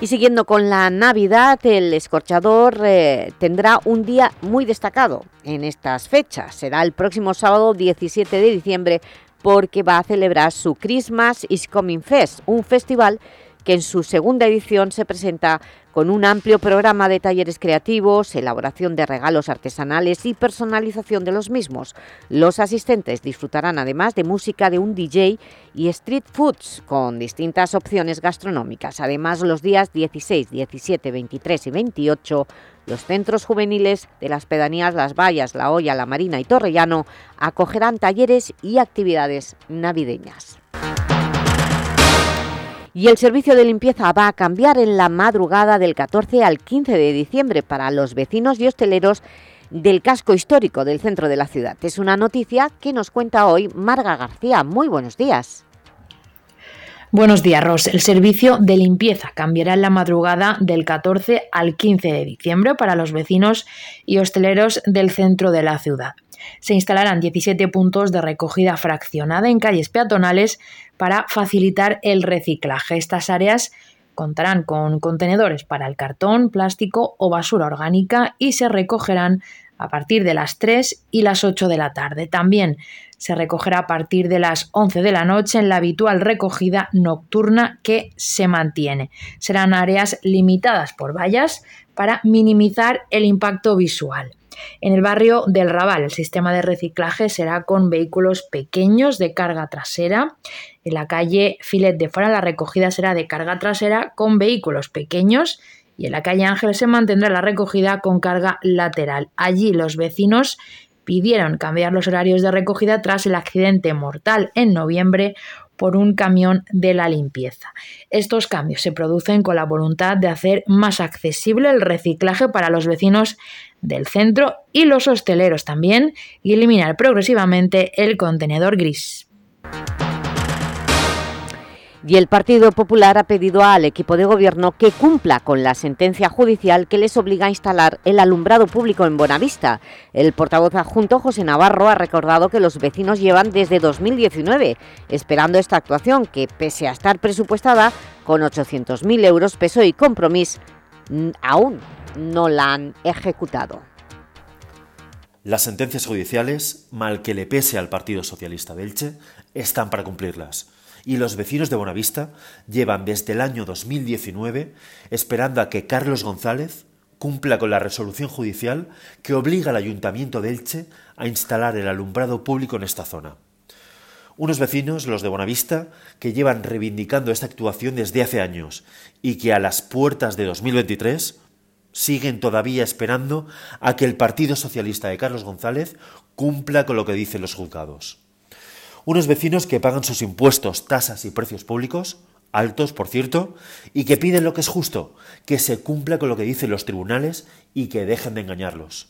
Y siguiendo con la Navidad, el escorchador eh, tendrá un día muy destacado en estas fechas. Será el próximo sábado 17 de diciembre porque va a celebrar su Christmas is Coming Fest, un festival que en su segunda edición se presenta con un amplio programa de talleres creativos, elaboración de regalos artesanales y personalización de los mismos. Los asistentes disfrutarán además de música de un DJ y street foods con distintas opciones gastronómicas. Además, los días 16, 17, 23 y 28 los centros juveniles de las pedanías Las Vallas, La Hoya, La Marina y Torrellano acogerán talleres y actividades navideñas. Y el servicio de limpieza va a cambiar en la madrugada del 14 al 15 de diciembre para los vecinos y hosteleros del casco histórico del centro de la ciudad. Es una noticia que nos cuenta hoy Marga García. Muy buenos días. Buenos días, Ros. El servicio de limpieza cambiará en la madrugada del 14 al 15 de diciembre para los vecinos y hosteleros del centro de la ciudad se instalarán 17 puntos de recogida fraccionada en calles peatonales para facilitar el reciclaje. Estas áreas contarán con contenedores para el cartón, plástico o basura orgánica y se recogerán a partir de las 3 y las 8 de la tarde. También se recogerá a partir de las 11 de la noche en la habitual recogida nocturna que se mantiene. Serán áreas limitadas por vallas para minimizar el impacto visual. En el barrio del Raval, el sistema de reciclaje será con vehículos pequeños de carga trasera. En la calle Filet de Fora la recogida será de carga trasera con vehículos pequeños y en la calle Ángel se mantendrá la recogida con carga lateral. Allí los vecinos pidieron cambiar los horarios de recogida tras el accidente mortal en noviembre por un camión de la limpieza. Estos cambios se producen con la voluntad de hacer más accesible el reciclaje para los vecinos del centro y los hosteleros también y eliminar progresivamente el contenedor gris. Y el Partido Popular ha pedido al equipo de gobierno que cumpla con la sentencia judicial que les obliga a instalar el alumbrado público en Bonavista. El portavoz adjunto José Navarro ha recordado que los vecinos llevan desde 2019 esperando esta actuación que, pese a estar presupuestada con 800.000 euros peso y compromiso, aún no la han ejecutado. Las sentencias judiciales, mal que le pese al Partido Socialista de Elche, están para cumplirlas. Y los vecinos de Bonavista llevan desde el año 2019 esperando a que Carlos González cumpla con la resolución judicial que obliga al Ayuntamiento de Elche a instalar el alumbrado público en esta zona. Unos vecinos, los de Bonavista, que llevan reivindicando esta actuación desde hace años y que a las puertas de 2023 siguen todavía esperando a que el Partido Socialista de Carlos González cumpla con lo que dicen los juzgados. Unos vecinos que pagan sus impuestos, tasas y precios públicos, altos por cierto, y que piden lo que es justo, que se cumpla con lo que dicen los tribunales y que dejen de engañarlos.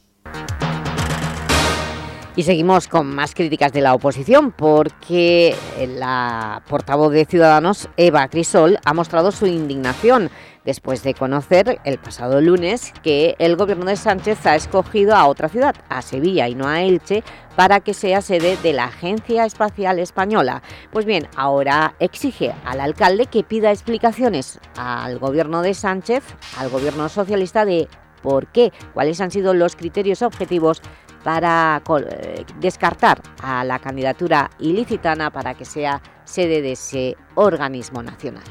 Y seguimos con más críticas de la oposición porque la portavoz de Ciudadanos, Eva Crisol, ha mostrado su indignación después de conocer el pasado lunes que el gobierno de Sánchez ha escogido a otra ciudad, a Sevilla y no a Elche, para que sea sede de la Agencia Espacial Española. Pues bien, ahora exige al alcalde que pida explicaciones al gobierno de Sánchez, al gobierno socialista, de por qué, cuáles han sido los criterios objetivos para eh, descartar a la candidatura ilicitana para que sea sede de ese organismo nacional.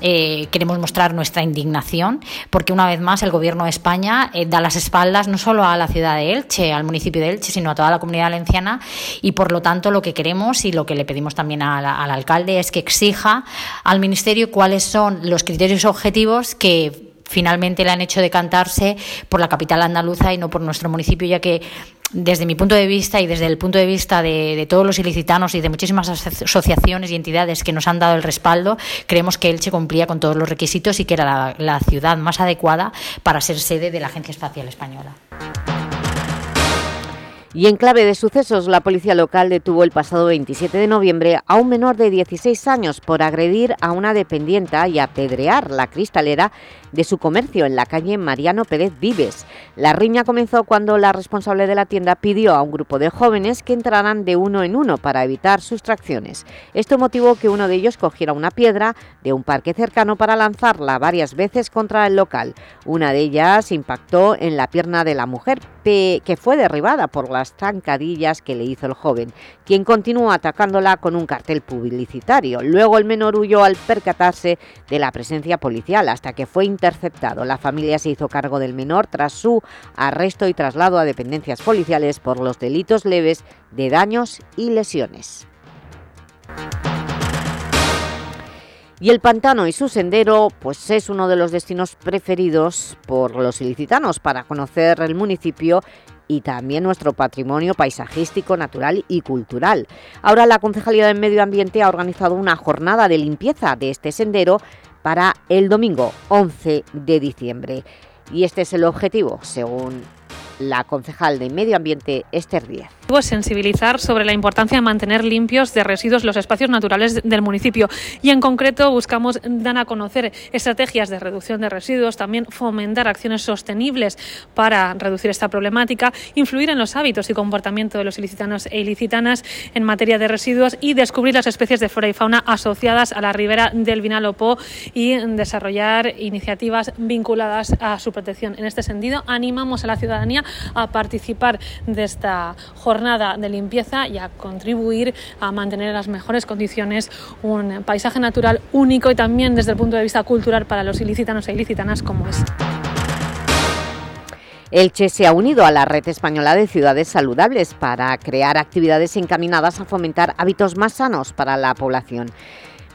Eh, queremos mostrar nuestra indignación porque una vez más el Gobierno de España eh, da las espaldas no solo a la ciudad de Elche, al municipio de Elche, sino a toda la comunidad valenciana y por lo tanto lo que queremos y lo que le pedimos también al alcalde es que exija al Ministerio cuáles son los criterios objetivos que finalmente le han hecho decantarse por la capital andaluza y no por nuestro municipio, ya que desde mi punto de vista y desde el punto de vista de, todos los ilicitanos y de muchísimas asociaciones y entidades que nos han dado el respaldo, creemos que Elche cumplía con todos los requisitos y que era la ciudad más adecuada para ser sede de la Agencia Espacial Española. Y en clave de sucesos, la policía local detuvo el pasado 27 de noviembre a un menor de 16 años por agredir a una dependienta y apedrear la cristalera de su comercio en la calle Mariano Pérez Vives. La riña comenzó cuando la responsable de la tienda pidió a un grupo de jóvenes que entraran de uno en uno para evitar sustracciones. Esto motivó que uno de ellos cogiera una piedra de un parque cercano para lanzarla varias veces contra el local. Una de ellas impactó en la pierna de la mujer, que fue derribada por las zancadillas que le hizo el joven, quien continuó atacándola con un cartel publicitario. Luego el menor huyó al percatarse de la presencia policial hasta que fue interceptado. La familia se hizo cargo del menor tras su arresto y traslado a dependencias policiales por los delitos leves de daños y lesiones. Y el pantano y su sendero pues es uno de los destinos preferidos por los ilicitanos para conocer el municipio y también nuestro patrimonio paisajístico, natural y cultural. Ahora la Concejalía del Medio Ambiente ha organizado una jornada de limpieza de este sendero para el domingo 11 de diciembre. Y este es el objetivo, según la concejal de Medio Ambiente, Esther Díaz. Sensibilizar sobre la importancia de mantener limpios de residuos los espacios naturales del municipio y en concreto buscamos dar a conocer estrategias de reducción de residuos, también fomentar acciones sostenibles para reducir esta problemática, influir en los hábitos y comportamiento de los ilicitanos e ilicitanas en materia de residuos y descubrir las especies de flora y fauna asociadas a la ribera del Vinalopó y desarrollar iniciativas vinculadas a su protección. En este sentido, animamos a la ciudadanía a participar de esta jornada de limpieza y a contribuir a mantener en las mejores condiciones un paisaje natural único y también desde el punto de vista cultural para los ilicitanos e ilicitanas como es. Elche se ha unido a la Red Española de Ciudades Saludables para crear actividades encaminadas a fomentar hábitos más sanos para la población.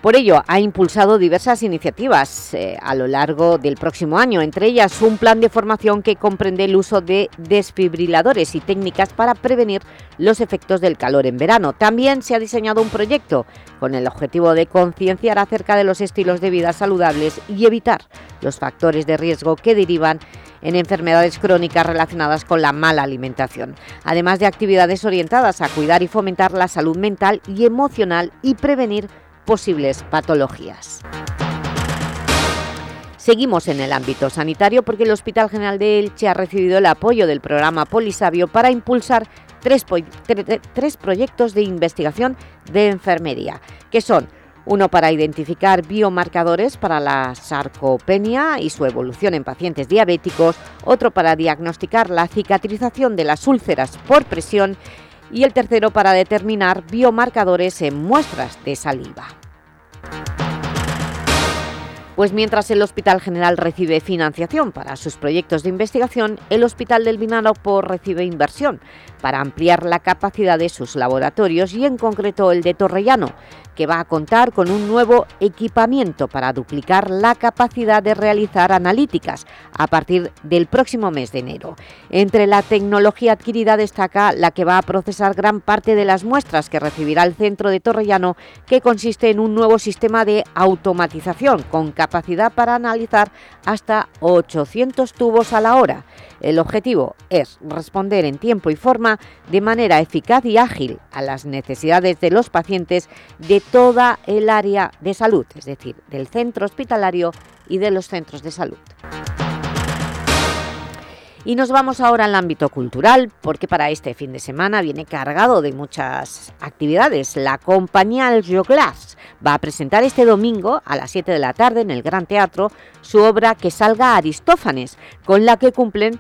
Por ello, ha impulsado diversas iniciativas eh, a lo largo del próximo año, entre ellas un plan de formación que comprende el uso de desfibriladores y técnicas para prevenir los efectos del calor en verano. También se ha diseñado un proyecto con el objetivo de concienciar acerca de los estilos de vida saludables y evitar los factores de riesgo que derivan en enfermedades crónicas relacionadas con la mala alimentación, además de actividades orientadas a cuidar y fomentar la salud mental y emocional y prevenir posibles patologías. Seguimos en el ámbito sanitario porque el Hospital General de Elche ha recibido el apoyo del programa Polisabio para impulsar tres, tres proyectos de investigación de enfermería, que son uno para identificar biomarcadores para la sarcopenia y su evolución en pacientes diabéticos, otro para diagnosticar la cicatrización de las úlceras por presión y el tercero para determinar biomarcadores en muestras de saliva. Bye. Pues mientras el Hospital General recibe financiación para sus proyectos de investigación, el Hospital del Vinalopó recibe inversión para ampliar la capacidad de sus laboratorios y en concreto el de Torrellano, que va a contar con un nuevo equipamiento para duplicar la capacidad de realizar analíticas a partir del próximo mes de enero. Entre la tecnología adquirida destaca la que va a procesar gran parte de las muestras que recibirá el centro de Torrellano, que consiste en un nuevo sistema de automatización con capacidad para analizar hasta 800 tubos a la hora. El objetivo es responder en tiempo y forma de manera eficaz y ágil a las necesidades de los pacientes de toda el área de salud, es decir, del centro hospitalario y de los centros de salud. Y nos vamos ahora al ámbito cultural, porque para este fin de semana viene cargado de muchas actividades. La compañía El Glass va a presentar este domingo a las 7 de la tarde en el Gran Teatro su obra Que salga Aristófanes, con la que cumplen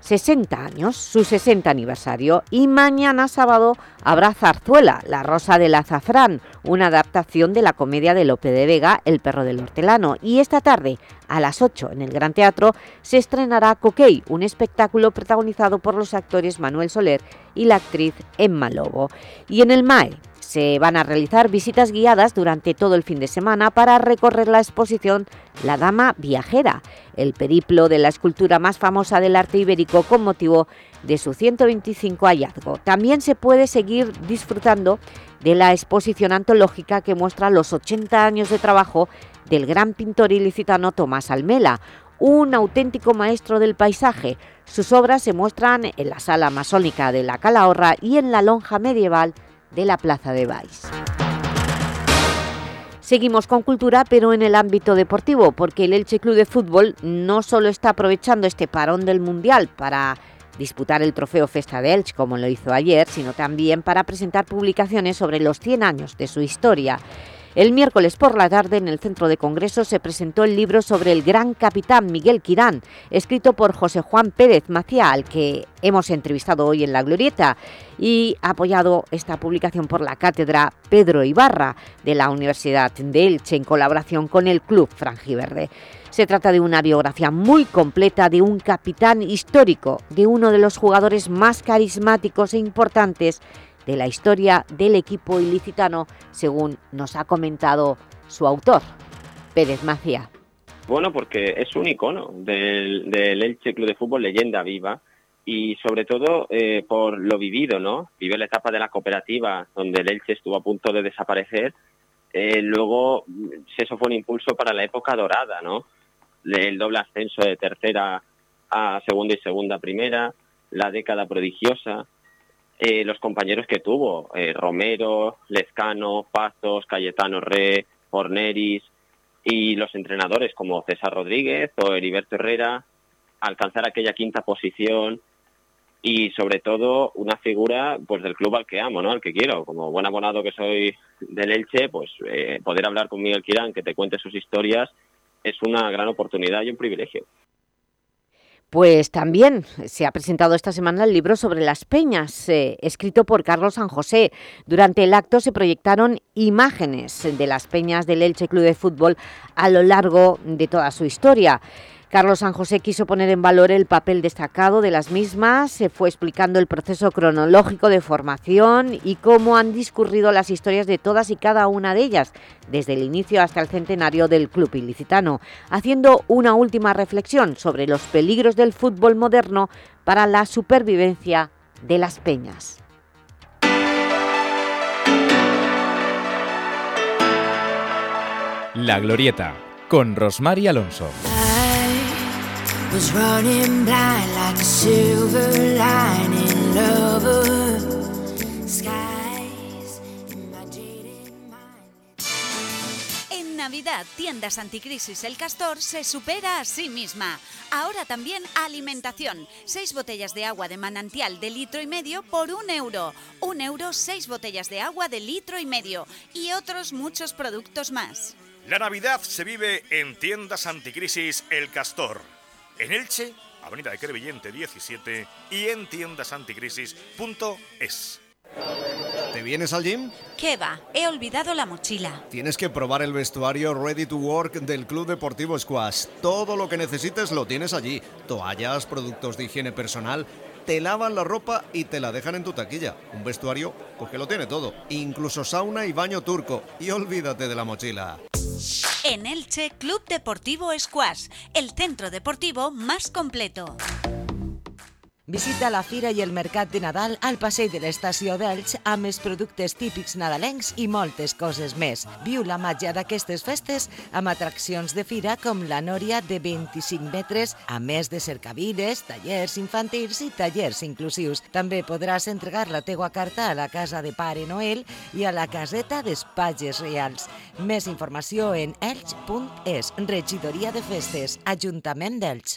60 años, su 60 aniversario, y mañana sábado habrá Zarzuela, La Rosa del Azafrán, una adaptación de la comedia de Lope de Vega, El perro del hortelano, y esta tarde, a las 8, en el Gran Teatro, se estrenará Coquey, un espectáculo protagonizado por los actores Manuel Soler y la actriz Emma Lobo. Y en el MAE, se van a realizar visitas guiadas durante todo el fin de semana para recorrer la exposición La Dama Viajera, el periplo de la escultura más famosa del arte ibérico con motivo de su 125 hallazgo. También se puede seguir disfrutando de la exposición antológica que muestra los 80 años de trabajo del gran pintor ilicitano Tomás Almela, un auténtico maestro del paisaje. Sus obras se muestran en la sala masónica de la Calahorra y en la lonja medieval de la Plaza de Baix. Seguimos con cultura, pero en el ámbito deportivo, porque el Elche Club de Fútbol no solo está aprovechando este parón del Mundial para disputar el trofeo Festa de Elche, como lo hizo ayer, sino también para presentar publicaciones sobre los 100 años de su historia. El miércoles por la tarde en el Centro de Congresos se presentó el libro sobre el gran capitán Miguel Quirán, escrito por José Juan Pérez Macía, al que hemos entrevistado hoy en La Glorieta, y apoyado esta publicación por la cátedra Pedro Ibarra de la Universidad de Elche en colaboración con el Club Frangiverde. Se trata de una biografía muy completa de un capitán histórico, de uno de los jugadores más carismáticos e importantes de la historia del equipo ilicitano, según nos ha comentado su autor, Pérez Macía. Bueno, porque es un icono del, Elche Club de Fútbol, leyenda viva, y sobre todo eh, por lo vivido, ¿no? Vive la etapa de la cooperativa, donde el Elche estuvo a punto de desaparecer. Eh, luego, eso fue un impulso para la época dorada, ¿no? El doble ascenso de tercera a segunda y segunda primera, la década prodigiosa, eh, los compañeros que tuvo, eh, Romero, Lezcano, Pazos, Cayetano Re, Forneris y los entrenadores como César Rodríguez o Heriberto Herrera, alcanzar aquella quinta posición y sobre todo una figura pues del club al que amo, ¿no? al que quiero. Como buen abonado que soy del Elche, pues eh, poder hablar con Miguel Quirán, que te cuente sus historias, es una gran oportunidad y un privilegio. Pues también se ha presentado esta semana el libro sobre las peñas, eh, escrito por Carlos San José. Durante el acto se proyectaron imágenes de las peñas del Elche Club de Fútbol a lo largo de toda su historia. Carlos San José quiso poner en valor el papel destacado de las mismas, se fue explicando el proceso cronológico de formación y cómo han discurrido las historias de todas y cada una de ellas, desde el inicio hasta el centenario del club ilicitano, haciendo una última reflexión sobre los peligros del fútbol moderno para la supervivencia de las peñas. La Glorieta, con Rosmar Alonso. Was running blind like a silver lining lover. Skies in my jaded En Navidad, Tiendas Anticrisis El Castor se supera a sí misma. Ahora también alimentación. Seis botellas de agua de manantial de litro y medio por un euro. Un euro, seis botellas de agua de litro y medio. Y otros muchos productos más. La Navidad se vive en Tiendas Anticrisis El Castor. En Elche, Avenida de Crevillente 17 y en tiendasanticrisis.es. ¿Te vienes al gym? ¿Qué va? He olvidado la mochila. Tienes que probar el vestuario Ready to Work del Club Deportivo Squash. Todo lo que necesites lo tienes allí. Toallas, productos de higiene personal, te lavan la ropa y te la dejan en tu taquilla. Un vestuario pues que lo tiene todo, incluso sauna y baño turco. Y olvídate de la mochila. En Elche, Club Deportivo Squash, el centro deportivo más completo. Visita la fira i el mercat de Nadal al passeig de l'estació d'Elx amb els productes típics nadalencs i moltes coses més. Viu la màgia d'aquestes festes amb atraccions de fira com la Nòria de 25 metres, a més de cercaviles, tallers infantils i tallers inclusius. També podràs entregar la teua carta a la casa de Pare Noel i a la caseta d'Espatges Reals. Més informació en elx.es, Regidoria de Festes, Ajuntament d'Elx.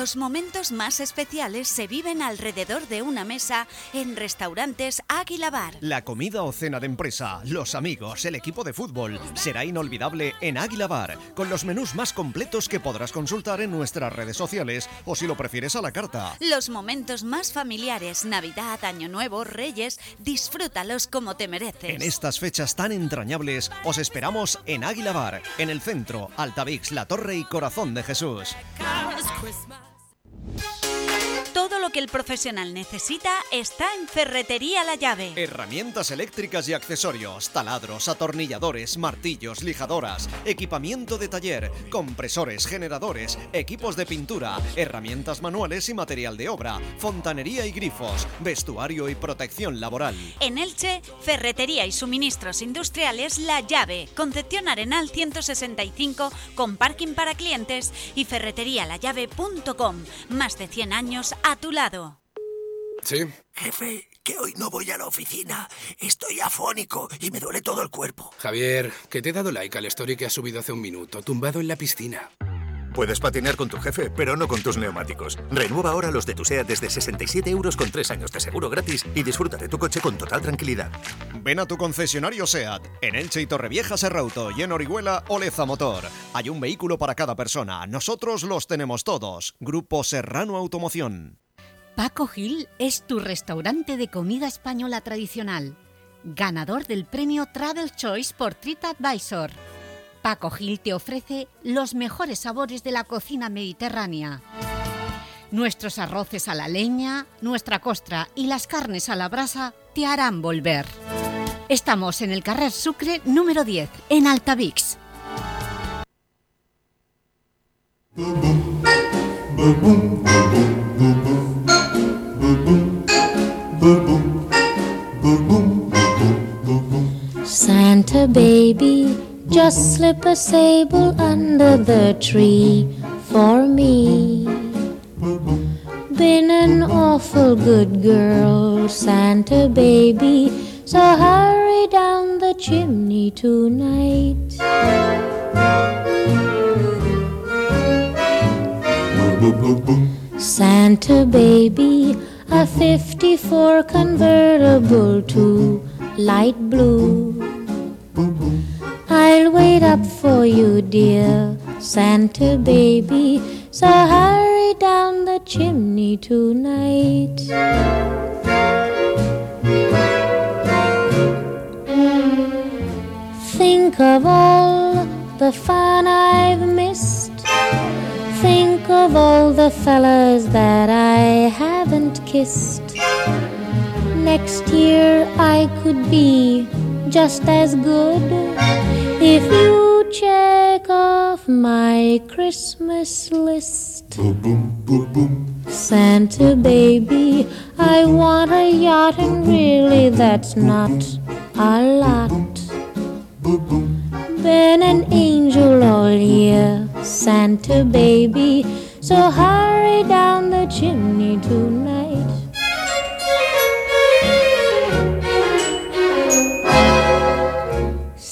Los momentos más especiales se viven alrededor de una mesa en restaurantes Águila Bar. La comida o cena de empresa, los amigos, el equipo de fútbol será inolvidable en Águila Bar, con los menús más completos que podrás consultar en nuestras redes sociales o si lo prefieres a la carta. Los momentos más familiares, Navidad, Año Nuevo, Reyes, disfrútalos como te mereces. En estas fechas tan entrañables, os esperamos en Águila Bar, en el centro, Altavix, La Torre y Corazón de Jesús. Thank you. Todo lo que el profesional necesita está en Ferretería La Llave. Herramientas eléctricas y accesorios, taladros, atornilladores, martillos, lijadoras, equipamiento de taller, compresores, generadores, equipos de pintura, herramientas manuales y material de obra, fontanería y grifos, vestuario y protección laboral. En Elche, Ferretería y Suministros Industriales La Llave, Concepción Arenal 165 con parking para clientes y ferreterialallave.com. Más de 100 años a tu lado. Sí. Jefe, que hoy no voy a la oficina. Estoy afónico y me duele todo el cuerpo. Javier, que te he dado like al story que has subido hace un minuto, tumbado en la piscina. Puedes patinar con tu jefe, pero no con tus neumáticos. Renueva ahora los de tu SEAT desde 67 euros con 3 años de seguro gratis y disfruta de tu coche con total tranquilidad. Ven a tu concesionario SEAT, en Elche y Torrevieja Serrauto y en Orihuela Oleza Motor. Hay un vehículo para cada persona. Nosotros los tenemos todos. Grupo Serrano Automoción. Paco Gil es tu restaurante de comida española tradicional, ganador del premio Travel Choice por TripAdvisor. Paco Gil te ofrece los mejores sabores de la cocina mediterránea. Nuestros arroces a la leña, nuestra costra y las carnes a la brasa te harán volver. Estamos en el Carrer Sucre número 10, en Altavix. Santa baby, just slip a sable under the tree for me. Been an awful good girl, Santa baby, so hurry down the chimney tonight. Santa baby, a 54 convertible to light blue. I'll wait up for you, dear Santa baby. So hurry down the chimney tonight. Think of all the fun I've missed. Think of all the fellas that I haven't kissed. Next year I could be just as good if you check off my Christmas list. Santa baby, I want a yacht, and really that's not a lot. Been an angel all year, Santa baby, so hurry down the chimney tonight.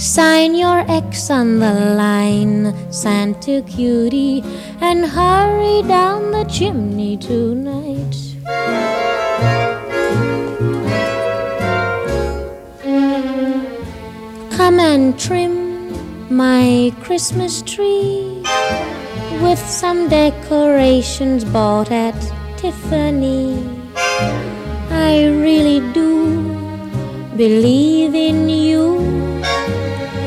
Sign your X on the line, send to cutie, and hurry down the chimney tonight. Come and trim my Christmas tree with some decorations bought at Tiffany. I really do believe in you.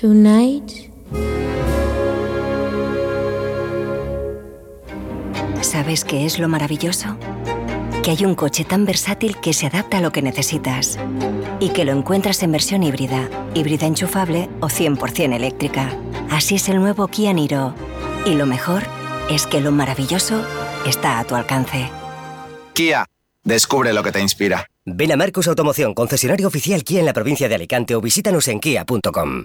Tonight. ¿Sabes qué es lo maravilloso? Que hay un coche tan versátil que se adapta a lo que necesitas y que lo encuentras en versión híbrida, híbrida enchufable o 100% eléctrica. Así es el nuevo Kia Niro. Y lo mejor es que lo maravilloso está a tu alcance. Kia, descubre lo que te inspira. Ven a Marcos Automoción, concesionario oficial Kia en la provincia de Alicante o visítanos en kia.com.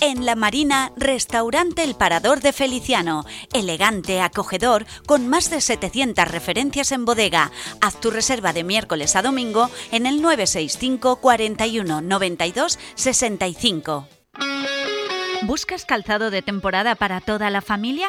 En La Marina, restaurante El Parador de Feliciano. Elegante, acogedor, con más de 700 referencias en bodega. Haz tu reserva de miércoles a domingo en el 965 41 92 65. ¿Buscas calzado de temporada para toda la familia?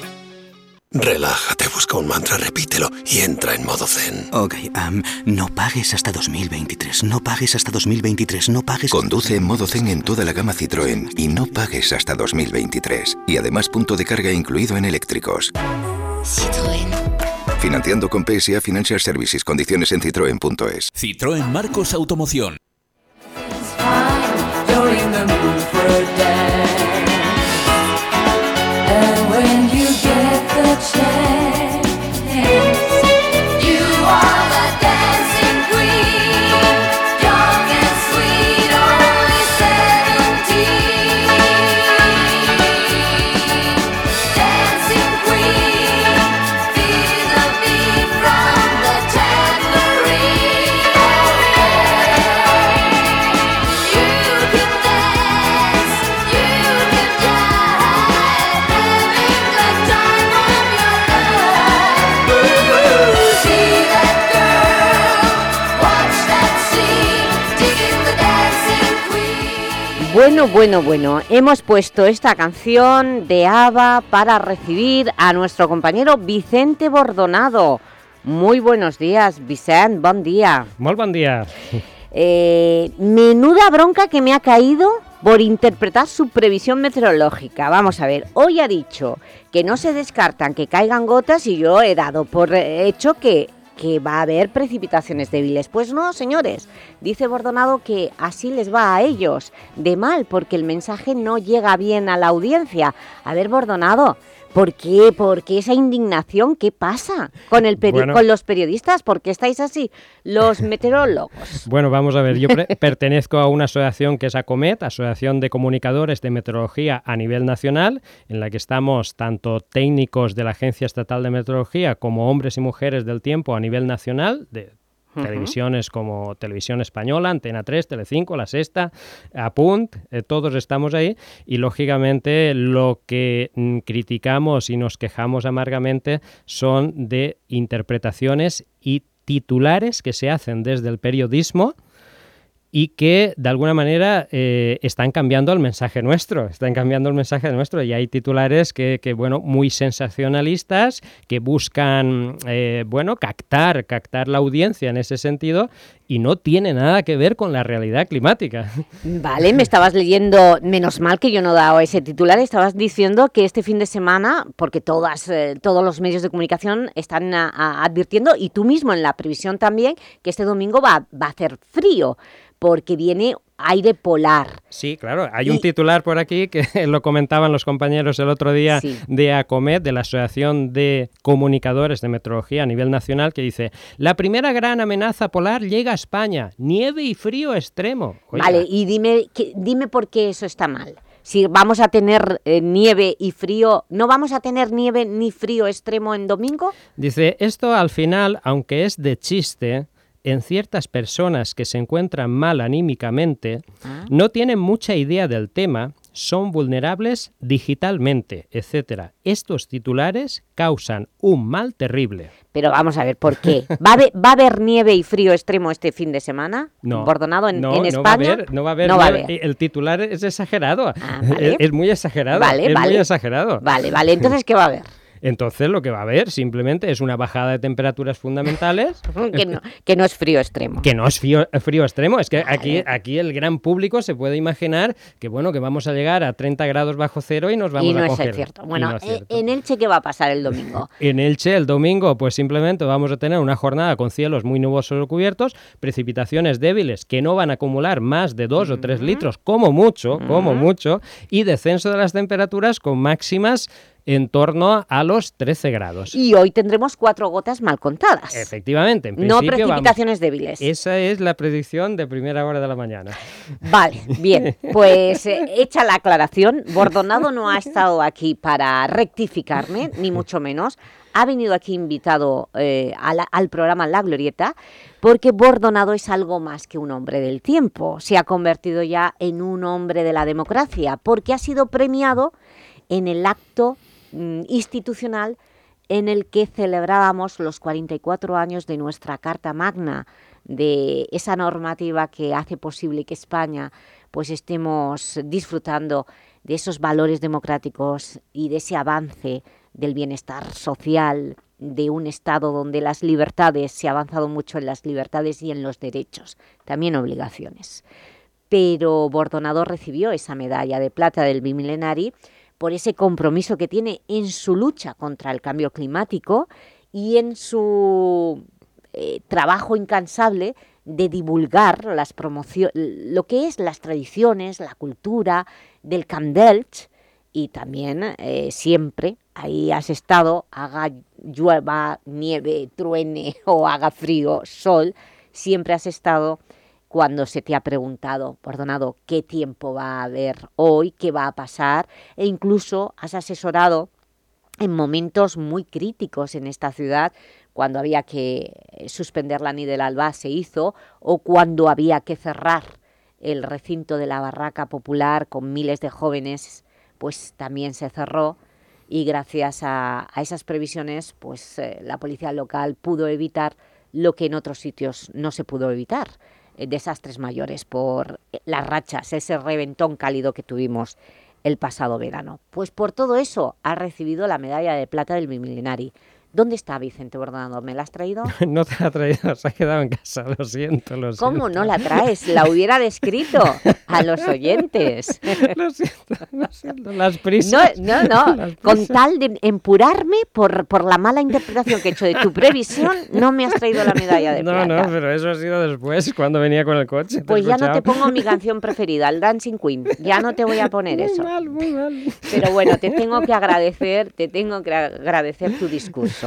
Relájate, busca un mantra, repítelo y entra en modo zen. Ok, am, no pagues hasta 2023, no pagues hasta 2023, no pagues... Conduce en modo zen en toda la gama Citroën y no pagues hasta 2023. Y además punto de carga incluido en eléctricos. Citroën. Financiando con PSA Financial Services. Condiciones en citroen.es. Citroën Marcos Automoción. Bueno, bueno, bueno, hemos puesto esta canción de ABBA para recibir a nuestro compañero Vicente Bordonado. Muy buenos días, Vicente, buen día. Muy buen día. Eh, menuda bronca que me ha caído por interpretar su previsión meteorológica. Vamos a ver, hoy ha dicho que no se descartan que caigan gotas y yo he dado por hecho que que va a haber precipitaciones débiles. Pues no, señores, dice Bordonado que así les va a ellos, de mal, porque el mensaje no llega bien a la audiencia. A ver, Bordonado, ¿Por qué? ¿Por qué esa indignación? ¿Qué pasa con, el con los periodistas? ¿Por qué estáis así, los meteorólogos? Bueno, vamos a ver, yo pertenezco a una asociación que es ACOMET, Asociación de Comunicadores de Meteorología a nivel nacional, en la que estamos tanto técnicos de la Agencia Estatal de Meteorología como hombres y mujeres del tiempo a nivel nacional, de Televisiones como Televisión Española, Antena 3, Telecinco, La Sexta, Apunt, eh, todos estamos ahí. Y lógicamente lo que mm, criticamos y nos quejamos amargamente son de interpretaciones y titulares que se hacen desde el periodismo y que de alguna manera eh, están cambiando el mensaje nuestro, están cambiando el mensaje nuestro y hay titulares que, bueno, muy sensacionalistas que buscan, eh, bueno, captar, captar la audiencia en ese sentido y no tiene nada que ver con la realidad climática. Vale, me estabas leyendo, menos mal que yo no he dado ese titular, estabas diciendo que este fin de semana, porque todas, eh, todos los medios de comunicación están advirtiendo, y tú mismo en la previsión también, que este domingo va, va a hacer frío porque viene aire polar. Sí, claro. Hay un titular por aquí que lo comentaban los compañeros el otro día de ACOMED, de la Asociación de Comunicadores de Meteorología a nivel nacional, que dice, la primera gran amenaza polar llega a España, nieve y frío extremo. Vale, y dime, dime por qué eso está mal. Si vamos a tener eh, nieve y frío, ¿no vamos a tener nieve ni frío extremo en domingo? Dice, esto al final, aunque es de chiste, en ciertas personas que se encuentran mal anímicamente, ah. no tienen mucha idea del tema, son vulnerables digitalmente, etc. Estos titulares causan un mal terrible. Pero vamos a ver, ¿por qué? ¿Va a haber, nieve y frío extremo este fin de semana? No. ¿Bordonado en, no, España? No va a haber, no va a haber, El titular es exagerado. Ah, es, muy exagerado. Vale, es muy exagerado. Vale, vale. Entonces, ¿qué va a haber? Entonces lo que va a haber simplemente es una bajada de temperaturas fundamentales. que, no, que, no, es frío extremo. Que no es frío, frío extremo. Es que aquí, aquí el gran público se puede imaginar que bueno que vamos a llegar a 30 grados bajo cero y nos vamos y no a Es cierto. Bueno, eh, ¿en Elche qué va a pasar el domingo? en Elche el domingo pues simplemente vamos a tener una jornada con cielos muy nubosos o cubiertos, precipitaciones débiles que no van a acumular más de 2 o 3 litros como mucho, como mucho, y descenso de las temperaturas con máximas en torno a los 13 grados. Y hoy tendremos cuatro gotas mal contadas. Efectivamente. En no precipitaciones débiles. Esa es la predicción de primera hora de la mañana. Vale, bien. Pues eh, hecha la aclaración, Bordonado no ha estado aquí para rectificarme, ni mucho menos. Ha venido aquí invitado eh, al programa La Glorieta porque Bordonado es algo más que un hombre del tiempo. Se ha convertido ya en un hombre de la democracia porque ha sido premiado en el acto institucional en el que celebrábamos los 44 años de nuestra Carta Magna, de esa normativa que hace posible que España pues estemos disfrutando de esos valores democráticos y de ese avance del bienestar social, de un Estado donde las libertades, se ha avanzado mucho en las libertades y en los derechos, también obligaciones. Pero Bordonado recibió esa medalla de plata del Bimilenari por ese compromiso que tiene en su lucha contra el cambio climático y en su eh, trabajo incansable de divulgar las lo que es las tradiciones, la cultura del Camp y también eh, siempre ahí has estado, haga llueva, nieve, truene o haga frío, sol, siempre has estado cuando se te ha preguntado, perdonado, qué tiempo va a haber hoy, qué va a pasar, e incluso has asesorado en momentos muy críticos en esta ciudad, cuando había que suspender la del Alba se hizo, o cuando había que cerrar el recinto de la Barraca Popular con miles de jóvenes, pues también se cerró, y gracias a, esas previsiones, pues eh, la policía local pudo evitar lo que en otros sitios no se pudo evitar, desastres mayores por eh, las rachas, ese reventón cálido que tuvimos el pasado verano. Pues por todo eso ha recibido la medalla de plata del Bimilenari. ¿Dónde está Vicente Bordonado? ¿Me la has traído? no te la ha traído, se ha quedado en casa, lo siento, lo siento. ¿Cómo no la traes? La hubiera descrito a los oyentes. lo siento, lo siento, las prisas. No, no, no. con tal de empurarme por, por la mala interpretación que he hecho de tu previsión, no me has traído la medalla de no, plata. No, no, pero eso ha sido después, cuando venía con el coche. Pues ya no te pongo mi canción preferida, el Dancing Queen. Ya no te voy a poner muy eso. Mal, muy mal. Pero bueno, te tengo que agradecer, te tengo que agradecer tu discurso.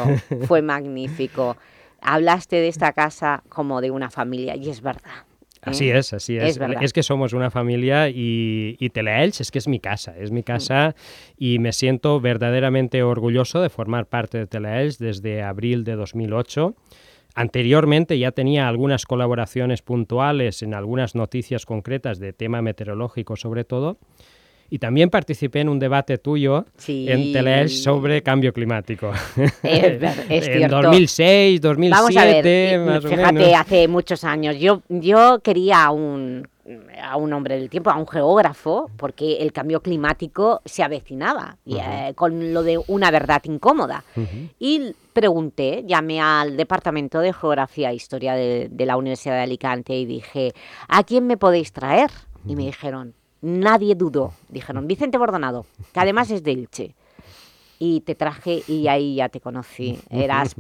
Fue magnífico. Hablaste de esta casa como de una familia y es verdad. ¿eh? Así es, así es. Es, que somos una familia y, y Teleelch es que es mi casa, es mi casa y me siento verdaderamente orgulloso de formar parte de Teleelch desde abril de 2008. Anteriormente ya tenía algunas colaboraciones puntuales en algunas noticias concretas de tema meteorológico sobre todo. Y también participé en un debate tuyo sí. en Teleelch sobre cambio climático. Es, es en 2006, 2007, Vamos a ver, más fíjate, o menos. hace muchos años. Yo, yo quería a un, a un hombre del tiempo, a un geógrafo, porque el cambio climático se avecinaba y, eh, con lo de una verdad incómoda. Y pregunté, llamé al Departamento de Geografía e Historia de, de la Universidad de Alicante y dije, ¿a quién me podéis traer? Y me dijeron, nadie dudó. Dijeron, Vicente Bordonado, que además es de Elche. Y te traje y ahí ya te conocí. Eras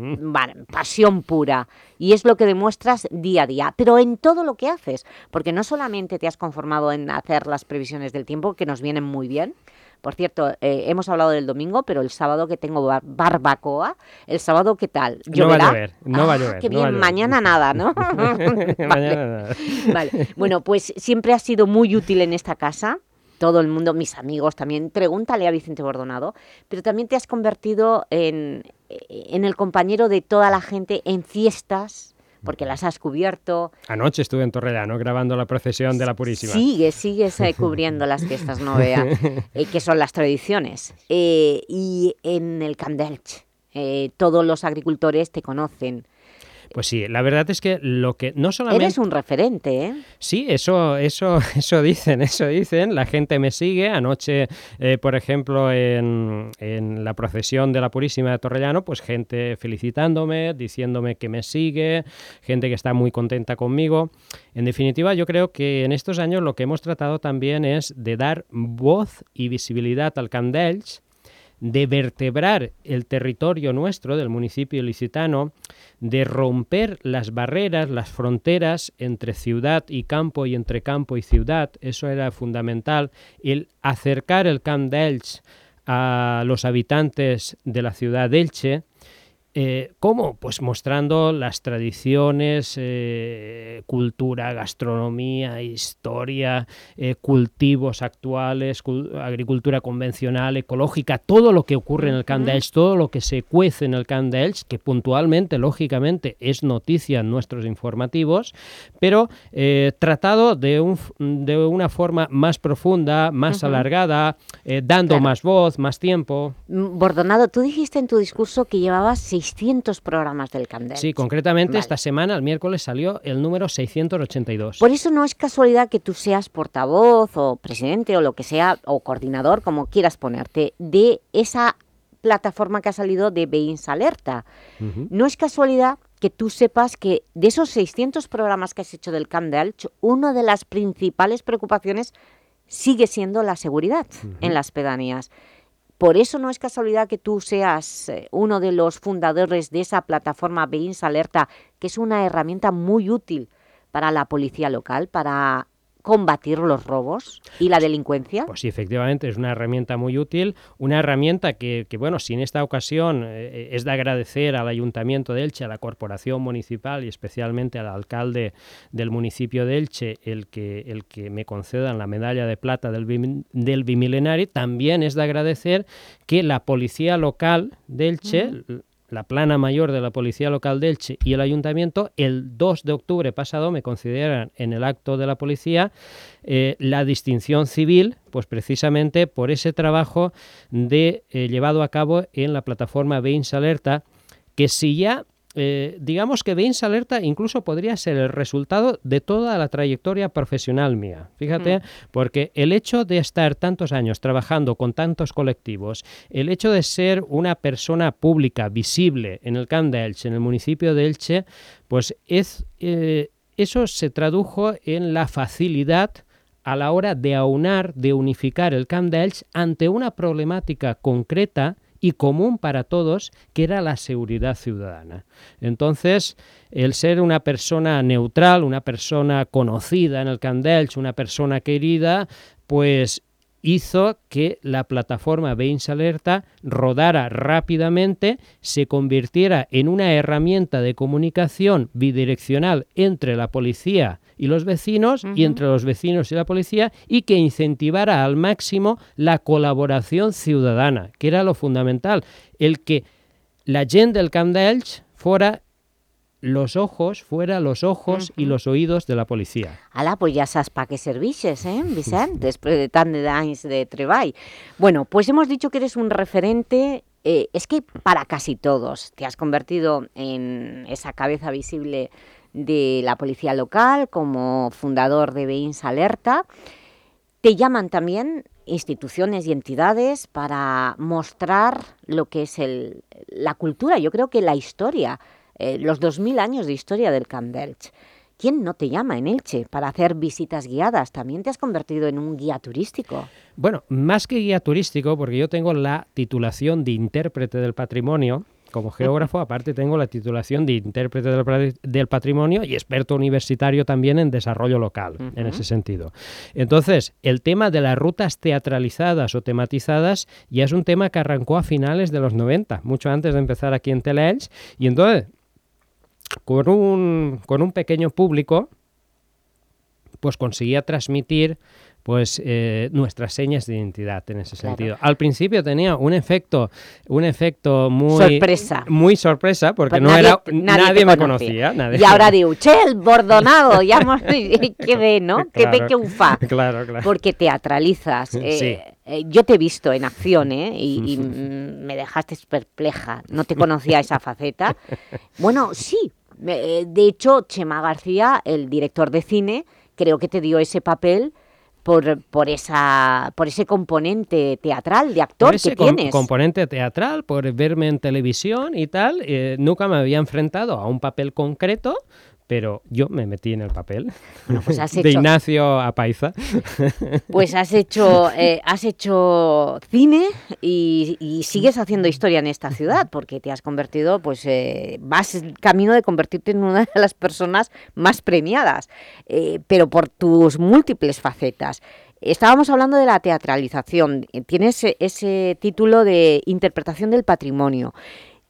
pasión pura. Y es lo que demuestras día a día, pero en todo lo que haces. Porque no solamente te has conformado en hacer las previsiones del tiempo, que nos vienen muy bien. Por cierto, eh, hemos hablado del domingo, pero el sábado que tengo bar barbacoa, el sábado ¿qué tal? No va a llover, no ah, va a llover. Qué no bien, mañana nada, ¿no? Mañana nada. Vale. Bueno, pues siempre ha sido muy útil en esta casa. Todo el mundo, mis amigos también, pregúntale a Vicente Bordonado, pero también te has convertido en, en el compañero de toda la gente en fiestas, porque las has cubierto. Anoche estuve en Torrellano grabando la procesión de la Purísima. Sigues, sigues eh, cubriendo las fiestas, no vea, eh, que son las tradiciones. Eh, y en el eh, todos los agricultores te conocen. Pues sí, la verdad es que lo que no solamente... Eres un referente, ¿eh? Sí, eso, eso, eso dicen, eso dicen. La gente me sigue. Anoche, eh, por ejemplo, en, en, la procesión de la Purísima de Torrellano, pues gente felicitándome, diciéndome que me sigue, gente que está muy contenta conmigo. En definitiva, yo creo que en estos años lo que hemos tratado también es de dar voz y visibilidad al Camp d'Elx, de vertebrar el territorio nuestro del municipio ilicitano, de romper las barreras, las fronteras entre ciudad y campo y entre campo y ciudad, eso era fundamental, el acercar el Camp d'Elx a los habitantes de la ciudad de Elche, eh, ¿Cómo? Pues mostrando las tradiciones, eh, cultura, gastronomía, historia, eh, cultivos actuales, cul agricultura convencional, ecológica, todo lo que ocurre en el Camp d'Elx, todo lo que se cuece en el Camp d'Elx, que puntualmente, lógicamente, es noticia en nuestros informativos, pero tratado de, un, de, una forma más profunda, más uh -huh. alargada, dando claro. más voz, más tiempo. Bordonado, tú dijiste en tu discurso que llevabas 600 programas del Camp d'Elx. Sí, concretamente vale. esta semana, el miércoles, salió el número 682. Por eso no es casualidad que tú seas portavoz o presidente o lo que sea, o coordinador, como quieras ponerte, de esa plataforma que ha salido de Beins Alerta. Uh -huh. No es casualidad que tú sepas que de esos 600 programas que has hecho del Camp d'Elx, una de las principales preocupaciones sigue siendo la seguridad uh -huh. en las pedanías. Por eso no es casualidad que tú seas eh, uno de los fundadores de esa plataforma Beins Alerta, que es una herramienta muy útil para la policía local, para combatir los robos y la delincuencia? Pues sí, efectivamente, es una herramienta muy útil, una herramienta que, que bueno, si en esta ocasión eh, es de agradecer al Ayuntamiento de Elche, a la Corporación Municipal y especialmente al alcalde del municipio de Elche, el que, el que me concedan la medalla de plata del, bim, del Bimilenari, también es de agradecer que la policía local de Elche, uh -huh la plana mayor de la Policía Local de Elche y el Ayuntamiento, el 2 de octubre pasado me consideran en el acto de la policía eh, la distinción civil, pues precisamente por ese trabajo de, eh, llevado a cabo en la plataforma Beins Alerta, que si ya eh, digamos que Baines Alerta incluso podría ser el resultado de toda la trayectoria profesional mía. Fíjate, Mm. porque el hecho de estar tantos años trabajando con tantos colectivos, el hecho de ser una persona pública, visible en el Camp de Elche, en el municipio de Elche, pues es, eh, eso se tradujo en la facilidad a la hora de aunar, de unificar el Camp de Elche ante una problemática concreta y común para todos, que era la seguridad ciudadana. Entonces, el ser una persona neutral, una persona conocida en el Camp de Elche, una persona querida, pues hizo que la plataforma Baines Alerta rodara rápidamente, se convirtiera en una herramienta de comunicación bidireccional entre la policía y los vecinos y entre los vecinos y la policía y que incentivara al máximo la colaboración ciudadana, que era lo fundamental, el que la gente del Camp de Elche fuera los ojos, fuera los ojos y los oídos de la policía. Ala, pues ja saps pa què servixes, eh, Vicent, després de tant de anys de treball. Bueno, pues hemos dicho que eres un referente, eh, es que para casi todos. Te has convertido en esa cabeza visible de la policía local, como fundador de Veins Alerta. Te llaman también instituciones y entidades para mostrar lo que es el, la cultura, yo creo que la historia, eh, los 2.000 años de historia del Camp d'Elche. ¿Quién no te llama en Elche para hacer visitas guiadas? También te has convertido en un guía turístico. Bueno, más que guía turístico, porque yo tengo la titulación de intérprete del patrimonio, como geógrafo, aparte tengo la titulación de intérprete del patrimonio y experto universitario también en desarrollo local, en ese sentido. Entonces, el tema de las rutas teatralizadas o tematizadas ya es un tema que arrancó a finales de los 90, mucho antes de empezar aquí en Teleelch, y entonces, con un, con un pequeño público, pues conseguía transmitir pues eh, nuestras señas de identidad en ese Claro. sentido. Al principio tenía un efecto, un efecto muy Sorpresa. muy sorpresa porque Pues no nadie- era nadie me conocía. conocía, nadie. Y ahora diu, che, el bordonado, ya que bé, ¿no? Que bé Claro. que ho fa. Claro, claro. Porque teatralizas. eh, Sí. eh, yo te he visto en acción, ¿eh? Y, y, me dejaste perpleja. No te conocía esa faceta. Bueno, sí. Eh, De hecho, Chema García, el director de cine, creo que te dio ese papel por, por, esa, por ese componente teatral, de actor Por ese que com- tienes. componente teatral, por verme en televisión y tal, eh, nunca me había enfrentado a un papel concreto, pero yo me metí en el papel pues has de hecho- Ignacio Apaiza. Pues has hecho, eh, has hecho cine y, y sigues haciendo historia en esta ciudad, porque te has convertido, pues eh, vas camino de convertirte en una de las personas más premiadas, eh, pero por tus múltiples facetas. Estábamos hablando de la teatralización, tienes ese título de interpretación del patrimonio.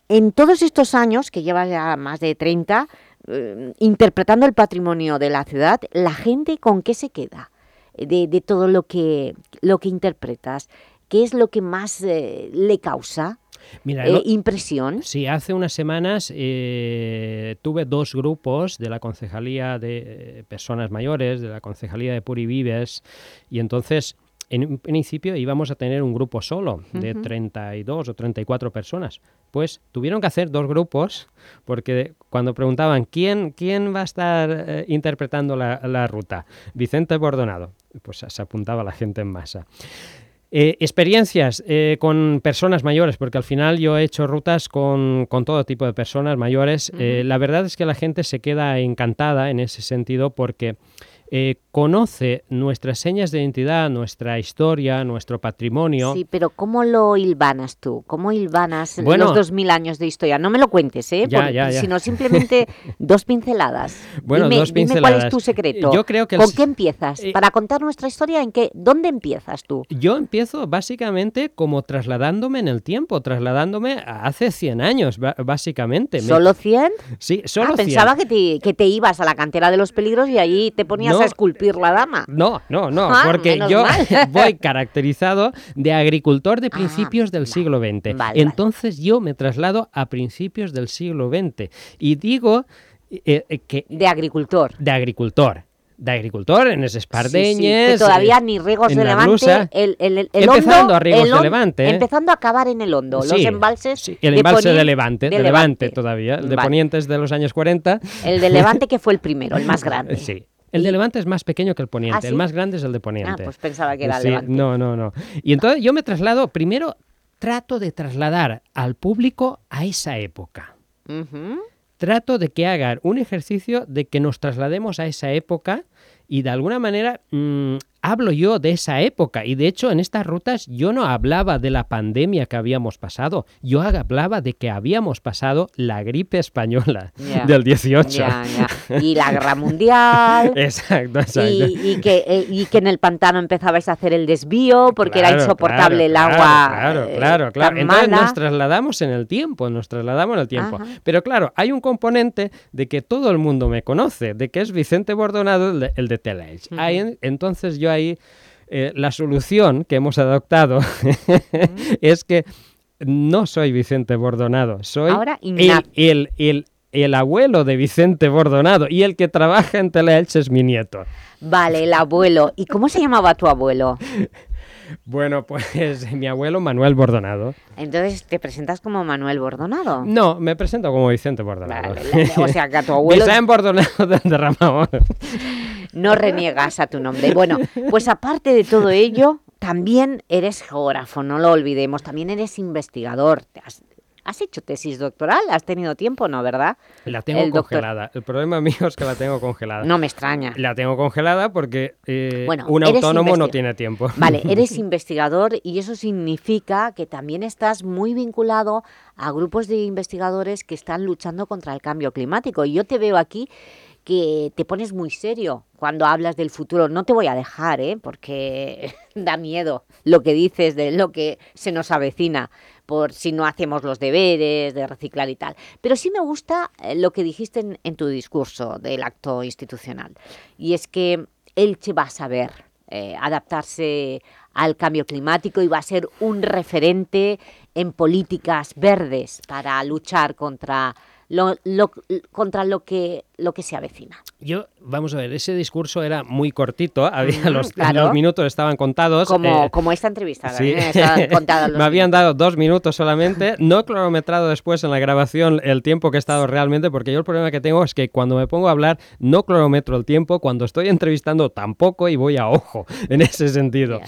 En todos estos años, que llevas ya más de 30, eh, interpretando el patrimonio de la ciudad, ¿la gente con qué se queda? de, de todo lo que, lo que interpretas? ¿Qué es lo que más eh, le causa Mira, eh, lo- impresión? Sí, hace unas semanas eh, tuve dos grupos de la Concejalía de eh, Personas Mayores, de la Concejalía de Puri Vives, y entonces en un principio íbamos a tener un grupo solo de Ujú. 32 o 34 personas. Pues tuvieron que hacer dos grupos porque cuando preguntaban quién, quién va a estar eh, interpretando la, la ruta, Vicente Bordonado, pues se apuntaba la gente en masa. Eh, experiencias eh, con personas mayores, porque al final yo he hecho rutas con, con todo tipo de personas mayores. Eh, la verdad es que la gente se queda encantada en ese sentido porque eh, conoce nuestras señas de identidad, nuestra historia, nuestro patrimonio. Sí, pero ¿cómo lo hilvanas tú? ¿Cómo hilvanas Bueno. los 2000 años de historia? No me lo cuentes, ¿eh? Ya, ya, ya. Sino simplemente dos pinceladas. Bueno, dime, dos dime cuál es pinceladas. tu secreto. Yo creo que el ¿Con s- qué empiezas? Para contar nuestra historia, ¿en qué? ¿Dónde empiezas tú? Yo empiezo básicamente como trasladándome en el tiempo, trasladándome a hace 100 años, básicamente. Me- ¿Solo 100? Sí, solo Ah, 100. pensaba que te, que te ibas a la cantera de los peligros y allí te ponías A esculpir la dama. No, no, no, Ah, porque yo mal. voy caracterizado de agricultor de principios del siglo XX. vale, Entonces yo me traslado a principios del siglo XX y digo eh, eh, que... De agricultor. De agricultor. de agricultor en espardeñes. Sí, que todavía ni Rigos de Levante, el, el, el, empezando hondo, a Rigos de Levante. ¿eh? Empezando a acabar en el hondo, los embalses. Sí, el embalse de, Levante, de, Levante, todavía, el de vale. Poniente es de los años 40. El de Levante que fue el primero, el más grande. Sí. El de Levante es más pequeño que el Poniente, ¿Ah, sí? el más grande es el de Poniente. Ah, pues pensaba que era el Levante. No, no, no. Y entonces yo me traslado, primero trato de trasladar al público a esa época. Uh -huh. Trato de que hagan un ejercicio de que nos traslademos a esa época y de alguna manera mmm, hablo yo de esa época y de hecho en estas rutas yo no hablaba de la pandemia que habíamos pasado, yo hablaba de que habíamos pasado la gripe española yeah. del 18. Yeah, yeah. Y la guerra mundial. exacto, exacto. Y, y, que, eh, y que en el pantano empezabais a hacer el desvío porque claro, era insoportable claro, el agua. Claro, eh, claro, claro. Tan Entonces mala. nos trasladamos en el tiempo, nos trasladamos en el tiempo. Ajá. Pero claro, hay un componente de que todo el mundo me conoce, de que es Vicente Bordonado el de, el de. Uh -huh. entonces yo ahí eh, la solución que hemos adoptado es que no soy Vicente Bordonado, soy Ahora, el, el, el, el, abuelo de Vicente Bordonado y el que trabaja en Teleelch es mi nieto. Vale, el abuelo. ¿Y cómo se llamaba tu abuelo? Bueno, pues mi abuelo Manuel Bordonado. Entonces, ¿te presentas como Manuel Bordonado? No, me presento como Vicente Bordonado. Vale, o sea, que a tu abuelo... Vicente Bordonado del Derramado. No reniegas a tu nombre. Bueno, pues aparte de todo ello, también eres geógrafo, no lo olvidemos. También eres investigador. Has, ¿Has hecho tesis doctoral? ¿Has tenido tiempo? No, ¿verdad? La tengo el congelada. Doctor... El problema mío es que la tengo congelada. No me extraña. La tengo congelada porque eh, bueno, un autónomo no tiene tiempo. Vale, eres investigador y eso significa que también estás muy vinculado a grupos de investigadores que están luchando contra el cambio climático. Y yo te veo aquí que te pones muy serio cuando hablas del futuro. No te voy a dejar, ¿eh? porque da miedo lo que dices de lo que se nos avecina por si no hacemos los deberes, de reciclar y tal. Pero sí me gusta eh, lo que dijiste en, tu discurso del acto institucional, y es que Elche va a saber eh, adaptarse al cambio climático y va a ser un referente en políticas verdes para luchar contra contra lo que, lo que se avecina. Yo, vamos a ver, ese discurso era muy cortito, había los, claro. los minutos estaban contados. Como, eh, como esta entrevista, sí. estaban Me habían dado dos minutos solamente, no he cronometrado después en la grabación el tiempo que he estado realmente, porque yo el problema que tengo es que cuando me pongo a hablar no cronometro el tiempo, cuando estoy entrevistando tampoco y voy a ojo en ese sentido.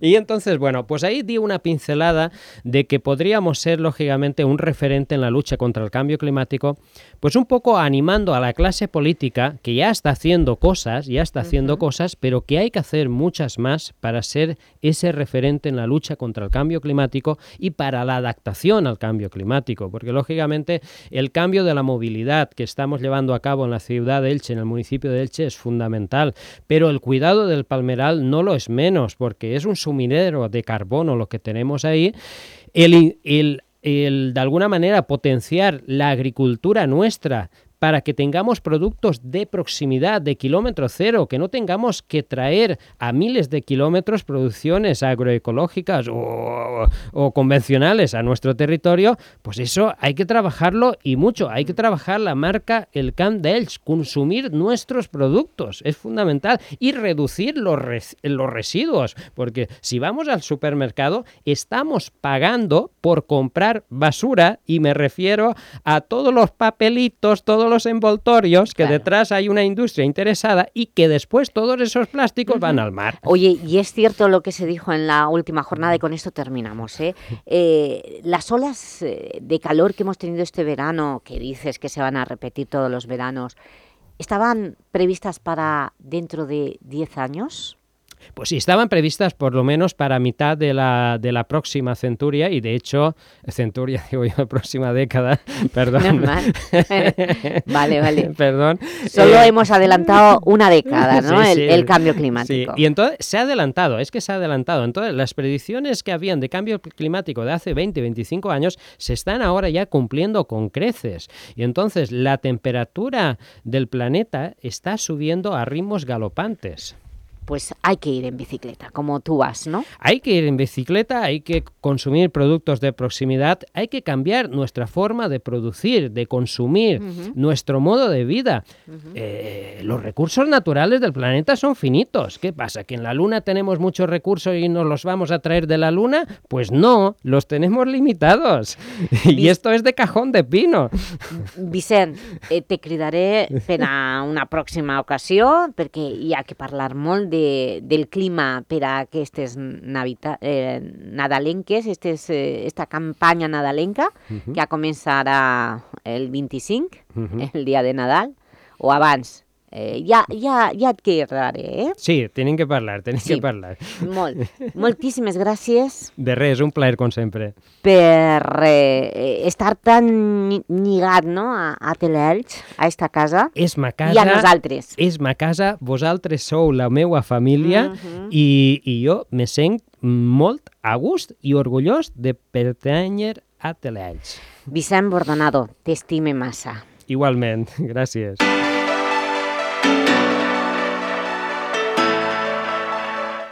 Y entonces, bueno, pues ahí di una pincelada de que podríamos ser, lógicamente, un referente en la lucha contra el cambio climático, pues un poco animando a la clase política que ya está haciendo cosas, ya está haciendo uh -huh. cosas, pero que hay que hacer muchas más para ser ese referente en la lucha contra el cambio climático y para la adaptación al cambio climático, porque lógicamente el cambio de la movilidad que estamos llevando a cabo en la ciudad de Elche, en el municipio de Elche, es fundamental, pero el cuidado del palmeral no lo es menos, porque es un sumidero de carbono lo que tenemos ahí. El, el, el, de alguna manera potenciar la agricultura nuestra para que tengamos productos de proximidad, de kilómetro cero, que no tengamos que traer a miles de kilómetros producciones agroecológicas o, o, convencionales a nuestro territorio, pues eso hay que trabajarlo y mucho. Hay que trabajar la marca El Camp de consumir nuestros productos, es fundamental, y reducir los, res, los residuos, porque si vamos al supermercado estamos pagando por comprar basura y me refiero a todos los papelitos, todos los envoltorios, que claro. detrás hay una industria interesada y que después todos esos plásticos uh -huh. van al mar. Oye, y es cierto lo que se dijo en la última jornada y con esto terminamos. ¿eh? Eh, las olas eh, de calor que hemos tenido este verano, que dices que se van a repetir todos los veranos, ¿estaban previstas para dentro de 10 años? Pues sí, estaban previstas por lo menos para mitad de la, de la próxima centuria y de hecho, centuria, digo yo, próxima década, perdón. vale, vale. Perdón. Solo eh, hemos adelantado una década, ¿no? Sí, el, sí, el, cambio climático. Sí. Y entonces se ha adelantado, es que se ha adelantado. Entonces, las predicciones que habían de cambio climático de hace 20, 25 años se están ahora ya cumpliendo con creces. Y entonces la temperatura del planeta está subiendo a ritmos galopantes. Pues hay que ir en bicicleta, como tú vas, ¿no? Hay que ir en bicicleta, hay que consumir productos de proximidad, hay que cambiar nuestra forma de producir, de consumir, nuestro modo de vida. Eh, los recursos naturales del planeta son finitos. ¿Qué pasa? ¿Que en la Luna tenemos muchos recursos y nos los vamos a traer de la Luna? Pues no, los tenemos limitados. y esto es de cajón de pino. Vicent, eh, te cridaré per a una pròxima ocasió perquè hi ha que parlar molt de, del clima per a aquestes navita, eh, nadalenques, estes, eh, esta campanya nadalenca uh -huh. que ja comença ara el 25, uh -huh. el dia de Nadal, o abans, Eh, ja, ja, ja et quedaré, eh? Sí, tenim que parlar, tenim sí. que parlar. Molt. Moltíssimes gràcies. De res, un plaer, com sempre. Per eh, estar tan lligat no, a, a Teleelch, a esta casa, és ma casa, i a nosaltres. És ma casa, vosaltres sou la meua família uh -huh. i, i jo me sent molt a gust i orgullós de pertànyer a Teleelch. Vicent Bordonado, t'estime massa. Igualment, gràcies.